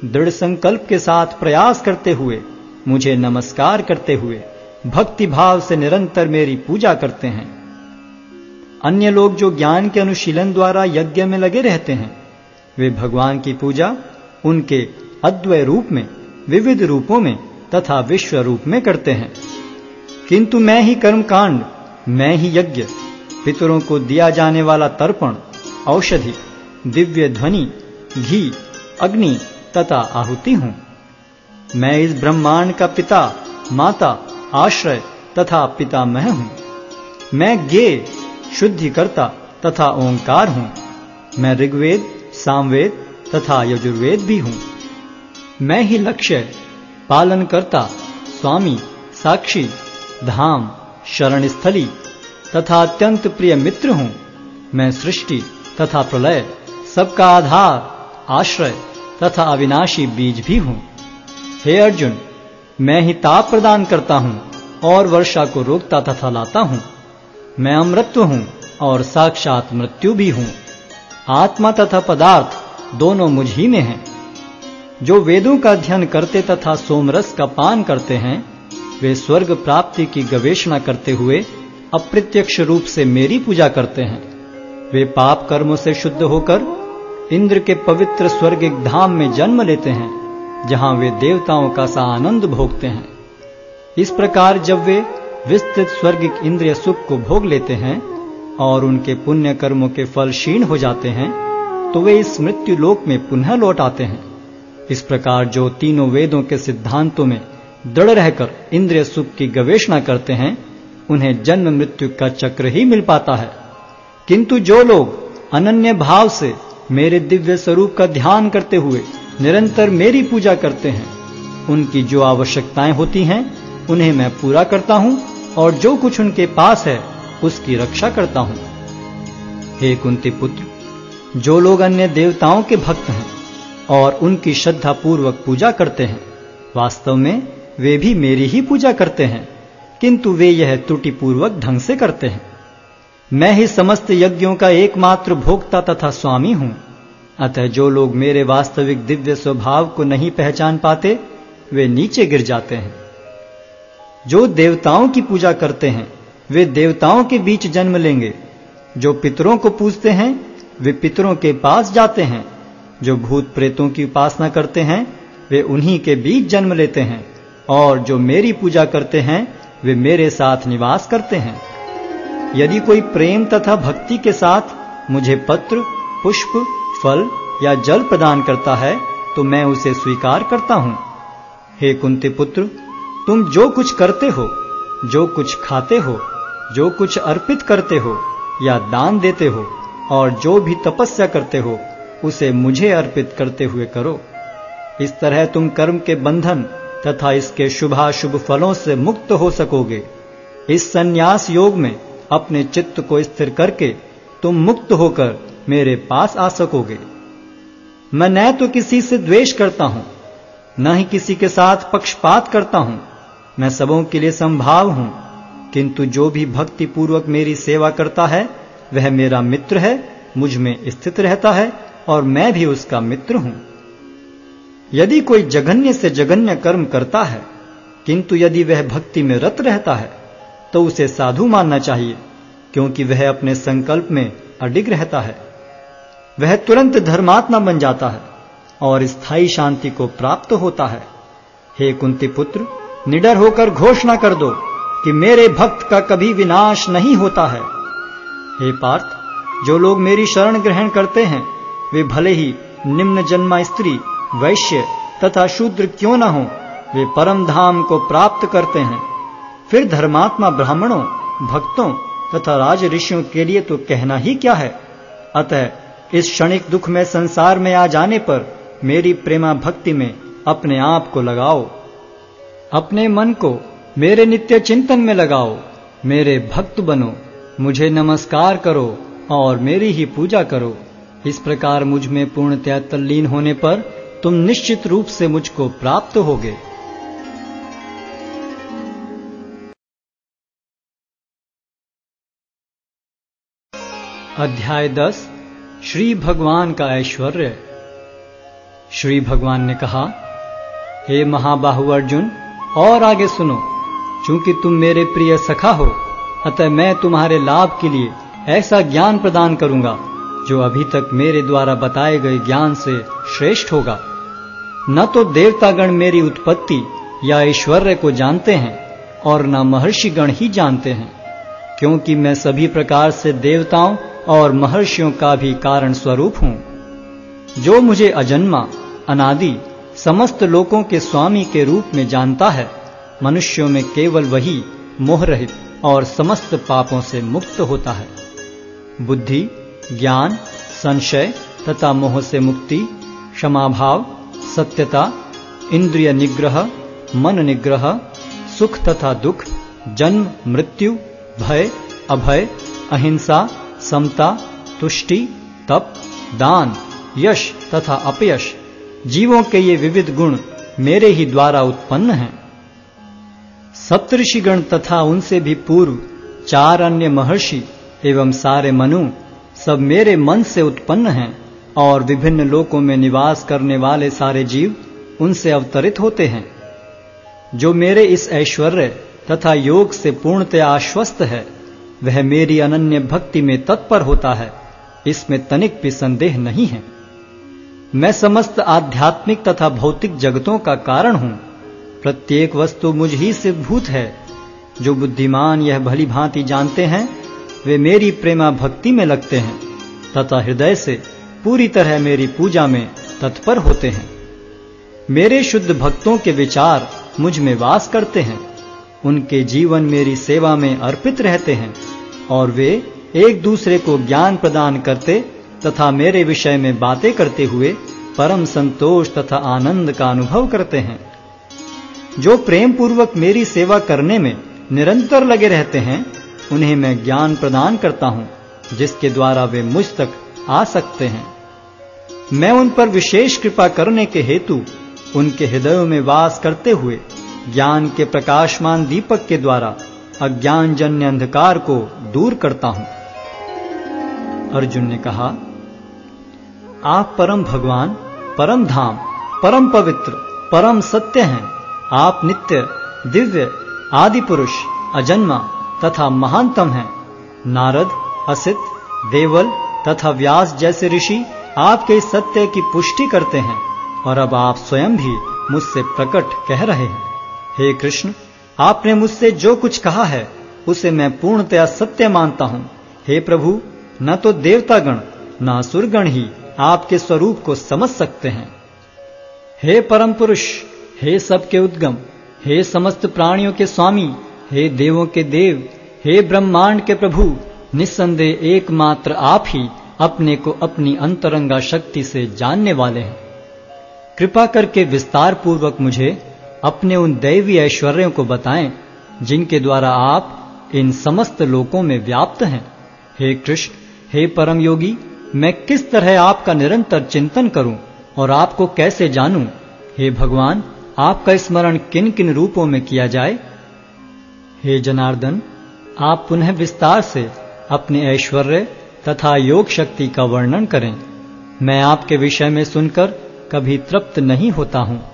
दृढ़ संकल्प के साथ प्रयास करते हुए, मुझे नमस्कार करते हुए, भक्ति भाव से निरंतर मेरी पूजा करते हैं। अन्य लोग जो ज्ञान के अनुशीलन द्वारा यज्ञ में लगे रहते हैं, वे भगवान की पूजा, उनके अद्वय रूप में, विविध रूपों में तथा विश्व रूप में करते हैं। किंतु मैं ही कर्मकांड, मैं ही यज्ञ, पितरों को दिया जाने वाला तर्पण, औषधि, दिव्य ध्वनि, घी, अग्नि तथा आहुति हूँ। मैं इस ब्रह्मांड का पिता, माता, आश्रय तथा पितामह हूँ। मैं गे शुद्धिकर्ता तथा ओंकार हूँ। मैं ऋग्वेद, सामवेद तथा यजुर्वेद भी हूँ। मैं ही लक्ष्य पालन करता स्वामी, साक्षी, धाम शरण स्थली तथा अत्यंत प्रिय मित्र हूँ। मैं सृष्टि तथा प्रलय, सबका आधार, आश्रय तथा अविनाशी बीज भी हूँ। हे अर्जुन, मैं ही ताप प्रदान करता हूँ और वर्षा को रोकता तथा लाता हूँ। मैं अमृत्व हूँ और साक्षात मृत्यु भी हूँ। आत्मा तथा पदार्थ दोनों मुझ ही में हैं। जो वेदों का अध्ययन करते तथा सोमरस का पान करते हैं, वे स्वर्ग प्राप्ति की गवेषणा करते हुए अप्रत्यक्ष रूप से मेरी पूजा करते हैं। वे पाप कर्मों से शुद्ध होकर इंद्र के पवित्र स्वर्गिक धाम में जन्म लेते हैं, जहाँ वे देवताओं का सा आनंद भोगते हैं। इस प्रकार जब वे विस्तृत स्वर्गिक इंद्रिय सुख को भोग लेते हैं और उनके पुण्य कर्मों के फल क्षीण हो जाते हैं तो वे इस मृत्यु लोक में पुनः लौट आते हैं। इस प्रकार जो तीनों वेदों के सिद्धांतों में दृढ़ रहकर इंद्रिय सुख की गवेषणा करते हैं, उन्हें जन्म मृत्यु का चक्र ही मिल पाता है। किंतु जो लोग अनन्य भाव से मेरे दिव्य स्वरूप का ध्यान करते हुए निरंतर मेरी पूजा करते हैं। उनकी जो आवश्यकताएँ होती हैं, उन्हें मैं पूरा करता हूँ और जो कुछ उनके पास है, उसकी रक्षा करता हूँ। हे कुंती पुत्र, जो लोग अन्य देवताओं के भक्त हैं और उनकी श्रद्धा पूर्वक पूजा करते हैं, वास्तव में वे भी मेरी ही पूजा करते हैं, किंतु वे यह त्रुटिपूर्वक ढंग से करते हैं। मैं ही समस्त यज्ञों का एकमात्र भोक्ता तथा स्वामी हूँ। अतः जो लोग मेरे वास्तविक दिव्य स्वभाव को नहीं पहचान पाते, वे नीचे गिर जाते हैं। जो देवताओं की पूजा करते हैं, वे देवताओं के बीच जन्म लेंगे। जो पितरों को पूजते हैं, वे पितरों के पास जाते हैं। जो भूत प्रेतों की उपासना करते हैं, वे उन्हीं के बीच जन्म लेते हैं। और जो मेरी पूजा करते हैं, वे मेरे साथ निवास करते हैं। यदि कोई प्रेम तथा भक्ति के साथ मुझे पत्र, पुष्प, फल या जल प्रदान करता है तो मैं उसे स्वीकार करता हूँ। हे कुंती पुत्र, तुम जो कुछ करते हो, जो कुछ खाते हो, जो कुछ अर्पित करते हो या दान देते हो और जो भी तपस्या करते हो, उसे मुझे अर्पित करते हुए करो। इस तरह तुम कर्म के बंधन तथा इसके शुभाशुभ फलों से मुक्त हो सकोगे। इस संन्यास योग में अपने चित्त को स्थिर करके तुम मुक्त होकर मेरे पास आ सकोगे। मैं न तो किसी से द्वेष करता हूँ, न ही किसी के साथ पक्षपात करता हूँ। मैं सबों के लिए संभाव हूँ, किंतु जो भी भक्ति पूर्वक मेरी सेवा करता है, वह मेरा मित्र है, मुझमें स्थित रहता है और मैं भी उसका मित्र हूँ। यदि कोई जघन्य से जघन्य कर्म करता है, किंतु यदि वह भक्ति में रत रहता है तो उसे साधु मानना चाहिए, क्योंकि वह अपने संकल्प में अडिग रहता है। वह तुरंत धर्मात्मा बन जाता है और स्थायी शांति को प्राप्त होता है। हे कुंती पुत्र, निडर होकर घोषणा कर दो कि मेरे भक्त का कभी विनाश नहीं होता है। हे पार्थ, जो लोग मेरी शरण ग्रहण करते हैं, वे भले ही निम्न जन्मा स्त्री, वैश्य तथा शूद्र क्यों न हो, वे परम धाम को प्राप्त करते हैं। फिर धर्मात्मा ब्राह्मणों, भक्तों तथा राज ऋषियों के लिए तो कहना ही क्या है? अतः इस क्षणिक दुख में संसार में आ जाने पर मेरी प्रेमा भक्ति में अपने आप को लगाओ। अपने मन को मेरे नित्य चिंतन में लगाओ। मेरे भक्त बनो, मुझे नमस्कार करो और मेरी ही पूजा करो। इस प्रकार मुझमें पूर्णतया तल्लीन होने पर तुम निश्चित रूप से मुझको प्राप्त होगे। अध्याय दस, श्री भगवान का ऐश्वर्य। श्री भगवान ने कहा, हे महाबाहु अर्जुन, और आगे सुनो। चूँकि तुम मेरे प्रिय सखा हो, अतः मैं तुम्हारे लाभ के लिए ऐसा ज्ञान प्रदान करूँगा, जो अभी तक मेरे द्वारा बताए गए ज्ञान से श्रेष्ठ होगा। न तो देवतागण मेरी उत्पत्ति या ऐश्वर्य को जानते हैं, और न महर्षिगण ही जानते हैं। क्योंकि मैं सभी प्रकार से देवताओं और महर्षियों का भी कारण स्वरूप हूँ। जो मुझे अजन्मा, अनादि, समस्त लोकों के स्वामी के रूप में जानता है, मनुष्यों में केवल वही मोह रहित और समस्त पापों से मुक्त होता है। बुद्धि, ज्ञान, संशय तथा मोह से मुक्ति, क्षमाभाव, सत्यता, इंद्रिय निग्रह, मन निग्रह, सुख तथा दुख, जन्म, मृत्यु भय, अभय, अहिंसा, समता, तुष्टि, तप, दान, यश तथा अपयश। जीवों के ये विविध गुण मेरे ही द्वारा उत्पन्न हैं। सप्तषिगण तथा उनसे भी पूर्व चार अन्य महर्षि एवं सारे मनु सब मेरे मन से उत्पन्न हैं और विभिन्न लोकों में निवास करने वाले सारे जीव उनसे अवतरित होते हैं। जो मेरे इस ऐश्वर्य तथा योग से पूर्णतया आश्वस्त है। वह मेरी अनन्य भक्ति में तत्पर होता है। इसमें तनिक भी संदेह नहीं है। मैं समस्त आध्यात्मिक तथा भौतिक जगतों का कारण हूँ। प्रत्येक वस्तु मुझ ही से भूत है। जो बुद्धिमान यह भली भांति जानते हैं, वे मेरी प्रेमा भक्ति में लगते हैं, तथा हृदय से पूरी तरह मेरी पूजा में तत्पर होते हैं। मेरे शुद्ध भक्तों के विचार मुझमें वास करते हैं। उनके जीवन मेरी सेवा में अर्पित रहते हैं और वे एक दूसरे को ज्ञान प्रदान करते तथा मेरे विषय में बातें करते हुए परम संतोष तथा आनंद का अनुभव करते हैं। जो प्रेम पूर्वक मेरी सेवा करने में निरंतर लगे रहते हैं, उन्हें मैं ज्ञान प्रदान करता हूँ, जिसके द्वारा वे मुझ तक आ सकते हैं। मैं उन पर विशेष कृपा करने के हेतु उनके हृदयों में वास करते हुए ज्ञान के प्रकाशमान दीपक के द्वारा अज्ञान जन्य अंधकार को दूर करता हूँ। अर्जुन ने कहा, आप परम भगवान, परम धाम, परम पवित्र, परम सत्य हैं। आप नित्य, दिव्य आदि पुरुष अजन्मा तथा महानतम हैं। नारद, असित, देवल तथा व्यास जैसे ऋषि आपके सत्य की पुष्टि करते हैं और अब आप स्वयं भी मुझसे प्रकट कह रहे हैं। हे कृष्ण, आपने मुझसे जो कुछ कहा है, उसे मैं पूर्णतया सत्य मानता हूँ। हे प्रभु, न तो देवतागण, न असुरगण ही आपके स्वरूप को समझ सकते हैं। हे परम पुरुष, हे सबके उद्गम, हे समस्त प्राणियों के स्वामी, हे देवों के देव, हे ब्रह्मांड के प्रभु, निस्संदेह एकमात्र आप ही अपने को अपनी अंतरंगा शक्ति से जानने वाले हैं। कृपा करके विस्तार पूर्वक मुझे अपने उन दैवी ऐश्वर्यों को बताएँ, जिनके द्वारा आप इन समस्त लोकों में व्याप्त हैं। हे कृष्ण, हे परम योगी मैं किस तरह आपका निरंतर चिंतन करूँ और आपको कैसे जानूं? हे भगवान, आपका स्मरण किन किन रूपों में किया जाए? हे जनार्दन, आप पुनः विस्तार से अपने ऐश्वर्य तथा योग शक्ति का वर्णन करें। मैं आपके विषय में सुनकर कभी तृप्त नहीं होता हूँ।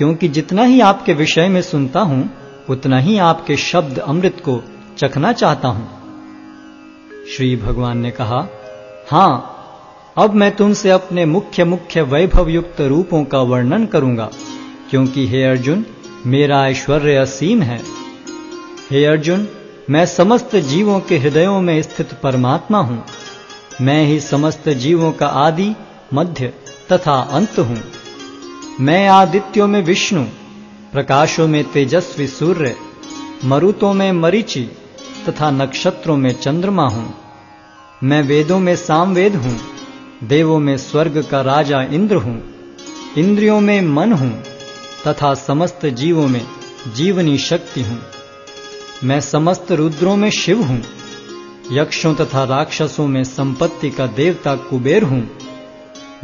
क्योंकि जितना ही आपके विषय में सुनता हूँ, उतना ही आपके शब्द अमृत को चखना चाहता हूँ। श्री भगवान ने कहा, हाँ, अब मैं तुमसे अपने मुख्य मुख्य वैभव युक्त रूपों का वर्णन करूँगा, क्योंकि हे अर्जुन, मेरा ऐश्वर्य असीम है। हे अर्जुन, मैं समस्त जीवों के हृदयों में स्थित परमात्मा हूँ। मैं ही समस्त जीवों का आदि, मध्य तथा अंत हूँ। मैं आदित्यों में विष्णु, प्रकाशों में तेजस्वी सूर्य, मरुतों में मरीचि तथा नक्षत्रों में चंद्रमा हूँ। मैं वेदों में सामवेद हूँ, देवों में स्वर्ग का राजा इंद्र हूँ, इंद्रियों में मन हूँ तथा समस्त जीवों में जीवनी शक्ति हूँ। मैं समस्त रुद्रों में शिव हूँ, यक्षों तथा राक्षसों में संपत्ति का देवता कुबेर हूँ,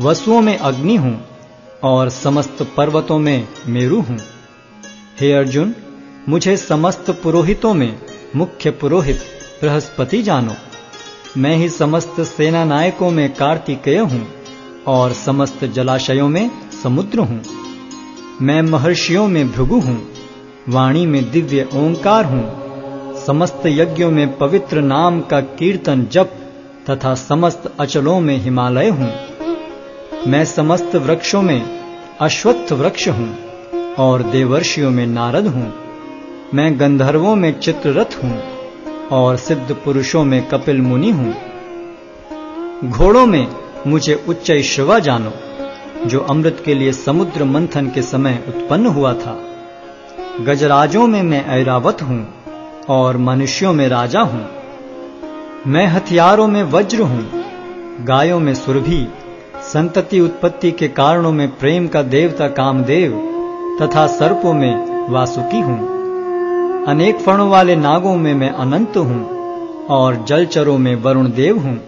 वसुओं में अग्नि हूँ और समस्त पर्वतों में मेरु हूँ। हे अर्जुन, मुझे समस्त पुरोहितों में मुख्य पुरोहित बृहस्पति जानो। मैं ही समस्त सेना नायकों में कार्तिकेय हूँ और समस्त जलाशयों में समुद्र हूँ। मैं महर्षियों में भृगु हूँ, वाणी में दिव्य ओंकार हूँ, समस्त यज्ञों में पवित्र नाम का कीर्तन जप तथा समस्त अचलों में हिमालय हूँ। मैं समस्त वृक्षों में अश्वत्थ वृक्ष हूँ और देवर्षियों में नारद हूँ। मैं गंधर्वों में चित्ररथ हूँ और सिद्ध पुरुषों में कपिल मुनि हूँ। घोड़ों में मुझे उच्च शिवा जानो, जो अमृत के लिए समुद्र मंथन के समय उत्पन्न हुआ था। गजराजों में मैं ऐरावत हूँ और मनुष्यों में राजा हूँ। मैं हथियारों में वज्र हूँ, गायों में सुरभि संतति उत्पत्ति के कारणों में प्रेम का देवता कामदेव तथा सर्पों में वासुकी हूँ। अनेक फणों वाले नागों में मैं अनंत हूँ और जलचरों में वरुण देव हूँ।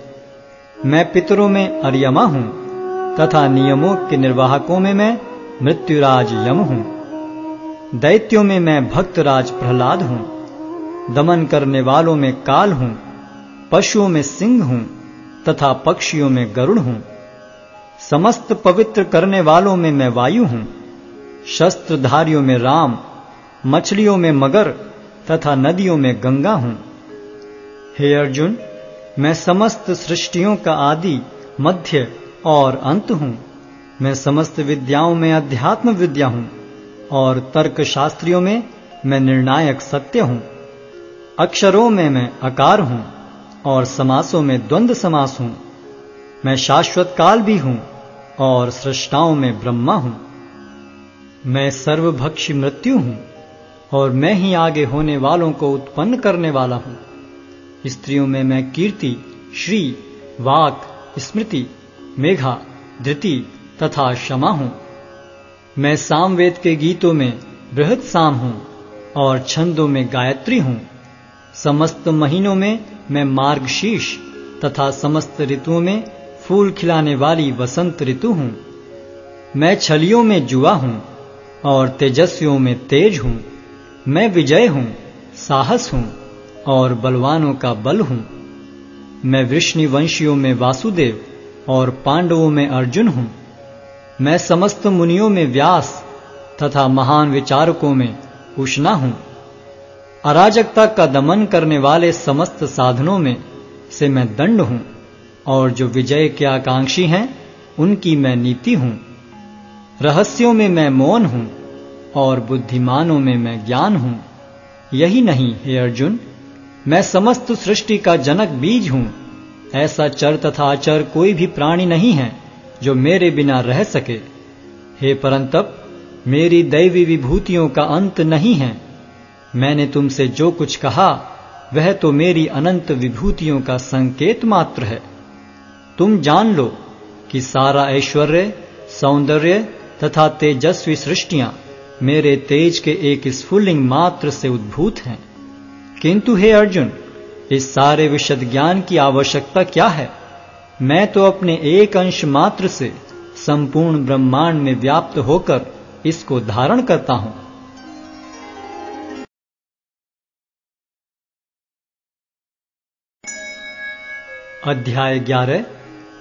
मैं पितरों में अरियमा हूँ तथा नियमों के निर्वाहकों में मैं मृत्युराज यम हूँ। दैत्यों में मैं भक्तराज प्रहलाद हूँ। दमन करने वालों में काल हूँ। पशुओं में सिंह हूँ तथा पक्षियों में गरुड़ हूँ। समस्त पवित्र करने वालों में मैं वायु हूँ। शस्त्रधारियों में राम, मछलियों में मगर तथा नदियों में गंगा हूँ। हे अर्जुन, मैं समस्त सृष्टियों का आदि, मध्य और अंत हूँ। मैं समस्त विद्याओं में अध्यात्म विद्या हूँ और तर्क शास्त्रियों में मैं निर्णायक सत्य हूँ। अक्षरों में मैं अकार हूँ और समासों में द्वंद्व समास हूँ। मैं शाश्वत काल भी हूँ और सृष्टाओं में ब्रह्मा हूँ। मैं सर्वभक्ष मृत्यु हूँ और मैं ही आगे होने वालों को उत्पन्न करने वाला हूँ। स्त्रियों में मैं कीर्ति, श्री, वाक, स्मृति, मेघा, धृति तथा क्षमा हूँ। मैं सामवेद के गीतों में बृहद साम हूँ और छंदों में गायत्री हूँ। समस्त महीनों में मैं मार्गशीर्ष तथा समस्त ऋतुओं में फूल खिलाने वाली वसंत ऋतु हूँ। मैं छलियों में जुआ हूँ और तेजस्वियों में तेज हूँ। मैं विजय हूँ, साहस हूँ और बलवानों का बल हूँ। मैं वृष्णि वंशियों में वासुदेव और पांडवों में अर्जुन हूँ। मैं समस्त मुनियों में व्यास तथा महान विचारकों में उष्णा हूँ। अराजकता का दमन करने वाले समस्त साधनों में से मैं दंड हूँ। और जो विजय के आकांक्षी हैं, उनकी मैं नीति हूँ। रहस्यों में मैं मौन हूँ और बुद्धिमानों में मैं ज्ञान हूँ। यही नहीं, हे अर्जुन, मैं समस्त सृष्टि का जनक बीज हूँ। ऐसा चर तथा अचर कोई भी प्राणी नहीं है, जो मेरे बिना रह सके। हे परंतप, मेरी दैवी विभूतियों का अंत नहीं है। मैंने तुमसे जो कुछ कहा, वह तो मेरी अनंत विभूतियों का संकेत मात्र है। तुम जान लो कि सारा ऐश्वर्य, सौंदर्य तथा तेजस्वी सृष्टियाँ मेरे तेज के एक स्फुलिंग मात्र से उद्भूत हैं। किंतु हे अर्जुन, इस सारे विशद ज्ञान की आवश्यकता क्या है? मैं तो अपने एक अंश मात्र से संपूर्ण ब्रह्मांड में व्याप्त होकर इसको धारण करता हूँ। अध्याय ग्यारह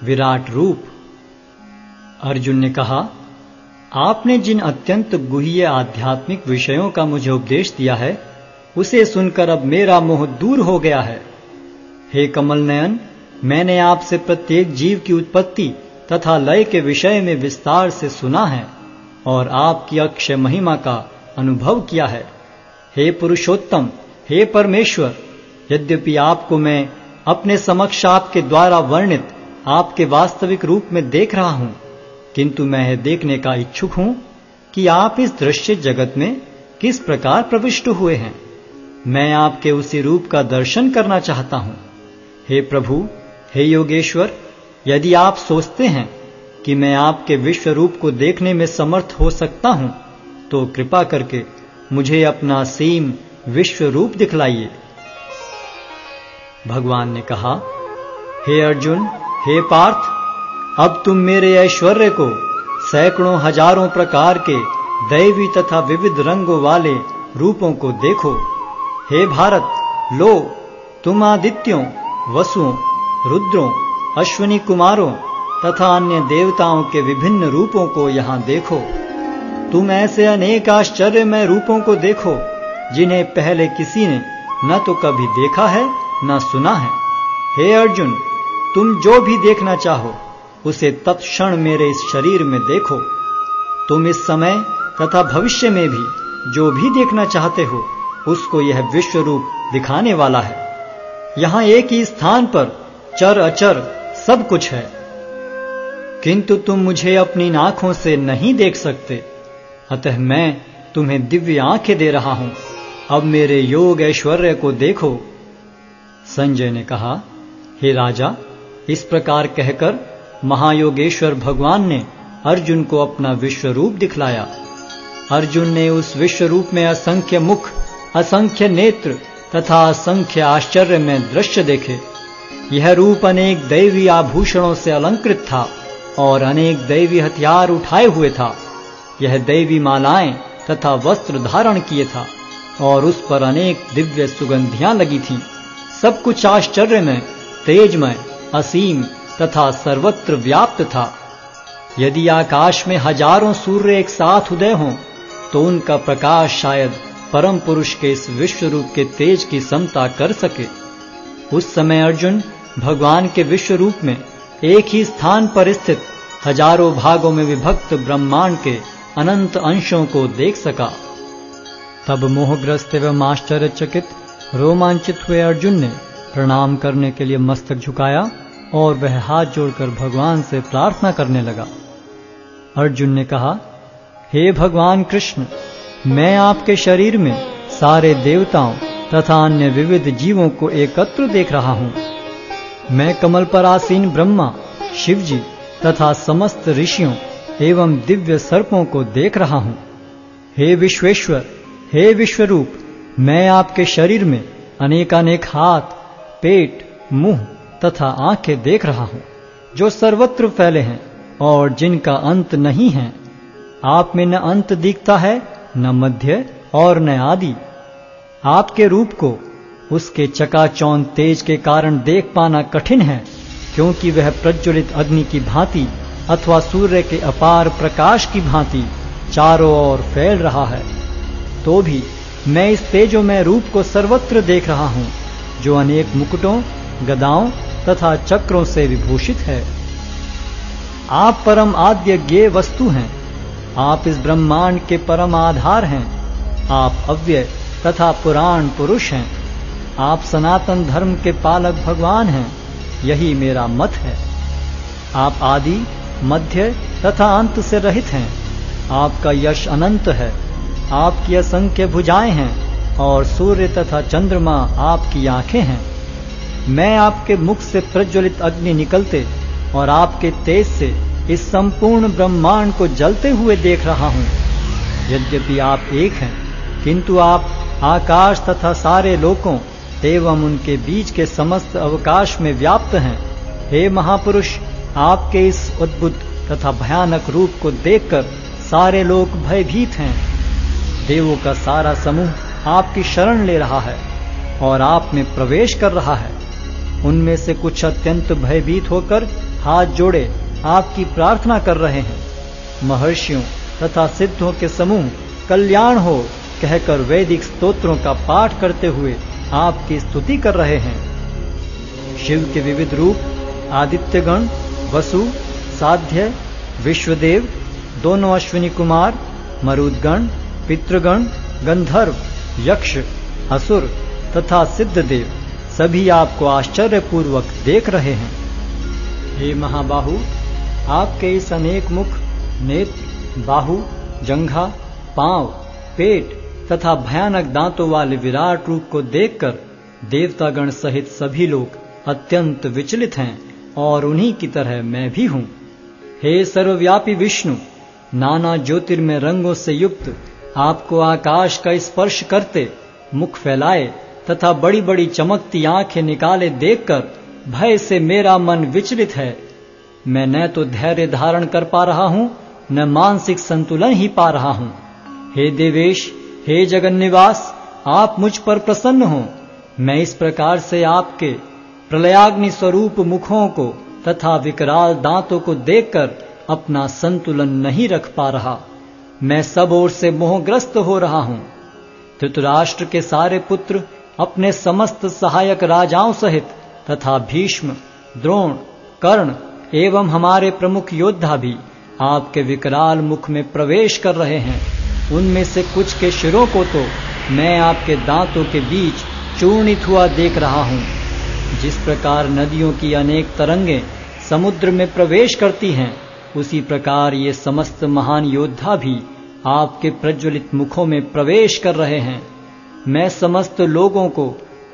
विराट रूप। अर्जुन ने कहा, आपने जिन अत्यंत गुह्य आध्यात्मिक विषयों का मुझे उपदेश दिया है, उसे सुनकर अब मेरा मोह दूर हो गया है। हे कमल नयन, मैंने आपसे प्रत्येक जीव की उत्पत्ति तथा लय के विषय में विस्तार से सुना है और आपकी अक्षय महिमा का अनुभव किया है। हे पुरुषोत्तम, हे परमेश्वर, यद्यपि आपको मैं अपने समक्ष आपके द्वारा वर्णित आपके वास्तविक रूप में देख रहा हूँ। किंतु मैं यह देखने का इच्छुक हूँ कि आप इस दृश्य जगत में किस प्रकार प्रविष्ट हुए हैं। मैं आपके उसी रूप का दर्शन करना चाहता हूँ। हे प्रभु, हे योगेश्वर, यदि आप सोचते हैं कि मैं आपके विश्व रूप को देखने में समर्थ हो सकता हूँ तो कृपा करके मुझे अपना सीम विश्व रूप दिखलाइए। भगवान ने कहा, हे अर्जुन हे पार्थ, अब तुम मेरे ऐश्वर्य को सैकड़ों हज़ारों प्रकार के दैवी तथा विविध रंगों वाले रूपों को देखो। हे भारत, लो, तुम आदित्यों, वसुओं, रुद्रों, अश्विनी कुमारों तथा अन्य देवताओं के विभिन्न रूपों को यहाँ देखो। तुम ऐसे अनेक आश्चर्यमय रूपों को देखो, जिन्हें पहले किसी ने न तो कभी देखा है, न सुना है। हे अर्जुन तुम जो भी देखना चाहो, उसे तत्क्षण मेरे इस शरीर में देखो। तुम इस समय तथा भविष्य में भी जो भी देखना चाहते हो, उसको यह विश्व रूप दिखाने वाला है। यहाँ एक ही स्थान पर चर अचर सब कुछ है। किंतु तुम मुझे अपनी आँखों से नहीं देख सकते। अतः मैं तुम्हें दिव्य आँखें दे रहा हूँ। अब मेरे योग ऐश्वर्य को देखो। संजय ने कहा, हे राजा इस प्रकार कहकर महायोगेश्वर भगवान ने अर्जुन को अपना विश्व रूप दिखलाया। अर्जुन ने उस विश्व रूप में असंख्य मुख, असंख्य नेत्र तथा असंख्य आश्चर्य में दृश्य देखे। यह रूप अनेक दैवी आभूषणों से अलंकृत था और अनेक दैवी हथियार उठाए हुए था। यह दैवी मालाएँ तथा वस्त्र धारण किए था और उस पर अनेक दिव्य सुगंधियाँ लगी थीं। सब कुछ आश्चर्य में, तेजमय असीम तथा सर्वत्र व्याप्त था। यदि आकाश में हज़ारों सूर्य एक साथ उदय हों तो उनका प्रकाश शायद परम पुरुष के इस विश्व रूप के तेज की समता कर सके। उस समय अर्जुन भगवान के विश्व रूप में एक ही स्थान पर स्थित हज़ारों भागों में विभक्त ब्रह्मांड के अनंत अंशों को देख सका। तब मोहग्रस्त एवं आश्चर्यचकित रोमांचित हुए अर्जुन ने प्रणाम करने के लिए मस्तक झुकाया और वह हाथ जोड़कर भगवान से प्रार्थना करने लगा। अर्जुन ने कहा, हे भगवान कृष्ण, मैं आपके शरीर में सारे देवताओं तथा अन्य विविध जीवों को एकत्र देख रहा हूँ। मैं कमल पर आसीन ब्रह्मा शिव जी तथा समस्त ऋषियों एवं दिव्य सर्पों को देख रहा हूँ। हे विश्वेश्वर, हे विश्वरूप, मैं आपके शरीर में अनेकानेक हाथ पेट, मुँह तथा आँखें देख रहा हूँ, जो सर्वत्र फैले हैं और जिनका अंत नहीं है। आप में न अंत दिखता है, न मध्य और न आदि। आपके रूप को उसके चकाचौन तेज के कारण देख पाना कठिन है, क्योंकि वह प्रज्वलित अग्नि की भांति अथवा सूर्य के अपार प्रकाश की भांति चारों ओर फैल रहा है। तो भी मैं इस तेजोमय रूप को सर्वत्र देख रहा हूँ। जो अनेक मुकुटों, गदाओं तथा चक्रों से विभूषित है। आप परम आद्य ज्ञे वस्तु हैं। आप इस ब्रह्मांड के परम आधार हैं। आप अव्यय तथा पुराण पुरुष हैं। आप सनातन धर्म के पालक भगवान हैं। यही मेरा मत है। आप आदि, मध्य तथा अंत से रहित हैं। आपका यश अनंत है। आपकी असंख्य भुजाएँ हैं। और सूर्य तथा चंद्रमा आपकी आँखें हैं। मैं आपके मुख से प्रज्वलित अग्नि निकलते और आपके तेज से इस संपूर्ण ब्रह्मांड को जलते हुए देख रहा हूँ। यद्यपि आप एक हैं, किंतु आप आकाश तथा सारे लोकों एवं उनके बीच के समस्त अवकाश में व्याप्त हैं। हे महापुरुष, आपके इस अद्भुत तथा भयानक रूप को देखकर सारे लोग भयभीत हैं। देवों का सारा समूह आपकी शरण ले रहा है और आप में प्रवेश कर रहा है। उनमें से कुछ अत्यंत भयभीत होकर हाथ जोड़े आपकी प्रार्थना कर रहे हैं। महर्षियों तथा सिद्धों के समूह, कल्याण हो, कहकर वैदिक स्तोत्रों का पाठ करते हुए आपकी स्तुति कर रहे हैं। शिव के विविध रूप, आदित्यगण, वसु, साध्य, विश्वदेव, दोनों अश्विनी कुमार, मरुदगण, पितृगण, गंधर्व यक्ष, असुर तथा सिद्ध देव सभी आपको आश्चर्यपूर्वक देख रहे हैं। हे महाबाहु, आपके इस अनेक मुख, नेत्र, बाहु, जंघा, पाँव, पेट तथा भयानक दांतों वाले विराट रूप को देखकर देवतागण सहित सभी लोग अत्यंत विचलित हैं और उन्हीं की तरह मैं भी हूँ। हे सर्वव्यापी विष्णु, नाना ज्योतिर्मय रंगों से युक्त आपको आकाश का स्पर्श करते, मुख फैलाए, तथा बड़ी बड़ी चमकती आँखें निकाले देखकर भय से मेरा मन विचलित है। मैं न तो धैर्य धारण कर पा रहा हूँ, न मानसिक संतुलन ही पा रहा हूँ। हे देवेश, हे जगन्निवास, आप मुझ पर प्रसन्न हो। मैं इस प्रकार से आपके प्रलयाग्नि स्वरूप मुखों को तथा विकराल दांतों को देखकर अपना संतुलन नहीं रख पा रहा। मैं सब ओर से मोहग्रस्त हो रहा हूँ। धृतराष्ट्र के सारे पुत्र अपने समस्त सहायक राजाओं सहित तथा भीष्म, द्रोण, कर्ण एवं हमारे प्रमुख योद्धा भी आपके विकराल मुख में प्रवेश कर रहे हैं। उनमें से कुछ के शिरों को तो मैं आपके दांतों के बीच चूर्णित हुआ देख रहा हूँ। जिस प्रकार नदियों की अनेक तरंगें समुद्र में प्रवेश करती हैं उसी प्रकार ये समस्त महान योद्धा भी आपके प्रज्वलित मुखों में प्रवेश कर रहे हैं। मैं समस्त लोगों को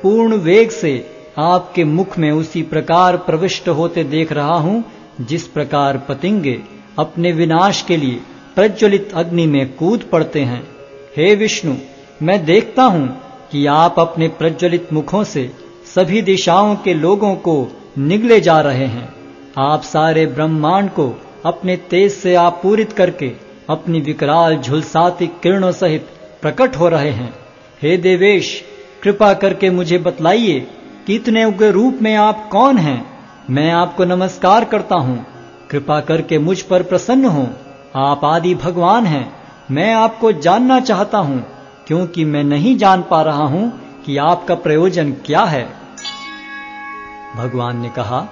पूर्ण वेग से आपके मुख में उसी प्रकार प्रविष्ट होते देख रहा हूँ, जिस प्रकार पतिंगे अपने विनाश के लिए प्रज्वलित अग्नि में कूद पड़ते हैं। हे विष्णु, मैं देखता हूँ कि आप अपने प्रज्वलित मुखों से सभी दिशाओं के लोगों को निगले जा रहे हैं। आप सारे ब्रह्मांड को अपने तेज से आपूरित करके अपनी विकराल झुलसाती किरणों सहित प्रकट हो रहे हैं। हे देवेश, कृपा करके मुझे बतलाइए कि इतने उग्र रूप में आप कौन हैं? मैं आपको नमस्कार करता हूँ। कृपा करके मुझ पर प्रसन्न हो। आप आदि भगवान हैं। मैं आपको जानना चाहता हूँ, क्योंकि मैं नहीं जान पा रहा हूँ कि आपका प्रयोजन क्या है। भगवान ने कहा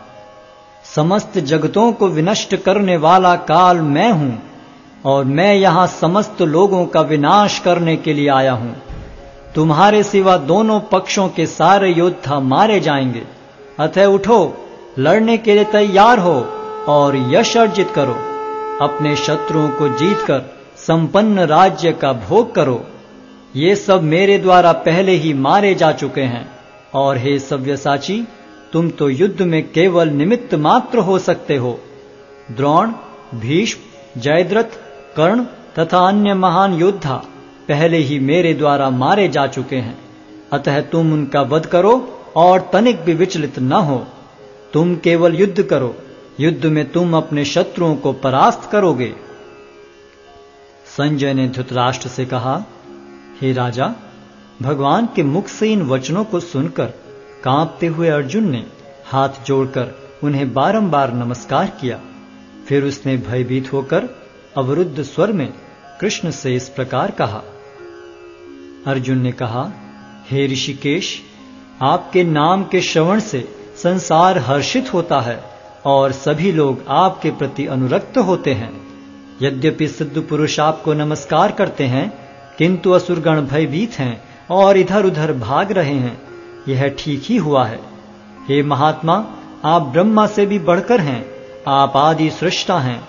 समस्त जगतों को विनष्ट करने वाला काल मैं हूँ, और मैं यहाँ समस्त लोगों का विनाश करने के लिए आया हूँ। तुम्हारे सिवा दोनों पक्षों के सारे योद्धा मारे जाएँगे। अतः उठो, लड़ने के लिए तैयार हो, और यश अर्जित करो। अपने शत्रुओं को जीतकर संपन्न राज्य का भोग करो। ये सब मेरे द्वारा पहले ही मारे जा चुके हैं। और हे सव्यसाची तुम तो युद्ध में केवल निमित्त मात्र हो सकते हो। द्रोण, भीष्म, जयद्रथ, कर्ण तथा अन्य महान योद्धा पहले ही मेरे द्वारा मारे जा चुके हैं। अतः तुम उनका वध करो और तनिक भी विचलित न हो। तुम केवल युद्ध करो। युद्ध में तुम अपने शत्रुओं को परास्त करोगे। संजय ने धृतराष्ट्र से कहा, हे राजा, भगवान के मुख से इन वचनों को सुनकर कांपते हुए अर्जुन ने हाथ जोड़कर उन्हें बारंबार नमस्कार किया। फिर उसने भयभीत होकर अवरुद्ध स्वर में कृष्ण से इस प्रकार कहा, अर्जुन ने कहा, हे ऋषिकेश, आपके नाम के श्रवण से संसार हर्षित होता है और सभी लोग आपके प्रति अनुरक्त होते हैं। यद्यपि सिद्ध पुरुष आपको नमस्कार करते हैं, किंतु असुरगण भयभीत हैं और इधर उधर भाग रहे हैं। यह ठीक ही हुआ है। हे महात्मा, आप ब्रह्मा से भी बढ़कर हैं, आप आदि सृष्टा हैं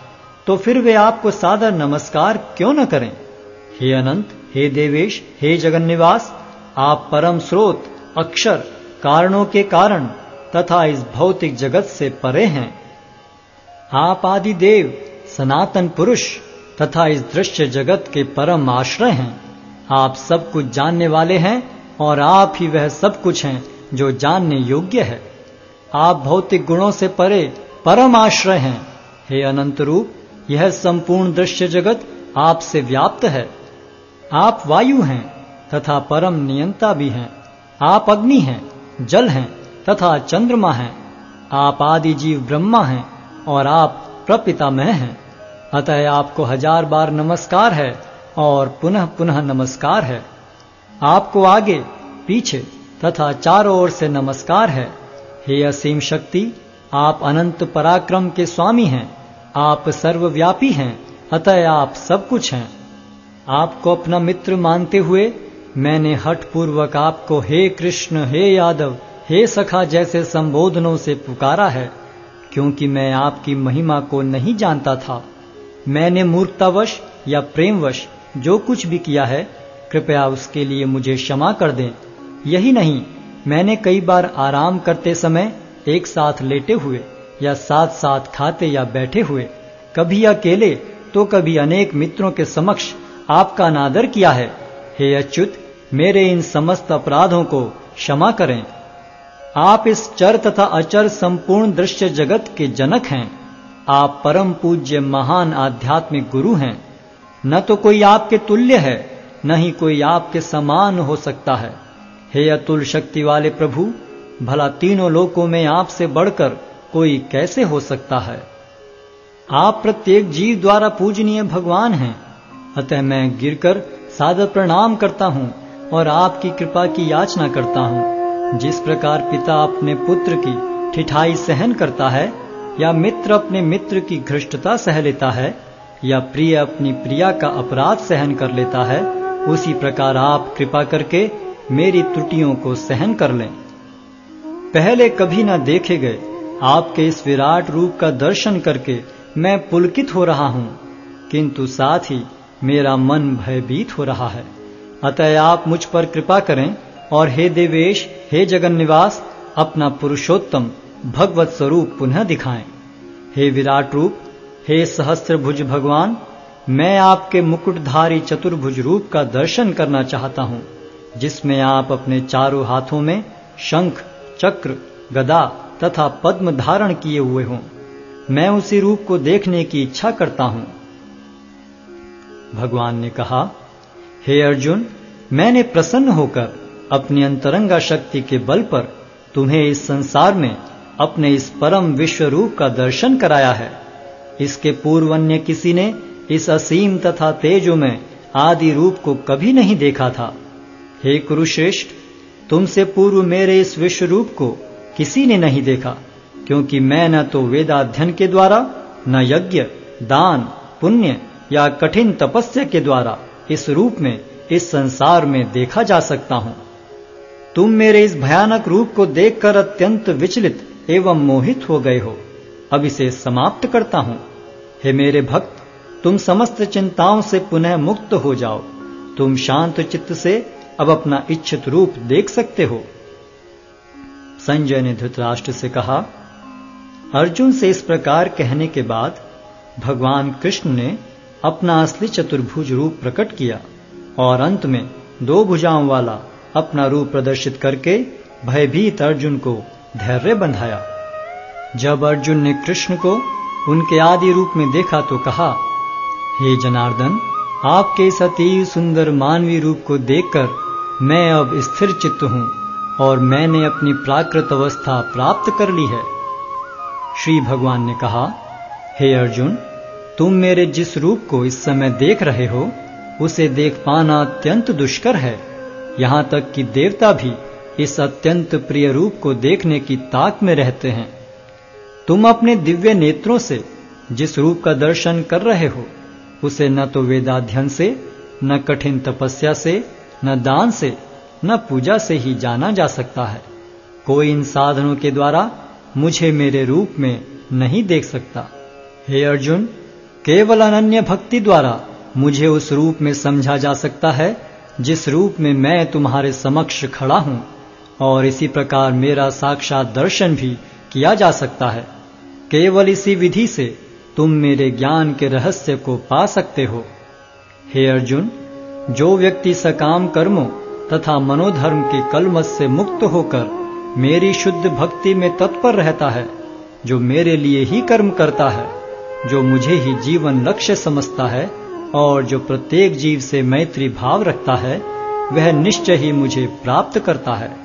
तो फिर वे आपको सादर नमस्कार क्यों न करें? हे अनंत, हे देवेश, हे जगन्निवास, आप परम स्रोत, अक्षर, कारणों के कारण तथा इस भौतिक जगत से परे हैं। आप आदि देव, सनातन पुरुष तथा इस दृश्य जगत के परम आश्रय हैं। आप सब कुछ जानने वाले हैं और आप ही वह सब कुछ हैं जो जानने योग्य है। आप भौतिक गुणों से परे परम आश्रय हैं। हे अनंत रूप, यह संपूर्ण दृश्य जगत आपसे व्याप्त है। आप वायु हैं तथा परम नियंता भी हैं। आप अग्नि हैं, जल हैं तथा चंद्रमा हैं। आप आदि जीव ब्रह्मा हैं और आप प्रपितामह हैं। अतः आपको हज़ार बार नमस्कार है और पुनः पुनः नमस्कार है। आपको आगे, पीछे, तथा चारों ओर से नमस्कार है। हे असीम शक्ति, आप अनंत पराक्रम के स्वामी हैं। आप सर्वव्यापी हैं, अतः आप सब कुछ हैं। आपको अपना मित्र मानते हुए, मैंने हठ पूर्वक आपको हे कृष्ण, हे यादव, हे सखा जैसे संबोधनों से पुकारा है, क्योंकि मैं आपकी महिमा को नहीं जानता था। मैंने मूर्तावश या प्रेमवश जो कुछ भी किया है कृपया उसके लिए मुझे क्षमा कर दें। यही नहीं, मैंने कई बार आराम करते समय एक साथ लेटे हुए या साथ साथ खाते या बैठे हुए, कभी अकेले तो कभी अनेक मित्रों के समक्ष आपका अनादर किया है। हे अच्युत, मेरे इन समस्त अपराधों को क्षमा करें। आप इस चर तथा अचर संपूर्ण दृश्य जगत के जनक हैं। आप परम पूज्य महान आध्यात्मिक गुरु हैं। न तो कोई आपके तुल्य है न ही कोई आपके समान हो सकता है। हे अतुल शक्ति वाले प्रभु, भला तीनों लोकों में आपसे बढ़कर कोई कैसे हो सकता है? आप प्रत्येक जीव द्वारा पूजनीय भगवान हैं। अतः मैं गिरकर सादर प्रणाम करता हूँ और आपकी कृपा की याचना करता हूँ। जिस प्रकार पिता अपने पुत्र की ठिठाई सहन करता है, या मित्र अपने मित्र की घृष्टता सह लेता है, या प्रिय अपनी प्रिया का अपराध सहन कर लेता है उसी प्रकार आप कृपा करके मेरी त्रुटियों को सहन कर लें। पहले कभी न देखे गए आपके इस विराट रूप का दर्शन करके मैं पुलकित हो रहा हूँ, किंतु साथ ही मेरा मन भयभीत हो रहा है। अतः आप मुझ पर कृपा करें और हे देवेश, हे जगन निवास अपना पुरुषोत्तम भगवत स्वरूप पुनः दिखाएँ। हे विराट रूप, हे सहस्त्र भुज भगवान मैं आपके मुकुटधारी चतुर्भुज रूप का दर्शन करना चाहता हूँ, जिसमें आप अपने चारों हाथों में शंख, चक्र, गदा तथा पद्म धारण किए हुए हों। मैं उसी रूप को देखने की इच्छा करता हूँ। भगवान ने कहा, हे अर्जुन, मैंने प्रसन्न होकर अपनी अंतरंगा शक्ति के बल पर तुम्हें इस संसार में अपने इस परम विश्व रूप का दर्शन कराया है। इसके पूर्व अन्य किसी ने इस असीम तथा तेजो में आदि रूप को कभी नहीं देखा था। हे कुरुश्रेष्ठ, तुमसे पूर्व मेरे इस विश्व रूप को किसी ने नहीं देखा, क्योंकि मैं न तो वेदाध्यन के द्वारा, न यज्ञ, दान, पुण्य या कठिन तपस्या के द्वारा इस रूप में, इस संसार में देखा जा सकता हूँ। तुम मेरे इस भयानक रूप को देखकर अत्यंत विचलित एवं मोहित हो गए हो। अब इसे समाप्त करता हूँ। हे मेरे भक्त तुम समस्त चिंताओं से पुनः मुक्त हो जाओ। तुम शांत चित्त से अब अपना इच्छित रूप देख सकते हो। संजय ने धृतराष्ट्र से कहा, अर्जुन से इस प्रकार कहने के बाद भगवान कृष्ण ने अपना असली चतुर्भुज रूप प्रकट किया और अंत में दो भुजाओं वाला अपना रूप प्रदर्शित करके भयभीत अर्जुन को धैर्य बंधाया। जब अर्जुन ने कृष्ण को उनके आदि रूप में देखा तो कहा हे जनार्दन, आपके इस अति सुंदर मानवीय रूप को देखकर मैं अब स्थिर चित्त हूँ और मैंने अपनी प्राकृत अवस्था प्राप्त कर ली है। श्री भगवान ने कहा, हे अर्जुन, तुम मेरे जिस रूप को इस समय देख रहे हो, उसे देख पाना अत्यंत दुष्कर है। यहाँ तक कि देवता भी इस अत्यंत प्रिय रूप को देखने की ताक में रहते हैं। तुम अपने दिव्य नेत्रों से जिस रूप का दर्शन कर रहे हो उसे न तो वेदाध्यन से, न कठिन तपस्या से, न दान से, न पूजा से ही जाना जा सकता है। कोई इन साधनों के द्वारा मुझे मेरे रूप में नहीं देख सकता। हे अर्जुन, केवल अनन्य भक्ति द्वारा मुझे उस रूप में समझा जा सकता है, जिस रूप में मैं तुम्हारे समक्ष खड़ा हूँ, और इसी प्रकार मेरा साक्षात दर्शन भी किया जा सकता है। केवल इसी विधि से तुम मेरे ज्ञान के रहस्य को पा सकते हो। हे अर्जुन, जो व्यक्ति सकाम कर्मों तथा मनोधर्म के कलमत से मुक्त होकर मेरी शुद्ध भक्ति में तत्पर रहता है, जो मेरे लिए ही कर्म करता है, जो मुझे ही जीवन लक्ष्य समझता है और जो प्रत्येक जीव से मैत्री भाव रखता है, वह निश्चय ही मुझे प्राप्त करता है।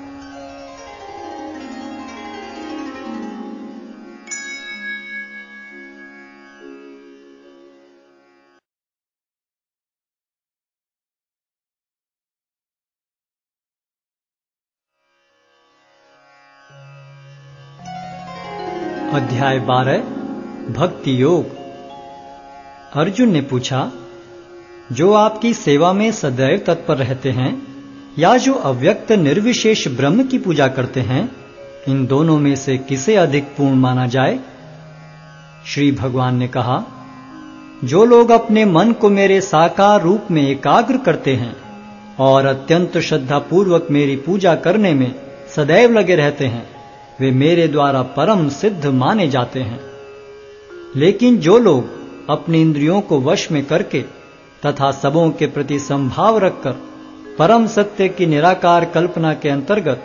अध्याय बारह, भक्ति योग। अर्जुन ने पूछा, जो आपकी सेवा में सदैव तत्पर रहते हैं, या जो अव्यक्त निर्विशेष ब्रह्म की पूजा करते हैं, इन दोनों में से किसे अधिक पूर्ण माना जाए? श्री भगवान ने कहा, जो लोग अपने मन को मेरे साकार रूप में एकाग्र करते हैं, और अत्यंत श्रद्धापूर्वक मेरी पूजा करने में सदैव लगे रहते हैं वे मेरे द्वारा परम सिद्ध माने जाते हैं। लेकिन जो लोग अपनी इंद्रियों को वश में करके तथा सबों के प्रति संभाव रखकर परम सत्य की निराकार कल्पना के अंतर्गत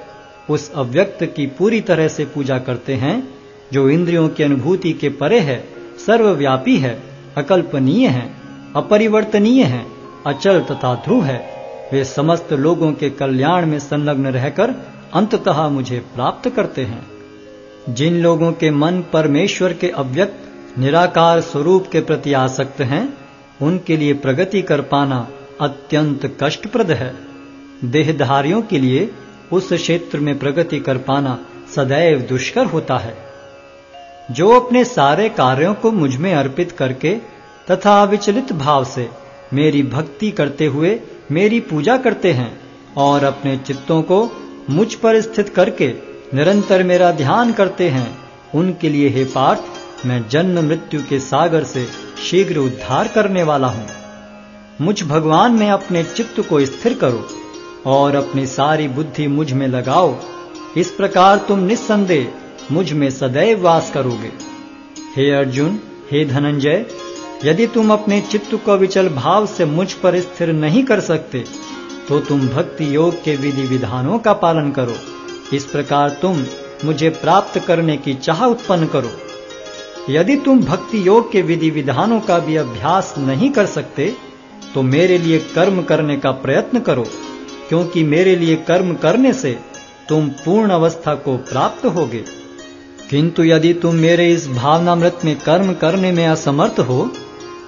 उस अव्यक्त की पूरी तरह से पूजा करते हैं, जो इंद्रियों की अनुभूति के परे है, सर्वव्यापी है, अकल्पनीय है, अपरिवर्तनीय है, अचल तथा ध्रुव है, वे समस्त लोगों के कल्याण में संलग्न रहकर अंततः मुझे प्राप्त करते हैं। जिन लोगों के मन परमेश्वर के अव्यक्त, निराकार स्वरूप के प्रति आसक्त हैं, उनके लिए प्रगति कर पाना अत्यंत कष्टप्रद है। देहधारियों के लिए उस क्षेत्र में प्रगति कर पाना सदैव दुष्कर होता है। जो अपने सारे कार्यों को मुझमें अर्पित करके तथा अविचलित भाव से मेरी भक्ति करते हुए मेरी पूजा करते हैं और अपने चित्तों को मुझ पर स्थित करके निरंतर मेरा ध्यान करते हैं। उनके लिए हे पार्थ, मैं जन्म मृत्यु के सागर से शीघ्र उद्धार करने वाला हूँ। मुझ भगवान, में अपने चित्त को स्थिर करो और अपनी सारी बुद्धि मुझमें लगाओ। इस प्रकार तुम निस्संदेह मुझमें सदैव वास करोगे। हे अर्जुन, हे धनंजय, यदि तुम अपने चित्त को विचल भाव से मुझ पर स्थिर नहीं कर सकते तो तुम भक्ति योग के विधि विधानों का पालन करो। इस प्रकार तुम मुझे प्राप्त करने की चाह उत्पन्न करो। यदि तुम भक्ति योग के विधि विधानों का भी अभ्यास नहीं कर सकते तो मेरे लिए कर्म करने का प्रयत्न करो, क्योंकि मेरे लिए कर्म करने से तुम पूर्ण अवस्था को प्राप्त होगे। किंतु यदि तुम मेरे इस भावनामृत में कर्म करने में असमर्थ हो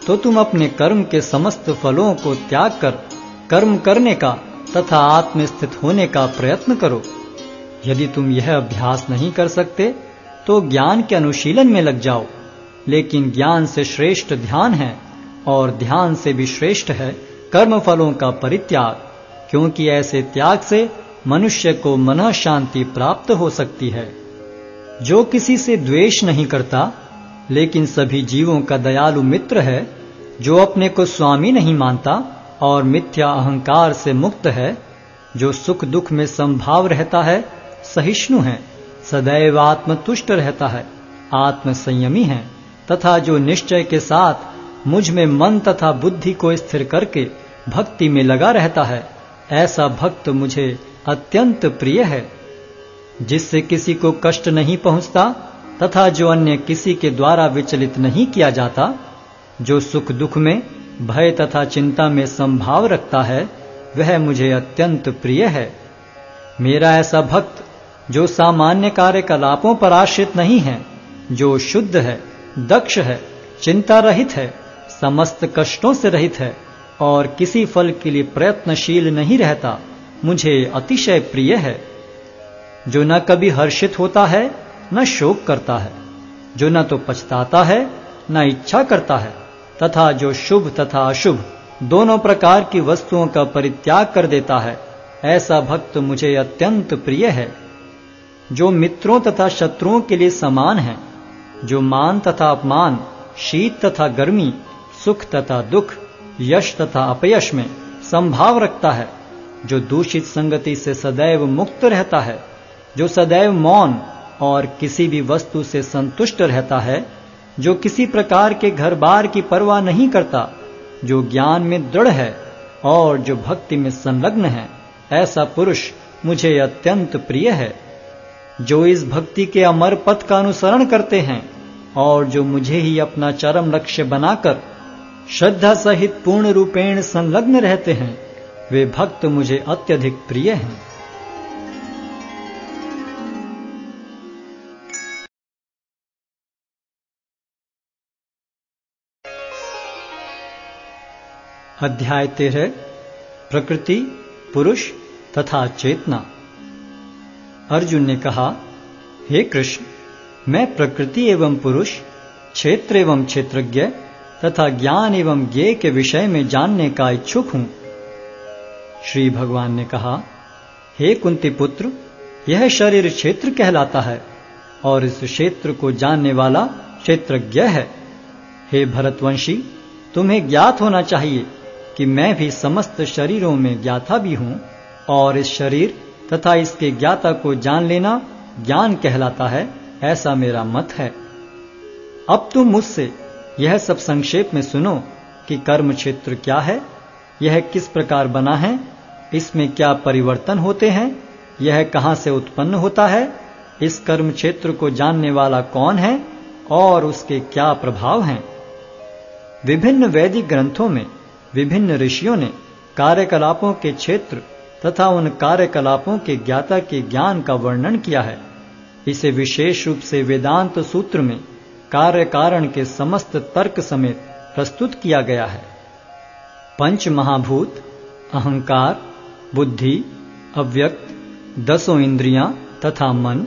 तो तुम अपने कर्म के समस्त फलों को त्याग कर कर्म करने का तथा आत्मस्थित होने का प्रयत्न करो। यदि तुम यह अभ्यास नहीं कर सकते तो ज्ञान के अनुशीलन में लग जाओ। लेकिन ज्ञान से श्रेष्ठ ध्यान है, और ध्यान से भी श्रेष्ठ है कर्म फलों का परित्याग, क्योंकि ऐसे त्याग से मनुष्य को मन शांति प्राप्त हो सकती है। जो किसी से द्वेष नहीं करता, लेकिन सभी जीवों का दयालु मित्र है, जो अपने को स्वामी नहीं मानता और मिथ्या अहंकार से मुक्त है, जो सुख दुख में संभाव रहता है, सहिष्णु है, सदैव आत्मतुष्ट रहता है आत्म संयमी है, तथा जो निश्चय के साथ मुझमें मन तथा बुद्धि को स्थिर करके भक्ति में लगा रहता है, ऐसा भक्त मुझे अत्यंत प्रिय है। जिससे किसी को कष्ट नहीं पहुँचता, तथा जो अन्य किसी के द्वारा विचलित नहीं किया जाता, जो सुख दुख में भय तथा चिंता में संभाव रखता है, वह मुझे अत्यंत प्रिय है। मेरा ऐसा भक्त, जो सामान्य कार्यकलापों पर आश्रित नहीं है, जो शुद्ध है, दक्ष है, चिंता रहित है, समस्त कष्टों से रहित है, और किसी फल के लिए प्रयत्नशील नहीं रहता, मुझे अतिशय प्रिय है। जो न कभी हर्षित होता है, न शोक करता है। जो न तो पछताता है, न इच्छा करता है। तथा जो शुभ तथा अशुभ दोनों प्रकार की वस्तुओं का परित्याग कर देता है, ऐसा भक्त मुझे अत्यंत प्रिय है। जो मित्रों तथा शत्रुओं के लिए समान है, जो मान तथा अपमान, शीत तथा गर्मी, सुख तथा दुख, यश तथा अपयश में संभाव रखता है, जो दूषित संगति से सदैव मुक्त रहता है, जो सदैव मौन और किसी भी वस्तु से संतुष्ट रहता है जो किसी प्रकार के घर बार की परवाह नहीं करता, जो ज्ञान में दृढ़ है और जो भक्ति में संलग्न है, ऐसा पुरुष मुझे अत्यंत प्रिय है। जो इस भक्ति के अमर पथ का अनुसरण करते हैं और जो मुझे ही अपना चरम लक्ष्य बनाकर श्रद्धा सहित पूर्ण रूपेण संलग्न रहते हैं, वे भक्त मुझे अत्यधिक प्रिय हैं। अध्याय तेरह, प्रकृति, पुरुष तथा चेतना। अर्जुन ने कहा, हे कृष्ण, मैं प्रकृति एवं पुरुष, क्षेत्र एवं क्षेत्रज्ञ तथा ज्ञान एवं ज्ञे के विषय में जानने का इच्छुक हूँ। श्री भगवान ने कहा, हे कुंती पुत्र, यह शरीर क्षेत्र कहलाता है और इस क्षेत्र को जानने वाला क्षेत्रज्ञ है। हे भरतवंशी, तुम्हें ज्ञात होना चाहिए कि मैं भी समस्त शरीरों में ज्ञाता भी हूँ और इस शरीर तथा इसके ज्ञाता को जान लेना ज्ञान कहलाता है, ऐसा मेरा मत है। अब तुम मुझसे यह सब संक्षेप में सुनो कि कर्म क्षेत्र क्या है, यह किस प्रकार बना है, इसमें क्या परिवर्तन होते हैं, यह कहाँ से उत्पन्न होता है, इस कर्म क्षेत्र को जानने वाला कौन है और उसके क्या प्रभाव हैं। विभिन्न वैदिक ग्रंथों में विभिन्न ऋषियों ने कार्यकलापों के क्षेत्र तथा उन कार्यकलापों के ज्ञाता के ज्ञान का वर्णन किया है। इसे विशेष रूप से वेदांत सूत्र में कार्य कारण के समस्त तर्क समेत प्रस्तुत किया गया है। पंच महाभूत अहंकार, बुद्धि, अव्यक्त, दसों इंद्रियाँ तथा मन,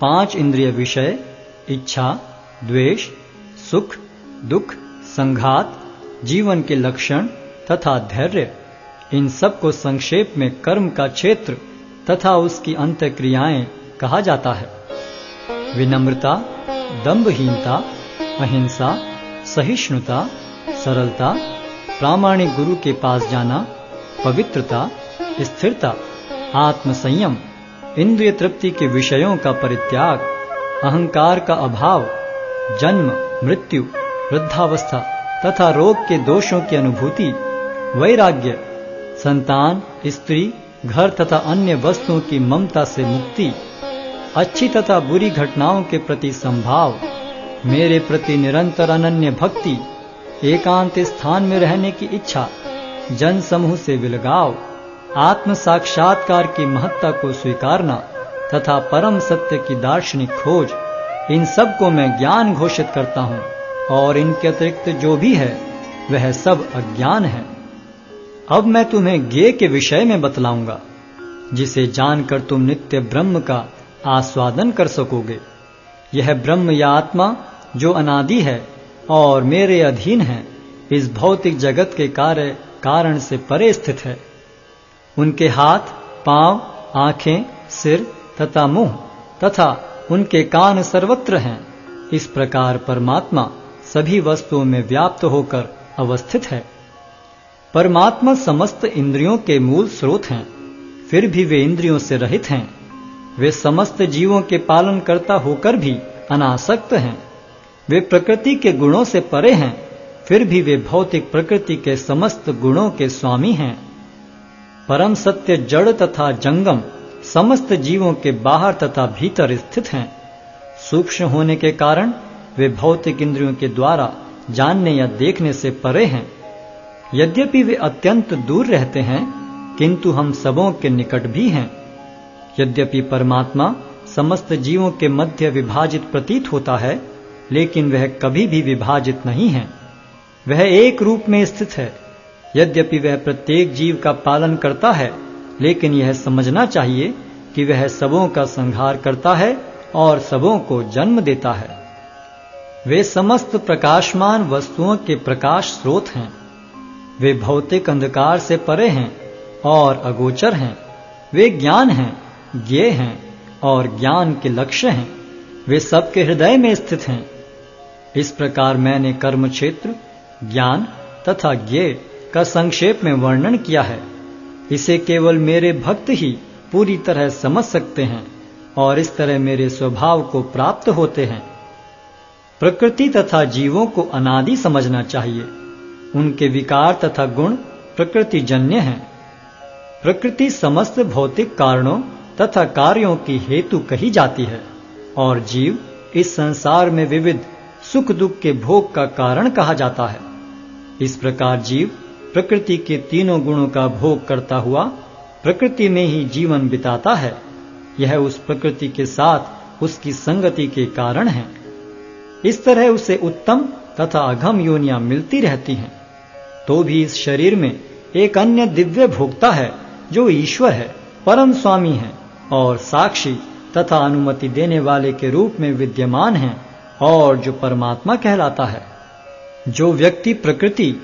पाँच इंद्रिय विषय, इच्छा, द्वेष, सुख, दुख, संघात जीवन के लक्षण तथा धैर्य, इन सबको संक्षेप में कर्म का क्षेत्र तथा उसकी अंत क्रियाएँ कहा जाता है। विनम्रता, दंभहीनता, अहिंसा, सहिष्णुता, सरलता, प्रामाणिक गुरु के पास जाना, पवित्रता, स्थिरता, आत्मसंयम, इंद्रिय तृप्ति के विषयों का परित्याग, अहंकार का अभाव, जन्म, मृत्यु, वृद्धावस्था तथा रोग के दोषों की अनुभूति, वैराग्य, संतान, स्त्री, घर तथा अन्य वस्तुओं की ममता से मुक्ति, अच्छी तथा बुरी घटनाओं के प्रति संभाव, मेरे प्रति निरंतर अनन्य भक्ति, एकांत स्थान में रहने की इच्छा जन समूह से विलगाव, आत्म साक्षात्कार की महत्ता को स्वीकारना तथा परम सत्य की दार्शनिक खोज, इन सबको मैं ज्ञान घोषित करता हूँ। और इनके अतिरिक्त जो भी है वह सब अज्ञान है। अब मैं तुम्हें ज्ञे के विषय में बतलाऊँगा जिसे जानकर तुम नित्य ब्रह्म का आस्वादन कर सकोगे। यह ब्रह्म या आत्मा जो अनादि है और मेरे अधीन है इस भौतिक जगत के कार्य कारण से परे स्थित है। उनके हाथ पाँव, आँखें सिर तथा मुँह तथा उनके कान सर्वत्र हैं। इस प्रकार परमात्मा सभी वस्तुओं में व्याप्त होकर अवस्थित है। परमात्मा समस्त इंद्रियों के मूल स्रोत हैं, फिर भी वे इंद्रियों से रहित हैं। वे समस्त जीवों के पालन करता होकर भी अनासक्त हैं। वे प्रकृति के गुणों से परे हैं, फिर भी वे भौतिक प्रकृति के समस्त गुणों के स्वामी हैं। परम सत्य जड़ तथा जंगम समस्त जीवों के बाहर तथा भीतर स्थित हैं। सूक्ष्म होने के कारण वे भौतिक इंद्रियों के द्वारा जानने या देखने से परे हैं। यद्यपि वे अत्यंत दूर रहते हैं, किंतु हम सबों के निकट भी हैं। यद्यपि परमात्मा समस्त जीवों के मध्य विभाजित प्रतीत होता है, लेकिन वह कभी भी विभाजित नहीं है। वह एक रूप में स्थित है। यद्यपि वह प्रत्येक जीव का पालन करता है, लेकिन यह समझना चाहिए कि वह सबों का संहार करता है और सबों को जन्म देता है। वे समस्त प्रकाशमान वस्तुओं के प्रकाश स्रोत हैं। वे भौतिक अंधकार से परे हैं और अगोचर हैं। वे ज्ञान हैं ज्ञे हैं और ज्ञान के लक्ष्य हैं। वे सबके हृदय में स्थित हैं। इस प्रकार मैंने कर्म क्षेत्र ज्ञान तथा ज्ञे का संक्षेप में वर्णन किया है। इसे केवल मेरे भक्त ही पूरी तरह समझ सकते हैं और इस तरह मेरे स्वभाव को प्राप्त होते हैं। प्रकृति तथा जीवों को अनादि समझना चाहिए। उनके विकार तथा गुण प्रकृति जन्य हैं। प्रकृति समस्त भौतिक कारणों तथा कार्यों की हेतु कही जाती है, और जीव इस संसार में विविध सुख दुख के भोग का कारण कहा जाता है। इस प्रकार जीव प्रकृति के तीनों गुणों का भोग करता हुआ प्रकृति में ही जीवन बिताता है। यह उस प्रकृति के साथ उसकी संगति के कारण है। इस तरह उसे उत्तम तथा अघम योनियाँ मिलती रहती हैं। तो भी इस शरीर में एक अन्य दिव्य भोक्ता है, जो ईश्वर है, परम स्वामी है, और साक्षी तथा अनुमति देने वाले के रूप में विद्यमान है, और जो परमात्मा कहलाता है। जो व्यक्ति प्रकृति,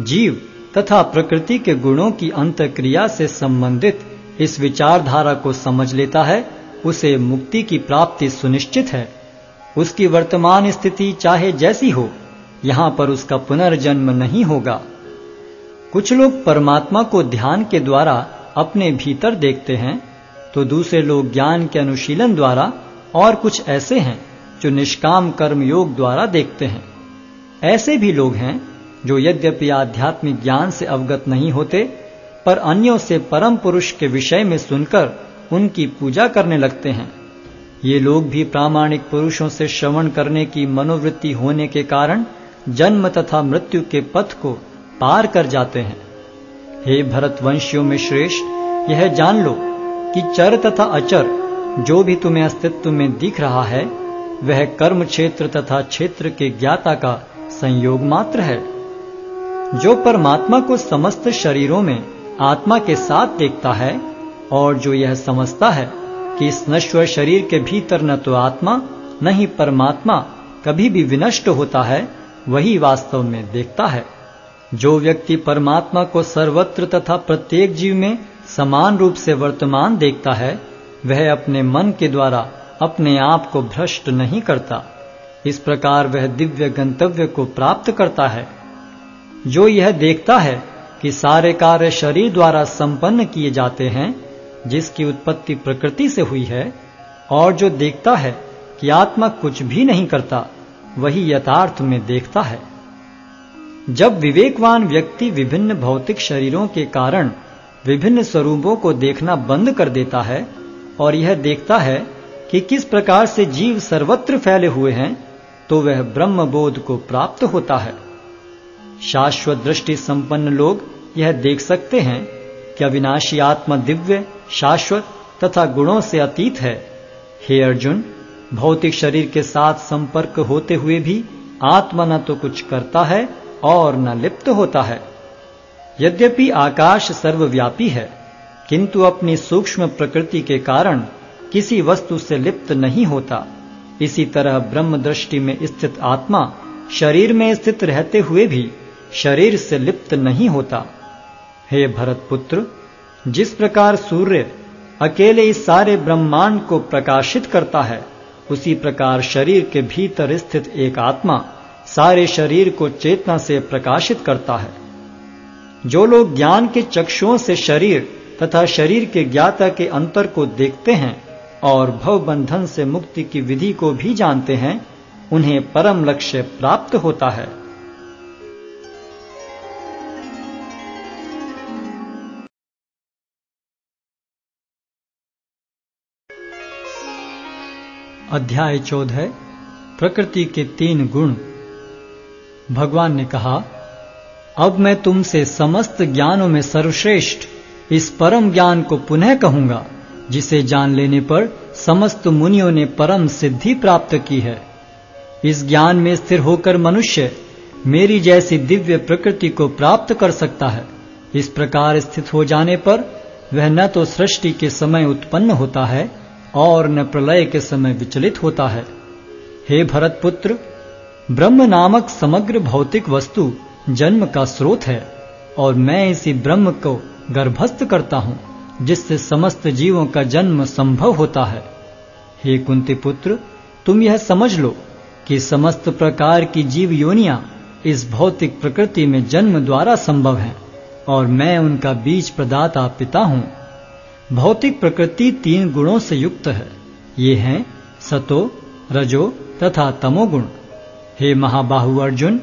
जीव तथा प्रकृति के गुणों की अंत क्रिया से संबंधित इस विचारधारा को समझ लेता है, उसे मुक्ति की प्राप्ति सुनिश्चित है। उसकी वर्तमान स्थिति चाहे जैसी हो, यहाँ पर उसका पुनर्जन्म नहीं होगा। कुछ लोग परमात्मा को ध्यान के द्वारा अपने भीतर देखते हैं तो दूसरे लोग ज्ञान के अनुशीलन द्वारा और कुछ ऐसे हैं जो निष्काम कर्म योग द्वारा देखते हैं। ऐसे भी लोग हैं जो यद्यपि आध्यात्मिक ज्ञान से अवगत नहीं होते, पर अन्यों से परम पुरुष के विषय में सुनकर उनकी पूजा करने लगते हैं। ये लोग भी प्रामाणिक पुरुषों से श्रवण करने की मनोवृत्ति होने के कारण जन्म तथा मृत्यु के पथ को पार कर जाते हैं। हे भरतवंशियों में श्रेष्ठ, यह जान लो कि चर तथा अचर जो भी तुम्हें अस्तित्व में दिख रहा है, वह कर्म क्षेत्र तथा क्षेत्र के ज्ञाता का संयोग मात्र है। जो परमात्मा को समस्त शरीरों में आत्मा के साथ देखता है और जो यह समझता है कि इस नश्वर शरीर के भीतर न तो आत्मा, न ही परमात्मा कभी भी विनष्ट होता है, वही वास्तव में देखता है। जो व्यक्ति परमात्मा को सर्वत्र तथा प्रत्येक जीव में समान रूप से वर्तमान देखता है, वह अपने मन के द्वारा अपने आप को भ्रष्ट नहीं करता। इस प्रकार वह दिव्य गंतव्य को प्राप्त करता है। जो यह देखता है कि सारे कार्य शरीर द्वारा संपन्न किए जाते हैं जिसकी उत्पत्ति प्रकृति से हुई है, और जो देखता है कि आत्मा कुछ भी नहीं करता, वही यथार्थ में देखता है। जब विवेकवान व्यक्ति विभिन्न भौतिक शरीरों के कारण विभिन्न स्वरूपों को देखना बंद कर देता है, और यह देखता है कि किस प्रकार से जीव सर्वत्र फैले हुए हैं तो वह ब्रह्म बोध को प्राप्त होता है। शाश्वत दृष्टि संपन्न लोग यह देख सकते हैं कि अविनाशी आत्मा दिव्य, शाश्वत तथा गुणों से अतीत है? हे अर्जुन, भौतिक शरीर के साथ संपर्क होते हुए भी आत्मा न तो कुछ करता है और न लिप्त होता है। यद्यपि आकाश सर्वव्यापी है, किंतु अपनी सूक्ष्म प्रकृति के कारण किसी वस्तु से लिप्त नहीं होता। इसी तरह ब्रह्म दृष्टि में स्थित आत्मा शरीर में स्थित रहते हुए भी शरीर से लिप्त नहीं होता। हे भरत पुत्र जिस प्रकार सूर्य अकेले इस सारे ब्रह्मांड को प्रकाशित करता है, उसी प्रकार शरीर के भीतर स्थित एक आत्मा सारे शरीर को चेतना से प्रकाशित करता है। जो लोग ज्ञान के चक्षुओं से शरीर तथा शरीर के ज्ञाता के अंतर को देखते हैं और भव बंधन से मुक्ति की विधि को भी जानते हैं, उन्हें परम लक्ष्य प्राप्त होता है। अध्याय चौदह प्रकृति के तीन गुण। भगवान ने कहा, अब मैं तुमसे समस्त ज्ञानों में सर्वश्रेष्ठ, इस परम ज्ञान को पुनः कहूँगा, जिसे जान लेने पर समस्त मुनियों ने परम सिद्धि प्राप्त की है। इस ज्ञान में स्थिर होकर मनुष्य मेरी जैसी दिव्य प्रकृति को प्राप्त कर सकता है। इस प्रकार स्थित हो जाने पर वह न तो सृष्टि के समय उत्पन्न होता है और न प्रलय के समय विचलित होता है। हे भरत पुत्र ब्रह्म नामक समग्र भौतिक वस्तु जन्म का स्रोत है, और मैं इसी ब्रह्म को गर्भस्थ करता हूँ, जिससे समस्त जीवों का जन्म संभव होता है। हे कुंती पुत्र तुम यह समझ लो कि समस्त प्रकार की जीव योनियाँ इस भौतिक प्रकृति में जन्म द्वारा संभव है, और मैं उनका बीज प्रदाता पिता हूँ। भौतिक प्रकृति तीन गुणों से युक्त है। ये हैं सतो, रजो तथा तमोगुण। हे महाबाहु अर्जुन,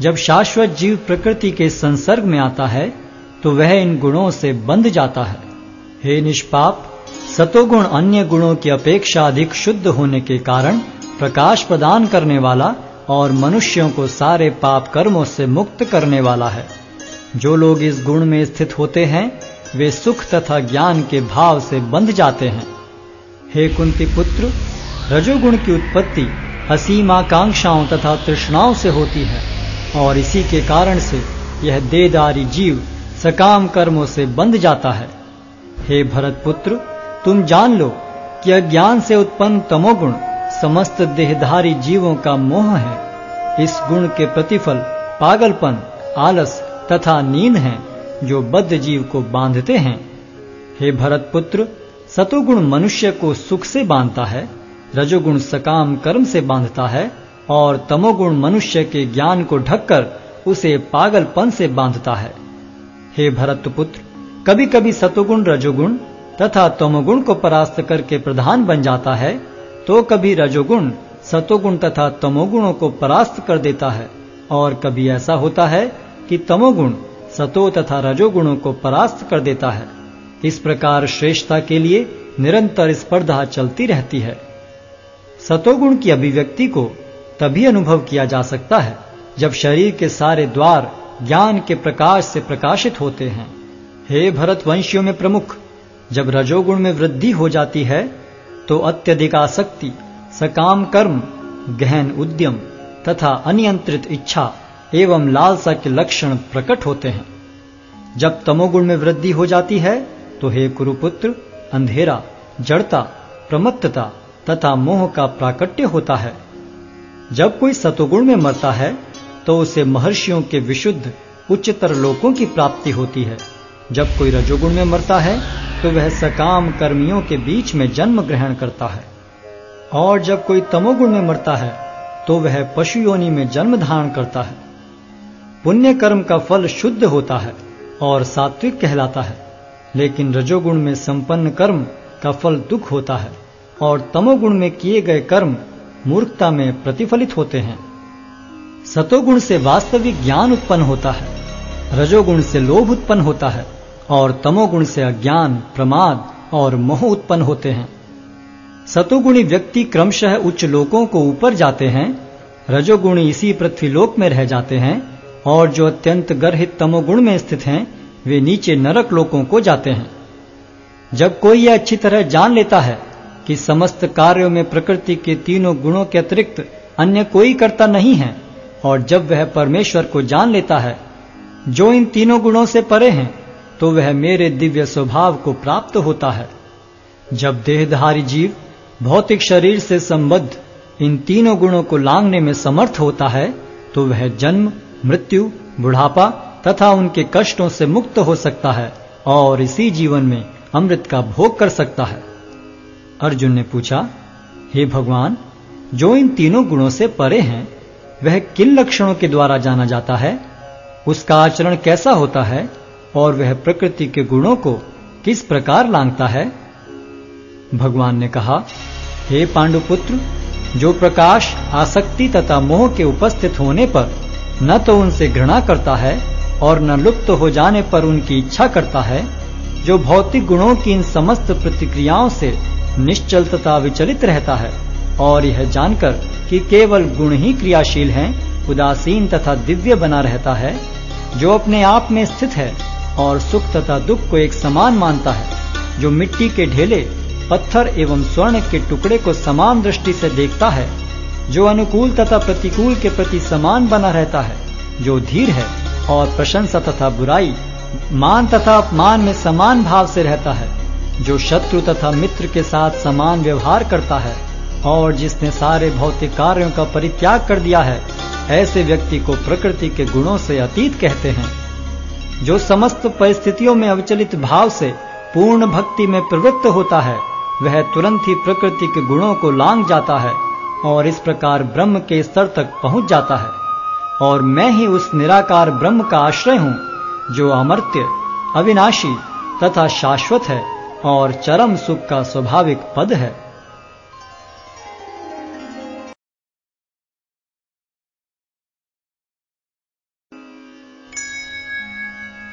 जब शाश्वत जीव प्रकृति के संसर्ग में आता है तो वह इन गुणों से बंध जाता है। हे निष्पाप, सतोगुण अन्य गुणों की अपेक्षा अधिक शुद्ध होने के कारण प्रकाश प्रदान करने वाला और मनुष्यों को सारे पाप कर्मों से मुक्त करने वाला है। जो लोग इस गुण में स्थित होते हैं वे सुख तथा ज्ञान के भाव से बंध जाते हैं। हे कुंती पुत्र, रजोगुण की उत्पत्ति असीम आकांक्षाओं तथा तृष्णाओं से होती है, और इसी के कारण से यह देदारी जीव सकाम कर्मों से बंध जाता है। हे भरत पुत्र, तुम जान लो कि अज्ञान से उत्पन्न तमोगुण समस्त देहधारी जीवों का मोह है। इस गुण के प्रतिफल पागलपन, आलस तथा नींद है। जो बद्ध जीव को बांधते हैं। हे भरत पुत्र, सतोगुण मनुष्य को सुख से बांधता है, रजोगुण सकाम कर्म से बांधता है, और तमोगुण मनुष्य के ज्ञान को ढककर उसे पागलपन से बांधता है। हे भरत पुत्र कभी कभी सतोगुण रजोगुण तथा तमोगुण को परास्त करके प्रधान बन जाता है तो कभी रजोगुण सतोगुण तथा तमोगुणों को परास्त कर देता है, और कभी ऐसा होता है कि तमोगुण सतो तथा रजोगुणों को परास्त कर देता है। इस प्रकार श्रेष्ठता के लिए निरंतर स्पर्धा चलती रहती है। सतोगुण की अभिव्यक्ति को तभी अनुभव किया जा सकता है, जब शरीर के सारे द्वार ज्ञान के प्रकाश से प्रकाशित होते हैं। हे भरत वंशियों में प्रमुख, जब रजोगुण में वृद्धि हो जाती है तो अत्यधिक आसक्ति, सकाम कर्म, गहन उद्यम तथा अनियंत्रित इच्छा एवं लालसा के लक्षण प्रकट होते हैं। जब तमोगुण में वृद्धि हो जाती है तो हे कुरुपुत्र, अंधेरा, जड़ता, प्रमत्तता तथा मोह का प्राकट्य होता है। जब कोई सतोगुण में मरता है तो उसे महर्षियों के विशुद्ध, उच्चतर लोकों की प्राप्ति होती है। जब कोई रजोगुण में मरता है तो वह सकाम कर्मियों के बीच में जन्म ग्रहण करता है। और जब कोई तमोगुण में मरता है तो वह पशु योनि में जन्म धारण करता है। पुण्य कर्म का फल शुद्ध होता है और सात्विक कहलाता है, लेकिन रजोगुण में संपन्न कर्म का फल दुख होता है और तमोगुण में किए गए कर्म मूर्खता में प्रतिफलित होते हैं। सतोगुण से वास्तविक ज्ञान उत्पन्न होता है, रजोगुण से लोभ उत्पन्न होता है और तमोगुण से अज्ञान, प्रमाद और मोह उत्पन्न होते हैं। सतोगुणी व्यक्ति क्रमशः उच्च लोकों को ऊपर जाते हैं, रजोगुणी इसी पृथ्वीलोक में रह जाते हैं और जो अत्यंत गर्हित तमोगुण में स्थित हैं, वे नीचे नरक लोकों को जाते हैं। जब कोई यह अच्छी तरह जान लेता है कि समस्त कार्यों में प्रकृति के तीनों गुणों के अतिरिक्त अन्य कोई करता नहीं है, और जब वह परमेश्वर को जान लेता है, जो इन तीनों गुणों से परे हैं तो वह मेरे दिव्य स्वभाव को प्राप्त होता है। जब देहधारी जीव भौतिक शरीर से संबद्ध इन तीनों गुणों को लांगने में समर्थ होता है तो वह जन्म मृत्यु, बुढ़ापा तथा उनके कष्टों से मुक्त हो सकता है और इसी जीवन में अमृत का भोग कर सकता है। अर्जुन ने पूछा, हे भगवान, जो इन तीनों गुणों से परे हैं, वह किन लक्षणों के द्वारा जाना जाता है? उसका आचरण कैसा होता है और वह प्रकृति के गुणों को किस प्रकार लांगता है? भगवान ने कहा, हे पांडुपुत्र, जो प्रकाश, आसक्ति तथा मोह के उपस्थित होने पर न तो उनसे घृणा करता है और न लुप्त हो जाने पर उनकी इच्छा करता है, जो भौतिक गुणों की इन समस्त प्रतिक्रियाओं से निश्चल तथा विचलित रहता है। और यह जानकर कि केवल गुण ही क्रियाशील हैं, उदासीन तथा दिव्य बना रहता है, जो अपने आप में स्थित है और सुख तथा दुख को एक समान मानता है, जो मिट्टी के ढेले, पत्थर एवं स्वर्ण के टुकड़े को समान दृष्टि से देखता है जो अनुकूल तथा प्रतिकूल के प्रति समान बना रहता है, जो धीर है और प्रशंसा तथा बुराई, मान तथा अपमान में समान भाव से रहता है, जो शत्रु तथा मित्र के साथ समान व्यवहार करता है और जिसने सारे भौतिक कार्यों का परित्याग कर दिया है, ऐसे व्यक्ति को प्रकृति के गुणों से अतीत कहते हैं, जो समस्त परिस्थितियों में अविचलित भाव से पूर्ण भक्ति में प्रवृत्त होता है, वह तुरंत ही प्रकृति के गुणों को लांग जाता है। और इस प्रकार ब्रह्म के स्तर तक पहुँच जाता है। और मैं ही उस निराकार ब्रह्म का आश्रय हूँ, जो अमर्त्य, अविनाशी तथा शाश्वत है और चरम सुख का स्वाभाविक पद है।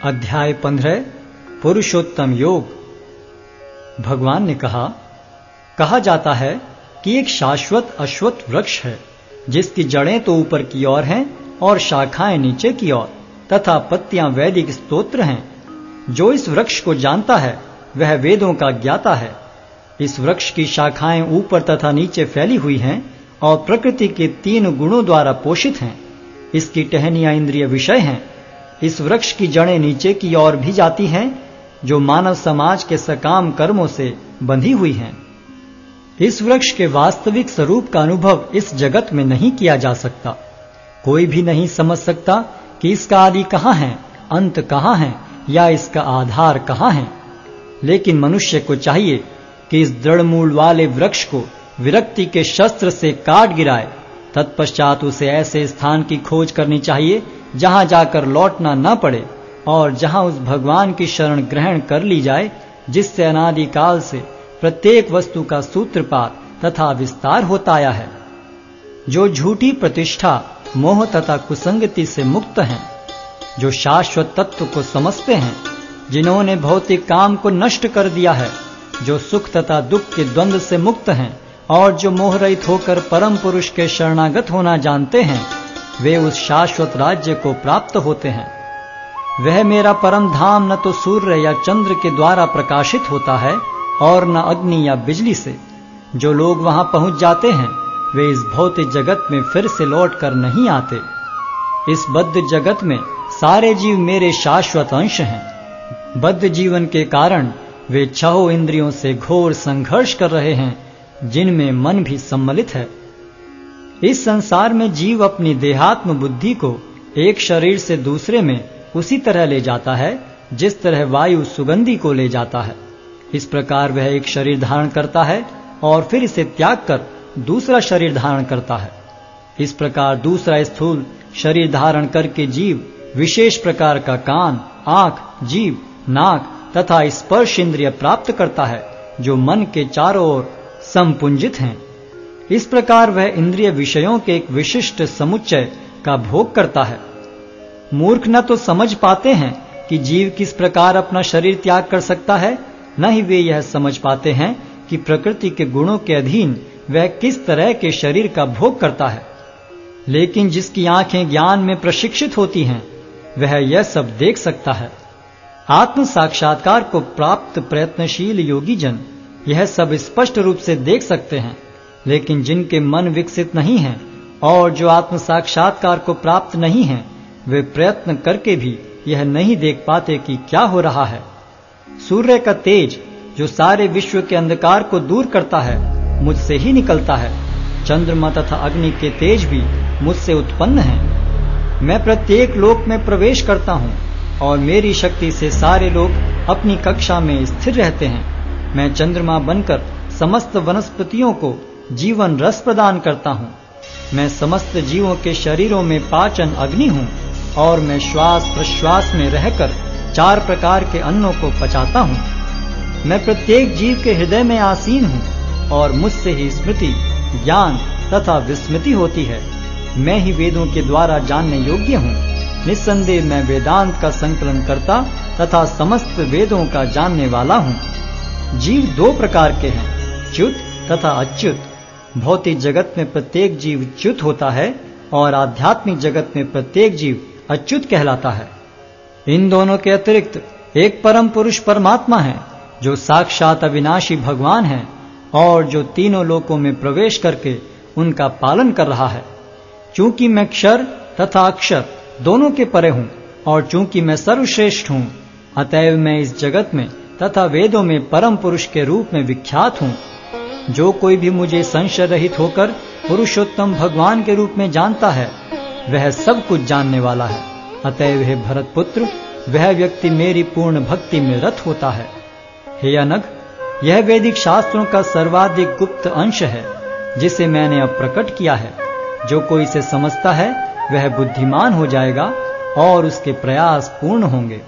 अध्याय पंद्रह, पुरुषोत्तम योग। भगवान ने कहा कहा जाता है कि एक शाश्वत अश्वत्थ वृक्ष है, जिसकी जड़ें तो ऊपर की ओर हैं और शाखाएँ नीचे की ओर, तथा पत्तियाँ वैदिक स्तोत्र हैं। जो इस वृक्ष को जानता है, वह वेदों का ज्ञाता है। इस वृक्ष की शाखाएँ ऊपर तथा नीचे फैली हुई हैं और प्रकृति के तीन गुणों द्वारा पोषित हैं। इसकी टहनियाँ इंद्रिय विषय हैं। इस वृक्ष की जड़ें नीचे की ओर भी जाती हैं, जो मानव समाज के सकाम कर्मों से बंधी हुई हैं। इस वृक्ष के वास्तविक स्वरूप का अनुभव इस जगत में नहीं किया जा सकता। कोई भी नहीं समझ सकता कि इसका आदि कहाँ है, अंत कहाँ है, या इसका आधार कहाँ है। लेकिन मनुष्य को चाहिए कि इस दृढ़ मूल वाले वृक्ष को विरक्ति के शस्त्र से काट गिराए। तत्पश्चात उसे ऐसे स्थान की खोज करनी चाहिए, जहाँ जाकर लौटना न पड़े और जहाँ उस भगवान की शरण ग्रहण कर ली जाए, जिससे अनादिकाल से प्रत्येक वस्तु का सूत्रपात तथा विस्तार होता आया है। जो झूठी प्रतिष्ठा, मोह तथा कुसंगति से मुक्त हैं, जो शाश्वत तत्व को समझते हैं, जिन्होंने भौतिक काम को नष्ट कर दिया है, जो सुख तथा दुख के द्वंद्व से मुक्त हैं, और जो मोहरहित होकर परम पुरुष के शरणागत होना जानते हैं, वे उस शाश्वत राज्य को प्राप्त होते हैं। वह मेरा परम धाम न तो सूर्य या चंद्र के द्वारा प्रकाशित होता है और न अग्नि या बिजली से। जो लोग वहाँ पहुँच जाते हैं, वे इस भौतिक जगत में फिर से लौट कर नहीं आते। इस बद्ध जगत में सारे जीव मेरे शाश्वत अंश हैं। बद्ध जीवन के कारण वे छहों इंद्रियों से घोर संघर्ष कर रहे हैं, जिनमें मन भी सम्मिलित है। इस संसार में जीव अपनी देहात्म बुद्धि को एक शरीर से दूसरे में उसी तरह ले जाता है, जिस तरह वायु सुगंधी को ले जाता है। इस प्रकार वह एक शरीर धारण करता है और फिर इसे त्याग कर दूसरा शरीर धारण करता है। इस प्रकार दूसरा स्थूल शरीर धारण करके जीव विशेष प्रकार का कान, आँख, जीव, नाक तथा स्पर्श इंद्रिय प्राप्त करता है, जो मन के चारों ओर संपुंजित हैं। इस प्रकार वह इंद्रिय विषयों के एक विशिष्ट समुच्चय का भोग करता है। मूर्ख न तो समझ पाते हैं कि जीव किस प्रकार अपना शरीर त्याग कर सकता है न ही वे यह समझ पाते हैं कि प्रकृति के गुणों के अधीन वह किस तरह के शरीर का भोग करता है। लेकिन जिसकी आँखें ज्ञान में प्रशिक्षित होती हैं, वह यह सब देख सकता है। आत्म साक्षात्कार को प्राप्त प्रयत्नशील योगी जन यह सब स्पष्ट रूप से देख सकते हैं, लेकिन जिनके मन विकसित नहीं हैं और जो आत्म साक्षात्कार को प्राप्त नहीं हैं, वे प्रयत्न करके भी यह नहीं देख पाते कि क्या हो रहा है। सूर्य का तेज, जो सारे विश्व के अंधकार को दूर करता है, मुझसे ही निकलता है। चंद्रमा तथा अग्नि के तेज भी मुझसे उत्पन्न हैं। मैं प्रत्येक लोक में प्रवेश करता हूँ, और मेरी शक्ति से सारे लोग अपनी कक्षा में स्थिर रहते हैं। मैं चंद्रमा बनकर समस्त वनस्पतियों को जीवन रस प्रदान करता हूँ। मैं समस्त जीवों के शरीरों में पाचन अग्नि हूँ, और मैं श्वास प्रश्वास में रहकर चार प्रकार के अन्नों को पचाता हूँ। मैं प्रत्येक जीव के हृदय में आसीन हूँ और मुझसे ही स्मृति, ज्ञान तथा विस्मृति होती है। मैं ही वेदों के द्वारा जानने योग्य हूँ। निस्संदेह मैं वेदांत का संकलन करता तथा समस्त वेदों का जानने वाला हूँ। जीव दो प्रकार के हैं, च्युत तथा अच्युत। भौतिक जगत में प्रत्येक जीव च्युत होता है और आध्यात्मिक जगत में प्रत्येक जीव अच्युत कहलाता है। इन दोनों के अतिरिक्त एक परम पुरुष परमात्मा है, जो साक्षात अविनाशी भगवान है और जो तीनों लोकों में प्रवेश करके उनका पालन कर रहा है। चूँकि मैं क्षर तथा अक्षर दोनों के परे हूँ और चूँकि मैं सर्वश्रेष्ठ हूँ, अतएव मैं इस जगत में तथा वेदों में परम पुरुष के रूप में विख्यात हूँ। जो कोई भी मुझे संशय रहित होकर पुरुषोत्तम भगवान के रूप में जानता है, वह सब कुछ जानने वाला है। अतएव हे भरत पुत्र वह व्यक्ति मेरी पूर्ण भक्ति में रत होता है। हे अनग यह वैदिक शास्त्रों का सर्वाधिक गुप्त अंश है, जिसे मैंने अब प्रकट किया है। जो कोई इसे समझता है, वह बुद्धिमान हो जाएगा और उसके प्रयास पूर्ण होंगे।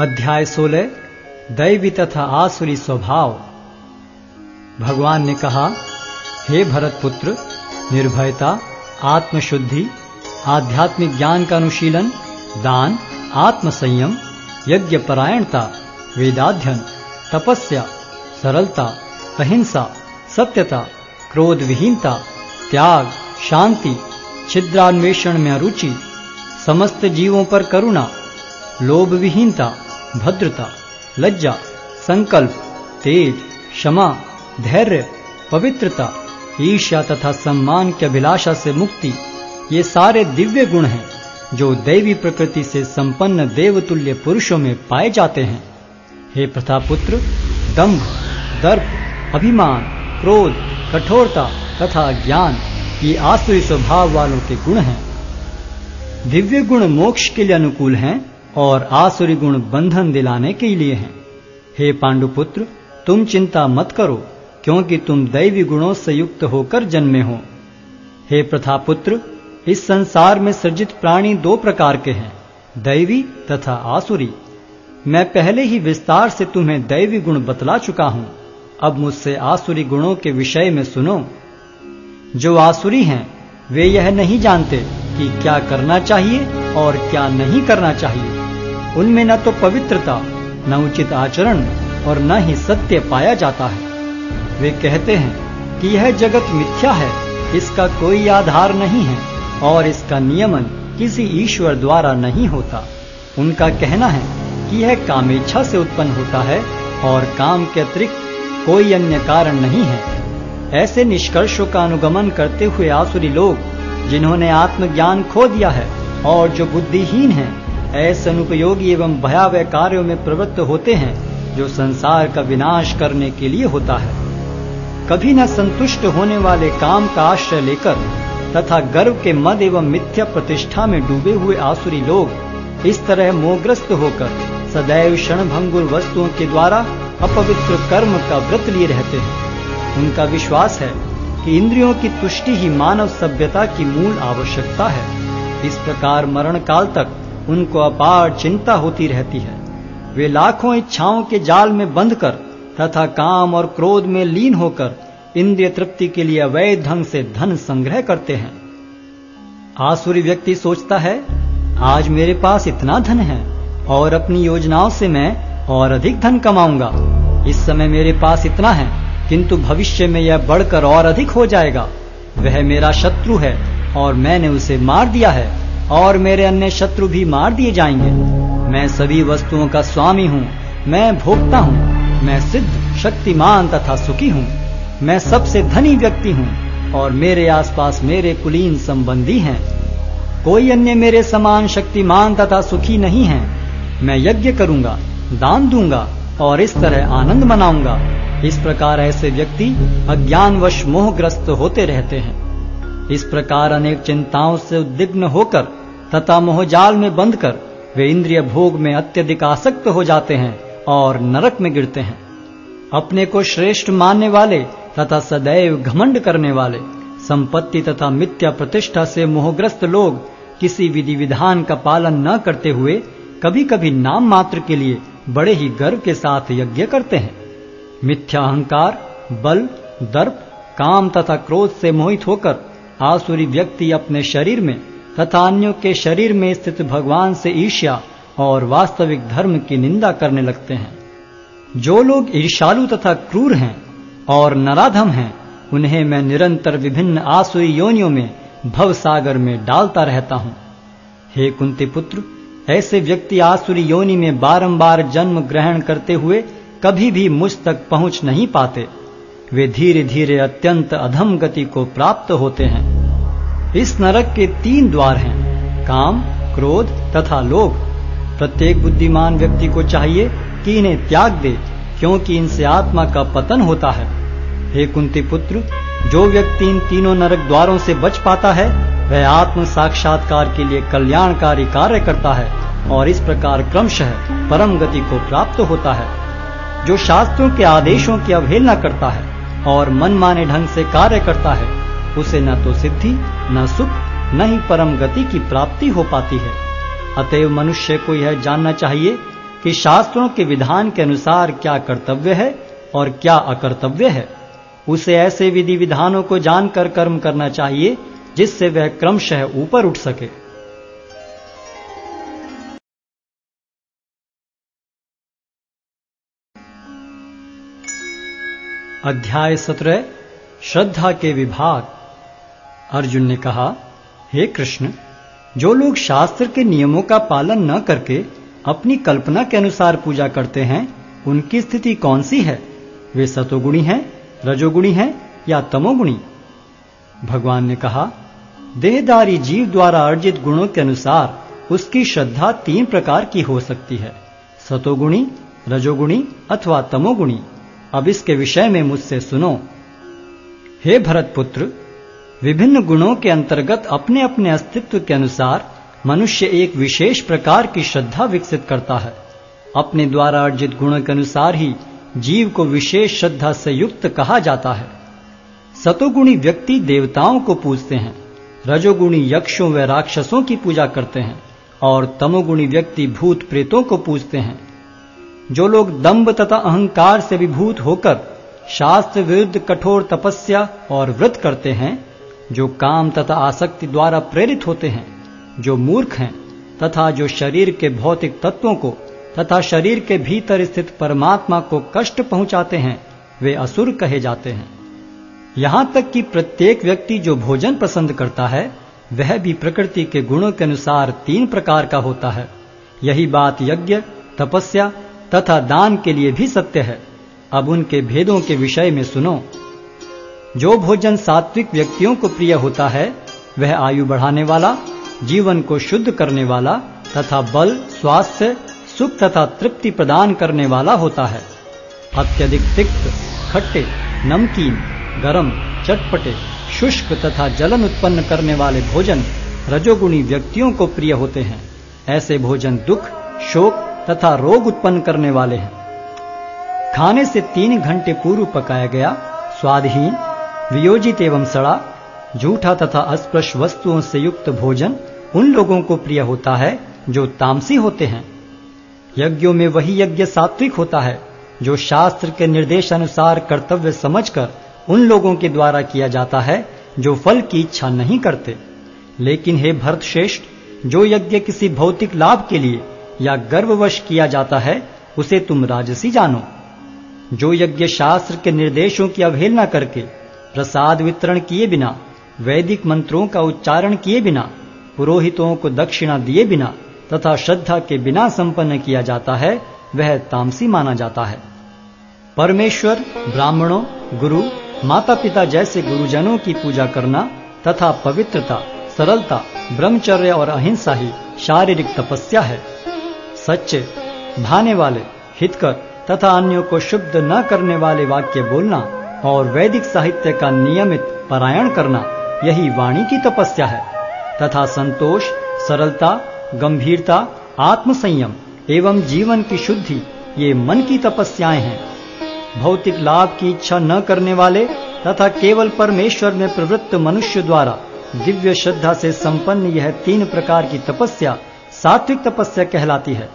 अध्याय सोलह, दैवी तथा आसुरी स्वभाव। भगवान ने कहा हे भरत पुत्र निर्भयता, आत्मशुद्धि, आध्यात्मिक ज्ञान का अनुशीलन, दान, आत्मसंयम यज्ञ परायणता वेदाध्यन तपस्या, सरलता, अहिंसा, सत्यता क्रोध विहीनता त्याग, शांति, छिद्रान्वेषण में अरुचि, समस्त जीवों पर करुणा लोभ विहीनता भद्रता, लज्जा, संकल्प, तेज, क्षमा, धैर्य, पवित्रता ईर्ष्या तथा सम्मान की अभिलाषा से मुक्ति, ये सारे दिव्य गुण हैं, जो दैवी प्रकृति से संपन्न देवतुल्य पुरुषों में पाए जाते हैं। हे प्रथापुत्र दंभ दर्प, अभिमान, क्रोध, कठोरता तथा ज्ञान, ये आसुरी स्वभाव वालों के गुण हैं। दिव्य गुण मोक्ष के लिए अनुकूल हैं और आसुरी गुण बंधन दिलाने के लिए हैं। हे पांडुपुत्र, तुम चिंता मत करो। क्योंकि तुम दैवी गुणों से युक्त होकर जन्मे हो। हे प्रथापुत्र, इस संसार में सृजित प्राणी दो प्रकार के हैं, दैवी तथा आसुरी। मैं पहले ही विस्तार से तुम्हें दैवी गुण बतला चुका हूँ। अब मुझसे आसुरी गुणों के विषय में सुनो। जो आसुरी हैं, वे यह नहीं जानते कि क्या करना चाहिए और क्या नहीं करना चाहिए। उनमें न तो पवित्रता, न उचित आचरण और न ही सत्य पाया जाता है। वे कहते हैं कि यह जगत मिथ्या है, इसका कोई आधार नहीं है, और इसका नियमन किसी ईश्वर द्वारा नहीं होता। उनका कहना है कि यह कामेच्छा से उत्पन्न होता है, और काम के अतिरिक्त कोई अन्य कारण नहीं है। ऐसे निष्कर्षों का अनुगमन करते हुए आसुरी लोग, जिन्होंने आत्मज्ञान खो दिया है, और जो बुद्धिहीन हैं ऐसे अनुपयोगी एवं भयावह कार्यों में प्रवृत्त होते हैं, जो संसार का विनाश करने के लिए होता है। कभी न संतुष्ट होने वाले काम का आश्रय लेकर तथा गर्व के मद एवं मिथ्या प्रतिष्ठा में डूबे हुए आसुरी लोग इस तरह मोहग्रस्त होकर सदैव क्षणभंगुर वस्तुओं के द्वारा अपवित्र कर्म का व्रत लिए रहते हैं। उनका विश्वास है कि इंद्रियों की तुष्टि ही मानव सभ्यता की मूल आवश्यकता है। इस प्रकार मरण काल तक उनको अपार चिंता होती रहती है। वे लाखों इच्छाओं के जाल में बंध कर तथा काम और क्रोध में लीन होकर इंद्रिय तृप्ति के लिए अवैध ढंग से धन संग्रह करते हैं। आसुरी व्यक्ति सोचता है, आज मेरे पास इतना धन है और अपनी योजनाओं से मैं और अधिक धन कमाऊँगा। इस समय मेरे पास इतना है, किंतु भविष्य में यह बढ़कर और अधिक हो जाएगा। वह मेरा शत्रु है और मैंने उसे मार दिया है और मेरे अन्य शत्रु भी मार दिए जाएँगे। मैं सभी वस्तुओं का स्वामी हूँ, मैं भोगता हूँ। मैं सिद्ध, शक्तिमान तथा सुखी हूँ। मैं सबसे धनी व्यक्ति हूँ और मेरे आसपास मेरे कुलीन संबंधी हैं। कोई अन्य मेरे समान शक्तिमान तथा सुखी नहीं है। मैं यज्ञ करूँगा, दान दूँगा और इस तरह आनंद मनाऊँगा। इस प्रकार ऐसे व्यक्ति अज्ञानवश मोहग्रस्त होते रहते हैं। इस प्रकार अनेक चिंताओं से उद्विग्न होकर तथा मोहजाल में बंद कर वे इंद्रिय भोग में अत्यधिक आसक्त हो जाते हैं। और नरक में गिरते हैं। अपने को श्रेष्ठ मानने वाले तथा सदैव घमंड करने वाले, संपत्ति तथा मिथ्या प्रतिष्ठा से मोहग्रस्त लोग किसी विधि विधान का पालन न करते हुए कभी कभी नाम मात्र के लिए बड़े ही गर्व के साथ यज्ञ करते हैं। मिथ्या अहंकार, बल, दर्प, काम तथा क्रोध से मोहित होकर आसुरी व्यक्ति अपने शरीर में तथा अन्यों के शरीर में स्थित भगवान से ईर्ष्या और वास्तविक धर्म की निंदा करने लगते हैं। जो लोग ईर्षालु तथा क्रूर हैं और नराधम हैं, उन्हें मैं निरंतर विभिन्न आसुरी योनियों में भव सागर में डालता रहता हूँ। हे कुंती पुत्र, ऐसे व्यक्ति आसुरी योनि में बारंबार जन्म ग्रहण करते हुए कभी भी मुझ तक पहुँच नहीं पाते। वे धीरे धीरे अत्यंत अधम गति को प्राप्त होते हैं। इस नरक के तीन द्वार हैं, काम, क्रोध तथा लोभ। प्रत्येक बुद्धिमान व्यक्ति को चाहिए कि इन्हें त्याग दे, क्योंकि इनसे आत्मा का पतन होता है। हे कुंती पुत्र, जो व्यक्ति इन तीनों नरक द्वारों से बच पाता है, वह आत्म साक्षात्कार के लिए कल्याणकारी कार्य करता है और इस प्रकार क्रमशः परम गति को प्राप्त होता है, जो शास्त्रों के आदेशों की अवहेलना करता है और मनमाने ढंग से कार्य करता है, उसे न तो सिद्धि, न सुख, न ही परम गति की प्राप्ति हो पाती है। अतएव मनुष्य को यह जानना चाहिए कि शास्त्रों के विधान के अनुसार क्या कर्तव्य है और क्या अकर्तव्य है। उसे ऐसे विधि विधानों को जानकर कर्म करना चाहिए, जिससे वह क्रमशः ऊपर उठ सके। अध्याय सत्रह, श्रद्धा के विभाग। अर्जुन ने कहा, हे कृष्ण जो लोग शास्त्र के नियमों का पालन न करके अपनी कल्पना के अनुसार पूजा करते हैं, उनकी स्थिति कौन सी है? वे सतोगुणी हैं, रजोगुणी हैं या तमोगुणी? भगवान ने कहा देहदारी जीव द्वारा अर्जित गुणों के अनुसार उसकी श्रद्धा तीन प्रकार की हो सकती है, सतोगुणी, रजोगुणी अथवा तमोगुणी। अब इसके विषय में मुझसे सुनो। हे भरत पुत्र विभिन्न गुणों के अंतर्गत अपने अपने अस्तित्व के अनुसार मनुष्य एक विशेष प्रकार की श्रद्धा विकसित करता है। अपने द्वारा अर्जित गुणों के अनुसार ही जीव को विशेष श्रद्धा से युक्त कहा जाता है। सतोगुणी व्यक्ति देवताओं को पूजते हैं, रजोगुणी यक्षों व राक्षसों की पूजा करते हैं, और तमोगुणी व्यक्ति भूत प्रेतों को पूजते हैं। जो लोग दंभ तथा अहंकार से विभूत होकर शास्त्र विरुद्ध कठोर तपस्या और व्रत करते हैं जो काम तथा आसक्ति द्वारा प्रेरित होते हैं, जो मूर्ख हैं, तथा जो शरीर के भौतिक तत्वों को तथा शरीर के भीतर स्थित परमात्मा को कष्ट पहुंचाते हैं, वे असुर कहे जाते हैं। यहाँ तक कि प्रत्येक व्यक्ति जो भोजन पसंद करता है, वह भी प्रकृति के गुणों के अनुसार तीन प्रकार का होता है। यही बात यज्ञ, तपस्या तथा दान के लिए भी सत्य है। अब उनके भेदों के विषय में सुनो। जो भोजन सात्विक व्यक्तियों को प्रिय होता है, वह आयु बढ़ाने वाला, जीवन को शुद्ध करने वाला, तथा बल, स्वास्थ्य, सुख तथा तृप्ति प्रदान करने वाला होता है। अत्यधिक तिक्त, खट्टे, नमकीन, गरम, चटपटे, शुष्क तथा जलन उत्पन्न करने वाले भोजन रजोगुणी व्यक्तियों को प्रिय होते हैं। ऐसे भोजन दुख, शोक तथा रोग उत्पन्न करने वाले हैं। खाने से तीन घंटे पूर्व पकाया गया स्वादहीन वियोजित एवं सड़ा झूठा तथा अस्पृश वस्तुओं से युक्त भोजन उन लोगों को प्रिय होता है, जो तामसी होते हैं। यज्ञों में वही यज्ञ सात्विक होता है, जो शास्त्र के निर्देश अनुसार कर्तव्य समझकर उन लोगों के द्वारा किया जाता है, जो फल की इच्छा नहीं करते। लेकिन हे भरत श्रेष्ठ जो यज्ञ किसी भौतिक लाभ के लिए या गर्ववश किया जाता है, उसे तुम राजसी जानो। जो यज्ञ शास्त्र के निर्देशों की अवहेलना करके प्रसाद वितरण किए बिना, वैदिक मंत्रों का उच्चारण किए बिना, पुरोहितों को दक्षिणा दिए बिना तथा श्रद्धा के बिना संपन्न किया जाता है, वह तामसी माना जाता है। परमेश्वर, ब्राह्मणों, गुरु माता पिता जैसे गुरुजनों की पूजा करना तथा पवित्रता, सरलता, ब्रह्मचर्य और अहिंसा ही शारीरिक तपस्या है। सच्चे, भाने वाले, हितकर तथा अन्यों को शुद्ध न करने वाले वाक्य बोलना और वैदिक साहित्य का नियमित पारायण करना यही वाणी की तपस्या है। तथा संतोष, सरलता, गंभीरता, आत्मसंयम एवं जीवन की शुद्धि ये मन की तपस्याएँ हैं। भौतिक लाभ की इच्छा न करने वाले तथा केवल परमेश्वर में प्रवृत्त मनुष्य द्वारा दिव्य श्रद्धा से संपन्न यह तीन प्रकार की तपस्या सात्विक तपस्या कहलाती है।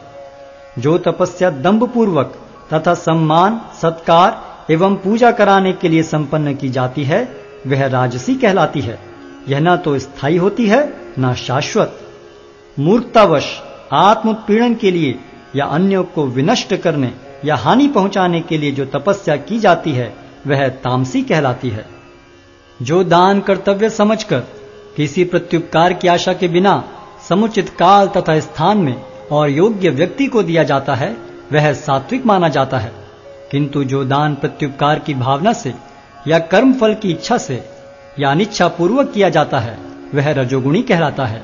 जो तपस्या दम्भ पूर्वक तथा सम्मान, सत्कार एवं पूजा कराने के लिए संपन्न की जाती है, वह राजसी कहलाती है। यह न तो स्थायी होती है, न शाश्वत। मूर्खतावश आत्मपीड़न के लिए या अन्यों को विनष्ट करने या हानि पहुँचाने के लिए जो तपस्या की जाती है, वह तामसी कहलाती है। जो दान कर्तव्य समझकर किसी प्रत्युपकार की आशा के बिना समुचित काल तथा स्थान में और योग्य व्यक्ति को दिया जाता है, वह सात्विक माना जाता है। किंतु जो दान प्रत्युपकार की भावना से, या कर्म फल की इच्छा से, या अनिच्छा पूर्वक किया जाता है, वह रजोगुणी कहलाता है।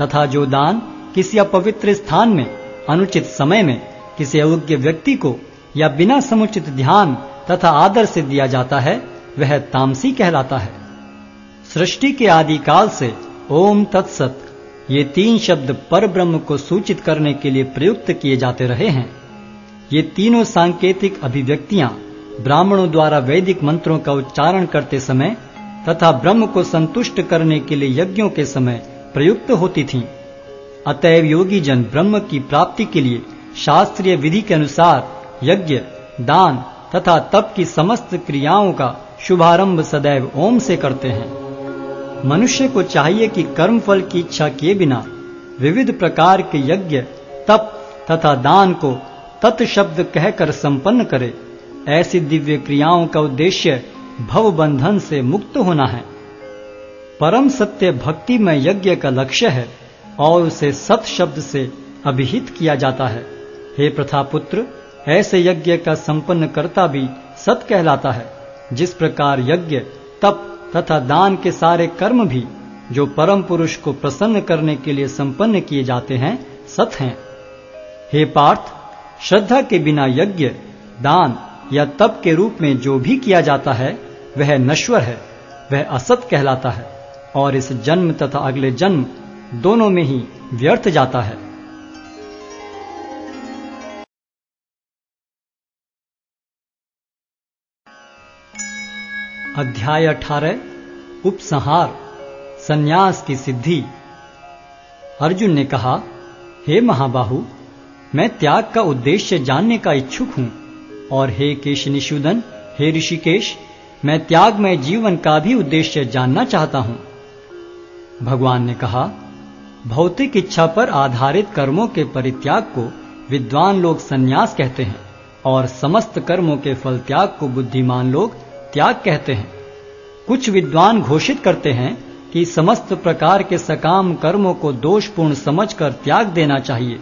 तथा जो दान किसी अपवित्र स्थान में, अनुचित समय में, किसी अयोग्य व्यक्ति को, या बिना समुचित ध्यान तथा आदर से दिया जाता है, वह तामसी कहलाता है। सृष्टि के आदिकाल से, ओम तत्सत, ये तीन शब्द पर ब्रह्म को सूचित करने के लिए प्रयुक्त किए जाते रहे हैं। ये तीनों सांकेतिक अभिव्यक्तियाँ ब्राह्मणों द्वारा वैदिक मंत्रों का उच्चारण करते समय तथा ब्रह्म को संतुष्ट करने के लिए यज्ञों के समय प्रयुक्त होती थीं। अतएव योगी जन ब्रह्म की प्राप्ति के लिए शास्त्रीय विधि के अनुसार यज्ञ, दान तथा तप की समस्त क्रियाओं का शुभारंभ सदैव ओम से करते हैं मनुष्य को चाहिए कि कर्म फल की इच्छा किए बिना विविध प्रकार के यज्ञ, तप तथा दान को तत्शब्द कहकर संपन्न करे। ऐसी दिव्य क्रियाओं का उद्देश्य भव बंधन से मुक्त होना है। परम सत्य भक्ति में यज्ञ का लक्ष्य है और उसे सत शब्द से अभिहित किया जाता है। हे प्रथा पुत्र ऐसे यज्ञ का संपन्न करता भी सत कहलाता है। जिस प्रकार यज्ञ, तप तथा दान के सारे कर्म भी जो परम पुरुष को प्रसन्न करने के लिए संपन्न किए जाते हैं, सत हैं। हे पार्थ श्रद्धा के बिना यज्ञ, दान या तप के रूप में जो भी किया जाता है, वह नश्वर है, वह असत कहलाता है और इस जन्म तथा अगले जन्म दोनों में ही व्यर्थ जाता है। अध्याय अठारह, उपसंहार, संन्यास की सिद्धि। अर्जुन ने कहा, हे महाबाहु मैं त्याग का उद्देश्य जानने का इच्छुक हूँ। और हे केश निशुदन हे ऋषिकेश, मैं त्याग में जीवन का भी उद्देश्य जानना चाहता हूँ। भगवान ने कहा, भौतिक इच्छा पर आधारित कर्मों के परित्याग को विद्वान लोग संन्यास कहते हैं, और समस्त कर्मों के फल त्याग को बुद्धिमान लोग त्याग कहते हैं। कुछ विद्वान घोषित करते हैं कि समस्त प्रकार के सकाम कर्मों को दोषपूर्ण समझकर त्याग देना चाहिए।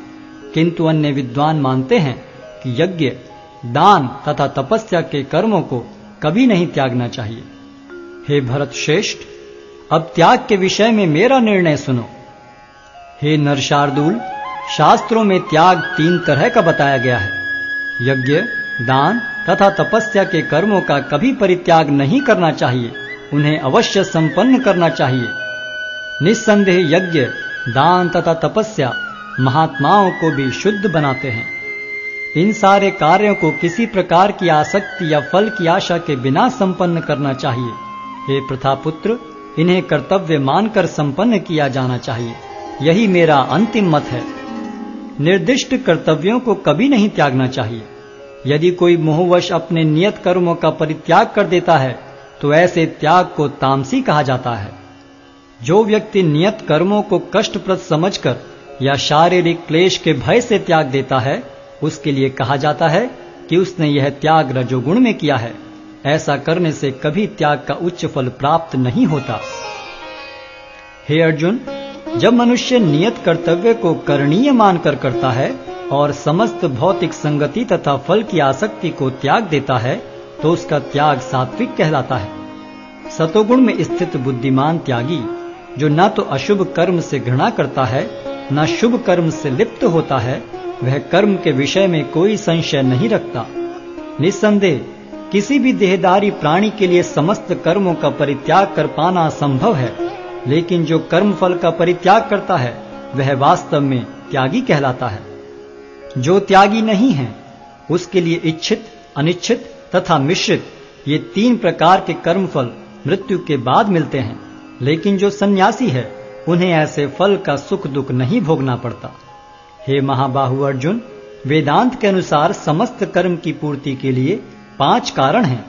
किंतु अन्य विद्वान मानते हैं कि यज्ञ, दान तथा तपस्या के कर्मों को कभी नहीं त्यागना चाहिए। हे भरत श्रेष्ठ, अब त्याग के विषय में मेरा निर्णय सुनो। हे नरशार्दूल, शास्त्रों में त्याग तीन तरह का बताया गया है। यज्ञ, दान तथा तपस्या के कर्मों का कभी परित्याग नहीं करना चाहिए, उन्हें अवश्य संपन्न करना चाहिए। निस्संदेह यज्ञ, दान तथा तपस्या महात्माओं को भी शुद्ध बनाते हैं। इन सारे कार्यों को किसी प्रकार की आसक्ति या फल की आशा के बिना संपन्न करना चाहिए। हे प्रथापुत्र, इन्हें कर्तव्य मानकर संपन्न किया जाना चाहिए। यही मेरा अंतिम मत है। निर्दिष्ट कर्तव्यों को कभी नहीं त्यागना चाहिए। यदि कोई मोहवश अपने नियत कर्मों का परित्याग कर देता है तो ऐसे त्याग को तामसी कहा जाता है। जो व्यक्ति नियत कर्मों को कष्टप्रद समझकर या शारीरिक क्लेश के भय से त्याग देता है, उसके लिए कहा जाता है कि उसने यह त्याग रजोगुण में किया है। ऐसा करने से कभी त्याग का उच्च फल प्राप्त नहीं होता। हे अर्जुन, जब मनुष्य नियत कर्तव्य को करणीय मानकर करता है और समस्त भौतिक संगति तथा फल की आसक्ति को त्याग देता है तो उसका त्याग सात्विक कहलाता है। सतोगुण में स्थित बुद्धिमान त्यागी, जो न तो अशुभ कर्म से घृणा करता है न शुभ कर्म से लिप्त होता है, वह कर्म के विषय में कोई संशय नहीं रखता। निस्संदेह, किसी भी देहदारी प्राणी के लिए समस्त कर्मों का परित्याग कर पाना संभव है, लेकिन जो कर्म फल का परित्याग करता है, वह वास्तव में त्यागी कहलाता है। जो त्यागी नहीं है, उसके लिए इच्छित, अनिच्छित तथा मिश्रित, ये तीन प्रकार के कर्म फल मृत्यु के बाद मिलते हैं। लेकिन जो सन्यासी है उन्हें ऐसे फल का सुख दुख नहीं भोगना पड़ता। हे महाबाहु अर्जुन, वेदांत के अनुसार समस्त कर्म की पूर्ति के लिए पाँच कारण हैं।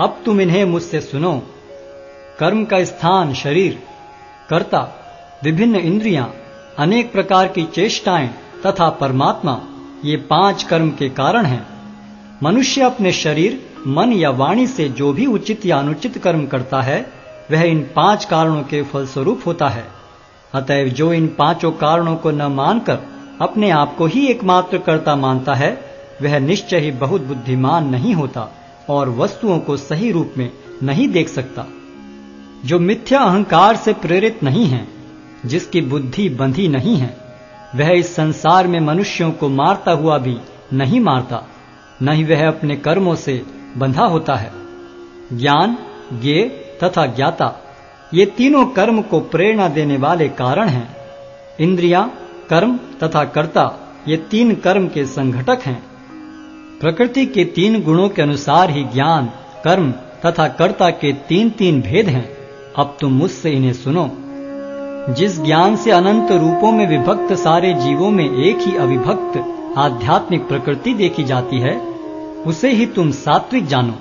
अब तुम इन्हें मुझसे सुनो। कर्म का स्थान शरीर, कर्ता, विभिन्न इंद्रियाँ, अनेक प्रकार की चेष्टाएँ तथा परमात्मा, ये पाँच कर्म के कारण हैं। मनुष्य अपने शरीर, मन या वाणी से जो भी उचित या अनुचित कर्म करता है वह इन पाँच कारणों के फलस्वरूप होता है। अतएव जो इन पाँचों कारणों को न मानकर अपने आप को ही एकमात्र कर्ता मानता है, वह निश्चय ही बहुत बुद्धिमान नहीं होता और वस्तुओं को सही रूप में नहीं देख सकता। जो मिथ्या अहंकार से प्रेरित नहीं है, जिसकी बुद्धि बंधी नहीं है, वह इस संसार में मनुष्यों को मारता हुआ भी नहीं मारता, न ही वह अपने कर्मों से बंधा होता है। ज्ञान ज्ञे तथा ज्ञाता, ये तीनों कर्म को प्रेरणा देने वाले कारण हैं। इंद्रिया, कर्म तथा कर्ता, ये तीन कर्म के संघटक हैं। प्रकृति के तीन गुणों के अनुसार ही ज्ञान, कर्म तथा कर्ता के तीन तीन भेद हैं। अब तुम मुझसे इन्हें सुनो। जिस ज्ञान से अनंत रूपों में विभक्त सारे जीवों में एक ही अविभक्त आध्यात्मिक प्रकृति देखी जाती है, उसे ही तुम सात्विक जानो।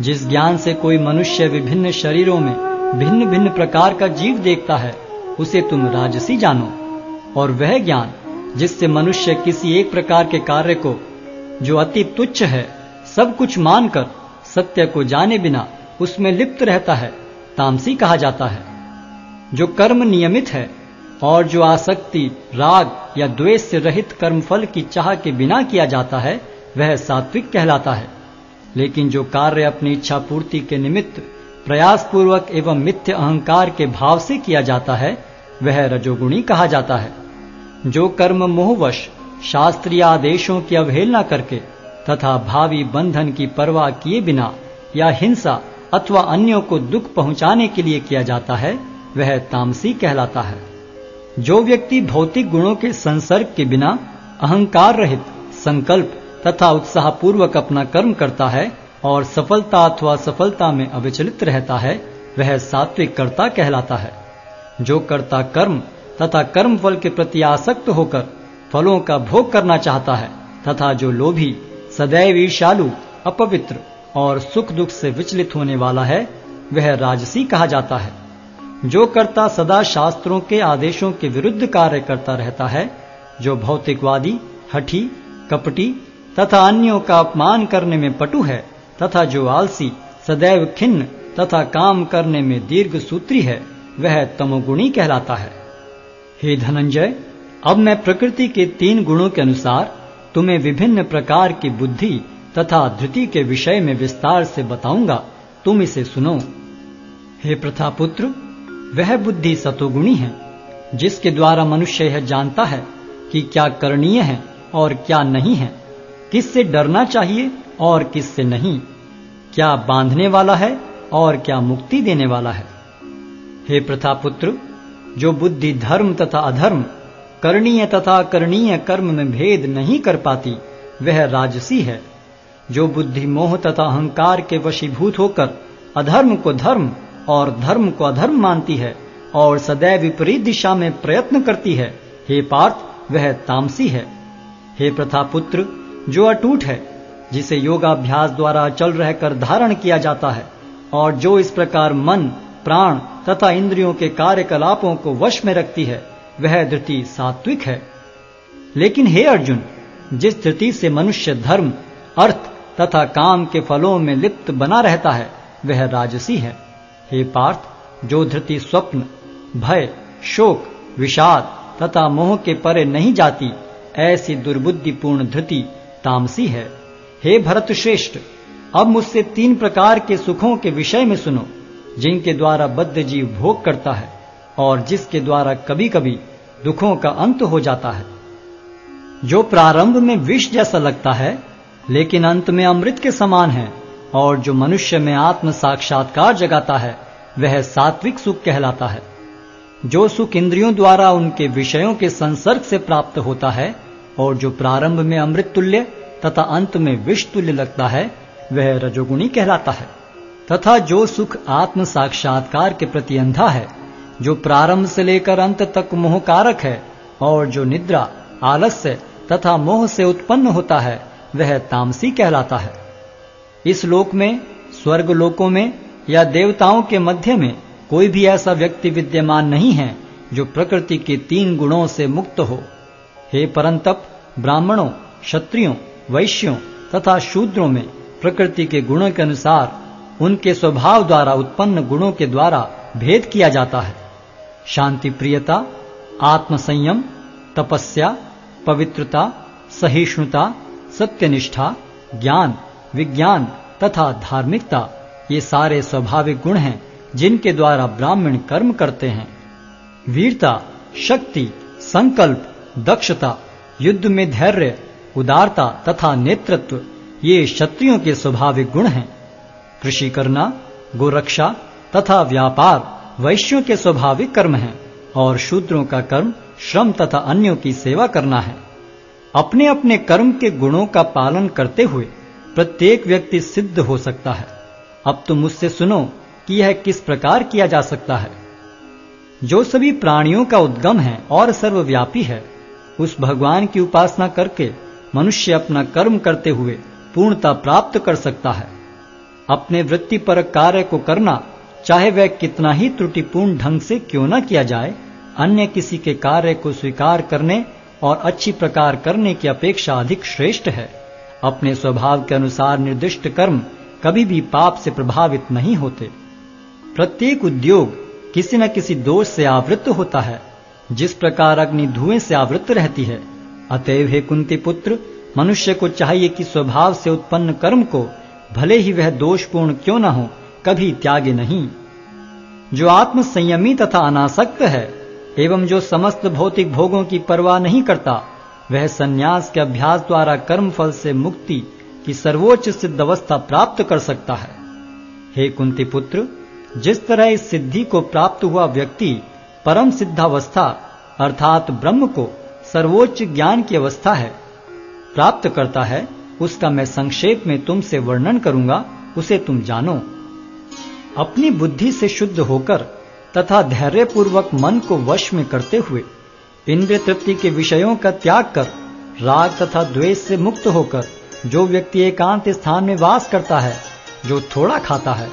जिस ज्ञान से कोई मनुष्य विभिन्न शरीरों में भिन्न भिन्न प्रकार का जीव देखता है, उसे तुम राजसी जानो। और वह ज्ञान, जिससे मनुष्य किसी एक प्रकार के कार्य को, जो अति तुच्छ है, सब कुछ मानकर, सत्य को जाने बिना, उसमें लिप्त रहता है, तामसी कहा जाता है। जो कर्म नियमित है, और जो आसक्ति, राग या द्वेष से रहित कर्मफल की चाह के बिना किया जाता है, वह सात्विक कहलाता है। लेकिन जो कार्य अपनी इच्छा पूर्ति के निमित्त प्रयास पूर्वक एवं मिथ्य अहंकार के भाव से किया जाता है, वह रजोगुणी कहा जाता है। जो कर्म मोहवश शास्त्रीय आदेशों की अवहेलना करके तथा भावी बंधन की परवाह किए बिना या हिंसा अथवा अन्यों को दुख पहुँचाने के लिए किया जाता है, वह तामसी कहलाता है। जो व्यक्ति भौतिक गुणों के संसर्ग के बिना अहंकार रहित संकल्प तथा उत्साहपूर्वक अपना कर्म करता है और सफलता अथवा सफलता में अविचलित रहता है, वह सात्विक कर्ता कहलाता है। जो कर्ता कर्म तथा कर्म फल के प्रति आसक्त होकर फलों का भोग करना चाहता है तथा जो लोभी सदैव ईर्षालु अपवित्र और सुख दुख से विचलित होने वाला है, वह राजसी कहा जाता है। जो कर्ता सदा शास्त्रों के आदेशों के विरुद्ध कार्य करता रहता है, जो भौतिकवादी, हठी, कपटी तथा अन्यों का अपमान करने में पटु है, तथा जो आलसी, सदैव खिन्न, तथा काम करने में दीर्घ सूत्री है, वह तमोगुणी कहलाता है। हे धनंजय, अब मैं प्रकृति के तीन गुणों के अनुसार तुम्हें विभिन्न प्रकार की बुद्धि तथा धृति के विषय में विस्तार से बताऊँगा, तुम इसे सुनो। हे प्रथापुत्र, वह बुद्धि सतोगुणी है, जिसके द्वारा मनुष्य यह जानता है कि क्या करणीय है और क्या नहीं है। किससे डरना चाहिए और किससे नहीं? क्या बांधने वाला है और क्या मुक्ति देने वाला है? हे प्रथा पुत्र जो बुद्धि धर्म तथा अधर्म, करणीय तथा करणीय कर्म में भेद नहीं कर पाती, वह राजसी है। जो बुद्धि मोह तथा अहंकार के वशीभूत होकर अधर्म को धर्म और धर्म को अधर्म मानती है और सदैव विपरीत दिशा में प्रयत्न करती है, हे पार्थ, वह तामसी है। हे प्रथा पुत्र जो अटूट है, जिसे योगाभ्यास द्वारा चल रहकर धारण किया जाता है, और जो इस प्रकार मन, प्राण तथा इंद्रियों के कार्यकलापों को वश में रखती है, वह धृति सात्विक है। लेकिन हे अर्जुन, जिस धृति से मनुष्य धर्म, अर्थ तथा काम के फलों में लिप्त बना रहता है, वह राजसी है। हे पार्थ, जो धृति स्वप्न, भय, शोक, विषाद तथा मोह के परे नहीं जाती, ऐसी दुर्बुद्धिपूर्ण धृति तामसी है। हे भरत श्रेष्ठ अब मुझसे तीन प्रकार के सुखों के विषय में सुनो, जिनके द्वारा बद्ध जीव भोग करता है और जिसके द्वारा कभी कभी दुखों का अंत हो जाता है। जो प्रारंभ में विष जैसा लगता है, लेकिन अंत में अमृत के समान है, और जो मनुष्य में आत्म साक्षात्कार जगाता है, वह सात्विक सुख कहलाता है। जो सुख इंद्रियों द्वारा उनके विषयों के संसर्ग से प्राप्त होता है और जो प्रारंभ में अमृत तुल्य तथा अंत में विष तुल्य लगता है, वह रजोगुणी कहलाता है। तथा जो सुख आत्म साक्षात्कार के प्रति अंधा है, जो प्रारंभ से लेकर अंत तक मोहकारक है और जो निद्रा, आलस्य तथा मोह से उत्पन्न होता है, वह तामसी कहलाता है। इस लोक में, स्वर्ग लोकों में या देवताओं के मध्य में कोई भी ऐसा व्यक्ति विद्यमान नहीं है, जो प्रकृति के तीन गुणों से मुक्त हो। हे परंतप, ब्राह्मणों, क्षत्रियों, वैश्यों तथा शूद्रों में प्रकृति के गुणों के अनुसार उनके स्वभाव द्वारा उत्पन्न गुणों के द्वारा भेद किया जाता है। शांति प्रियता आत्मसंयम, तपस्या, पवित्रता, सहिष्णुता, सत्यनिष्ठा, ज्ञान, विज्ञान तथा धार्मिकता ये सारे स्वाभाविक गुण हैं, जिनके द्वारा ब्राह्मण कर्म करते हैं। वीरता, शक्ति, संकल्प दक्षता, युद्ध में धैर्य, उदारता तथा नेतृत्व, ये क्षत्रियों के स्वाभाविक गुण हैं। कृषि करना, गोरक्षा तथा व्यापार वैश्यों के स्वाभाविक कर्म हैं और शूद्रों का कर्म, श्रम तथा अन्यों की सेवा करना है। अपने अपने कर्म के गुणों का पालन करते हुए प्रत्येक व्यक्ति सिद्ध हो सकता है। अब तुम मुझसे सुनो कि यह किस प्रकार किया जा सकता है। जो सभी प्राणियों का उद्गम है और सर्वव्यापी है उस भगवान की उपासना करके मनुष्य अपना कर्म करते हुए पूर्णता प्राप्त कर सकता है। अपने वृत्ति पर कार्य को करना, चाहे वह कितना ही त्रुटिपूर्ण ढंग से क्यों न किया जाए, अन्य किसी के कार्य को स्वीकार करने और अच्छी प्रकार करने की अपेक्षा अधिक श्रेष्ठ है। अपने स्वभाव के अनुसार निर्दिष्ट कर्म कभी भी पाप से प्रभावित नहीं होते। प्रत्येक उद्योग किसी न किसी दोष से आवृत्त होता है। जिस प्रकार अग्नि धुएँ से आवृत्त रहती है, अतएव हे कुंती पुत्र, मनुष्य को चाहिए कि स्वभाव से उत्पन्न कर्म को भले ही वह दोषपूर्ण क्यों न हो, कभी त्यागे नहीं। जो आत्म संयमी तथा अनासक्त है, एवं जो समस्त भौतिक भोगों की परवाह नहीं करता, वह सन्यास के अभ्यास द्वारा कर्म फल से मुक्ति की सर्वोच्च सिद्ध अवस्था प्राप्त कर सकता है। हे कुंती पुत्र, जिस तरह इस सिद्धि को प्राप्त हुआ व्यक्ति परम सिद्धावस्था अर्थात ब्रह्म को सर्वोच्च ज्ञान की अवस्था है। प्राप्त करता है, उसका मैं संक्षेप में तुमसे वर्णन करूँगा, उसे तुम जानो। अपनी बुद्धि से शुद्ध होकर तथा धैर्यपूर्वक मन को वश में करते हुए इंद्र तृप्ति के विषयों का त्याग कर, राग तथा द्वेष से मुक्त होकर, जो व्यक्ति एकांत स्थान में वास करता है, जो थोड़ा खाता है,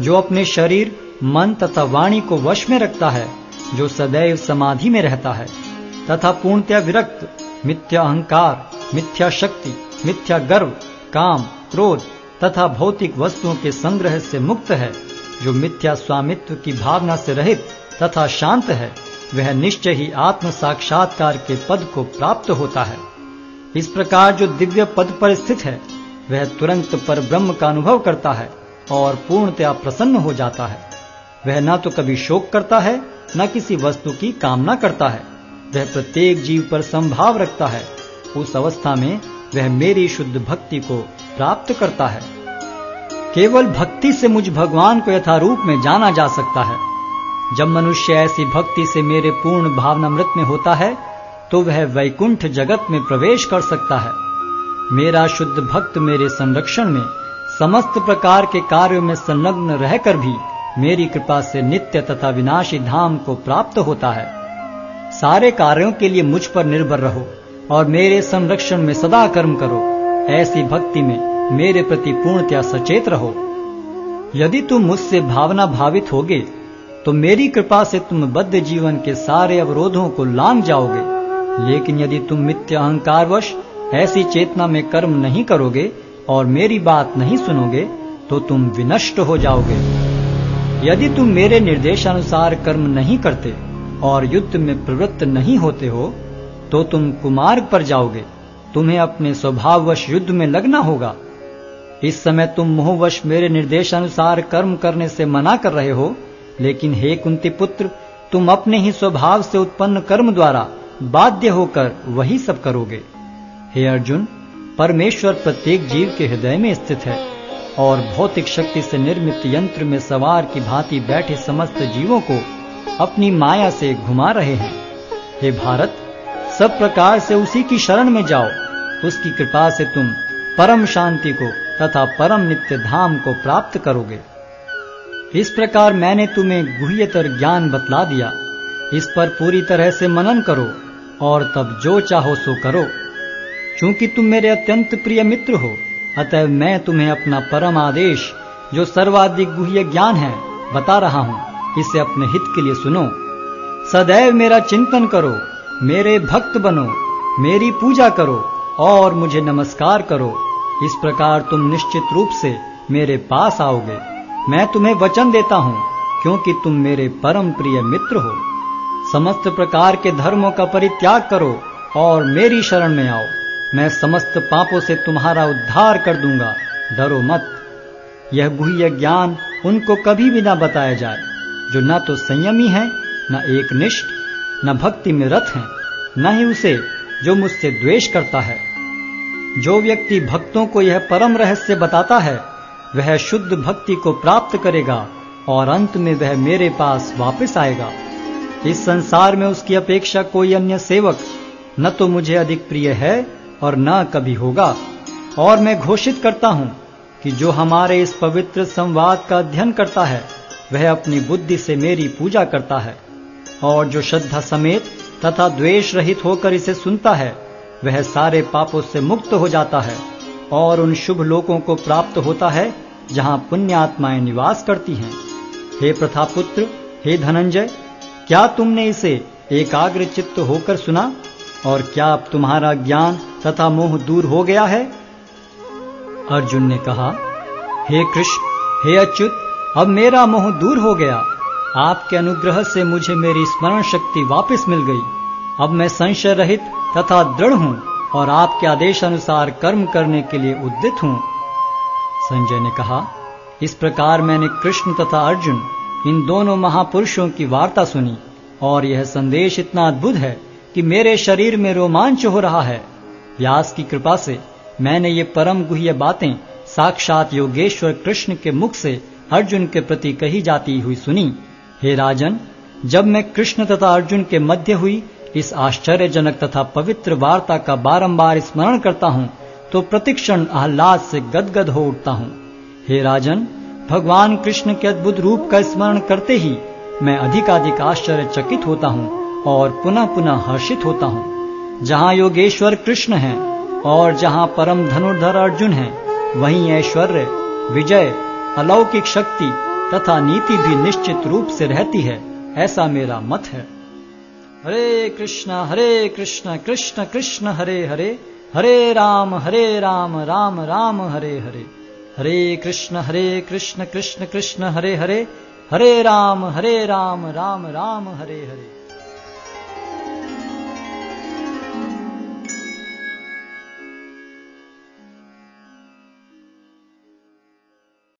जो अपने शरीर, मन तथा वाणी को वश में रखता है जो सदैव समाधि में रहता है, तथा पूर्णतया विरक्त, मिथ्या अहंकार, मिथ्या शक्ति, मिथ्या गर्व, काम, क्रोध, तथा भौतिक वस्तुओं के संग्रह से मुक्त है, जो मिथ्या स्वामित्व की भावना से रहित तथा शांत है, वह निश्चय ही आत्म साक्षात्कार के पद को प्राप्त होता है। इस प्रकार जो दिव्य पद पर स्थित है, वह तुरंत पर ब्रह्म का अनुभव करता है और पूर्णतया प्रसन्न हो जाता है। वह न तो कभी शोक करता है, न किसी वस्तु की कामना करता है। वह प्रत्येक जीव पर संभाव रखता है। उस अवस्था में वह मेरी शुद्ध भक्ति को प्राप्त करता है। केवल भक्ति से मुझ भगवान को यथारूप में जाना जा सकता है। जब मनुष्य ऐसी भक्ति से मेरे पूर्ण भावनामृत में होता है तो वह वैकुंठ जगत में प्रवेश कर सकता है। मेरा शुद्ध भक्त मेरे संरक्षण में, समस्त प्रकार के कार्यों में संलग्न रहकर भी मेरी कृपा से नित्य तथा विनाशी धाम को प्राप्त होता है। सारे कार्यों के लिए मुझ पर निर्भर रहो और मेरे संरक्षण में सदा कर्म करो। ऐसी भक्ति में मेरे प्रति पूर्णतया सचेत रहो। यदि तुम मुझसे भावना भावित होगे तो मेरी कृपा से तुम बद्ध जीवन के सारे अवरोधों को लांग जाओगे। लेकिन यदि तुम मिथ्य अहंकारवश ऐसी चेतना में कर्म नहीं करोगे और मेरी बात नहीं सुनोगे तो तुम विनष्ट हो जाओगे। यदि तुम मेरे निर्देशानुसार कर्म नहीं करते और युद्ध में प्रवृत्त नहीं होते हो तो तुम कुमार्ग पर जाओगे। तुम्हें अपने स्वभाववश युद्ध में लगना होगा। इस समय तुम मोहवश मेरे निर्देशानुसार कर्म करने से मना कर रहे हो, लेकिन हे कुंती पुत्र, तुम अपने ही स्वभाव से उत्पन्न कर्म द्वारा बाध्य होकर वही सब करोगे। हे अर्जुन, परमेश्वर प्रत्येक जीव के हृदय में स्थित है। और भौतिक शक्ति से निर्मित यंत्र में सवार की भांति बैठे समस्त जीवों को अपनी माया से घुमा रहे हैं। हे भारत, सब प्रकार से उसी की शरण में जाओ। उसकी कृपा से तुम परम शांति को तथा परम नित्य धाम को प्राप्त करोगे। इस प्रकार मैंने तुम्हें गुह्यतर ज्ञान बतला दिया। इस पर पूरी तरह से मनन करो और तब जो चाहो सो करो। क्योंकि तुम मेरे अत्यंत प्रिय मित्र हो अतः मैं तुम्हें अपना परम आदेश, जो सर्वाधिक गुह्य ज्ञान है, बता रहा हूँ। इसे अपने हित के लिए सुनो। सदैव मेरा चिंतन करो, मेरे भक्त बनो, मेरी पूजा करो, और मुझे नमस्कार करो। इस प्रकार तुम निश्चित रूप से मेरे पास आओगे। मैं तुम्हें वचन देता हूँ, क्योंकि तुम मेरे परम प्रिय मित्र हो। समस्त प्रकार के धर्मों का परित्याग करो, और मेरी शरण में आओ। मैं समस्त पापों से तुम्हारा उद्धार कर दूँगा। डरो मत। यह गुह्य ज्ञान उनको कभी भी ना बताया जाए, जो न तो संयमी है, न एक निष्ठ न भक्ति में रथ है, न ही उसे जो मुझसे द्वेष करता है। जो व्यक्ति भक्तों को यह परम रहस्य बताता है, वह शुद्ध भक्ति को प्राप्त करेगा और अंत में वह मेरे पास वापस आएगा। इस संसार में उसकी अपेक्षा कोई अन्य सेवक, न तो मुझे अधिक प्रिय है और न कभी होगा। और मैं घोषित करता हूँ कि जो हमारे इस पवित्र संवाद का अध्ययन करता है, वह अपनी बुद्धि से मेरी पूजा करता है। और जो श्रद्धा समेत तथा द्वेष रहित होकर इसे सुनता है, वह सारे पापों से मुक्त हो जाता है और उन शुभ लोकों को प्राप्त होता है, जहाँ पुण्य आत्माएँ निवास करती हैं। हे प्रथापुत्र, हे धनंजय, क्या तुमने इसे एकाग्र चित्त होकर सुना? और क्या अब तुम्हारा ज्ञान तथा मोह दूर हो गया है? अर्जुन ने कहा, हे कृष्ण, हे अच्युत, अब मेरा मोह दूर हो गया। आपके अनुग्रह से मुझे मेरी स्मरण शक्ति वापस मिल गई। अब मैं संशय रहित तथा दृढ़ हूँ और आपके आदेश अनुसार कर्म करने के लिए उद्दित हूँ। संजय ने कहा, इस प्रकार मैंने कृष्ण तथा अर्जुन, इन दोनों महापुरुषों की वार्ता सुनी, और यह संदेश इतना अद्भुत है। कि मेरे शरीर में रोमांच हो रहा है। व्यास की कृपा से मैंने ये परम गुह्य बातें साक्षात योगेश्वर कृष्ण के मुख से अर्जुन के प्रति कही जाती हुई सुनी। हे राजन, जब मैं कृष्ण तथा अर्जुन के मध्य हुई, इस आश्चर्यजनक तथा पवित्र वार्ता का बारंबार स्मरण करता हूँ तो प्रतिक्षण आह्लाद से गदगद हो उठता हूँ। हे राजन, भगवान कृष्ण के अद्भुत रूप का स्मरण करते ही मैं अधिकाधिक आश्चर्यचकित होता हूँ। और पुनः पुनः हर्षित होता हूँ। जहाँ योगेश्वर कृष्ण है और जहाँ परम धनुर्धर अर्जुन है, वहीं ऐश्वर्य, विजय, अलौकिक शक्ति तथा नीति भी निश्चित रूप से रहती है, ऐसा मेरा मत है। हरे कृष्ण हरे कृष्ण कृष्ण कृष्ण, हरे हरे हरे राम हरे राम राम राम, हरे हरे। हरे कृष्ण हरे कृष्ण कृष्ण कृष्ण, हरे हरे हरे राम हरे राम राम राम, हरे हरे।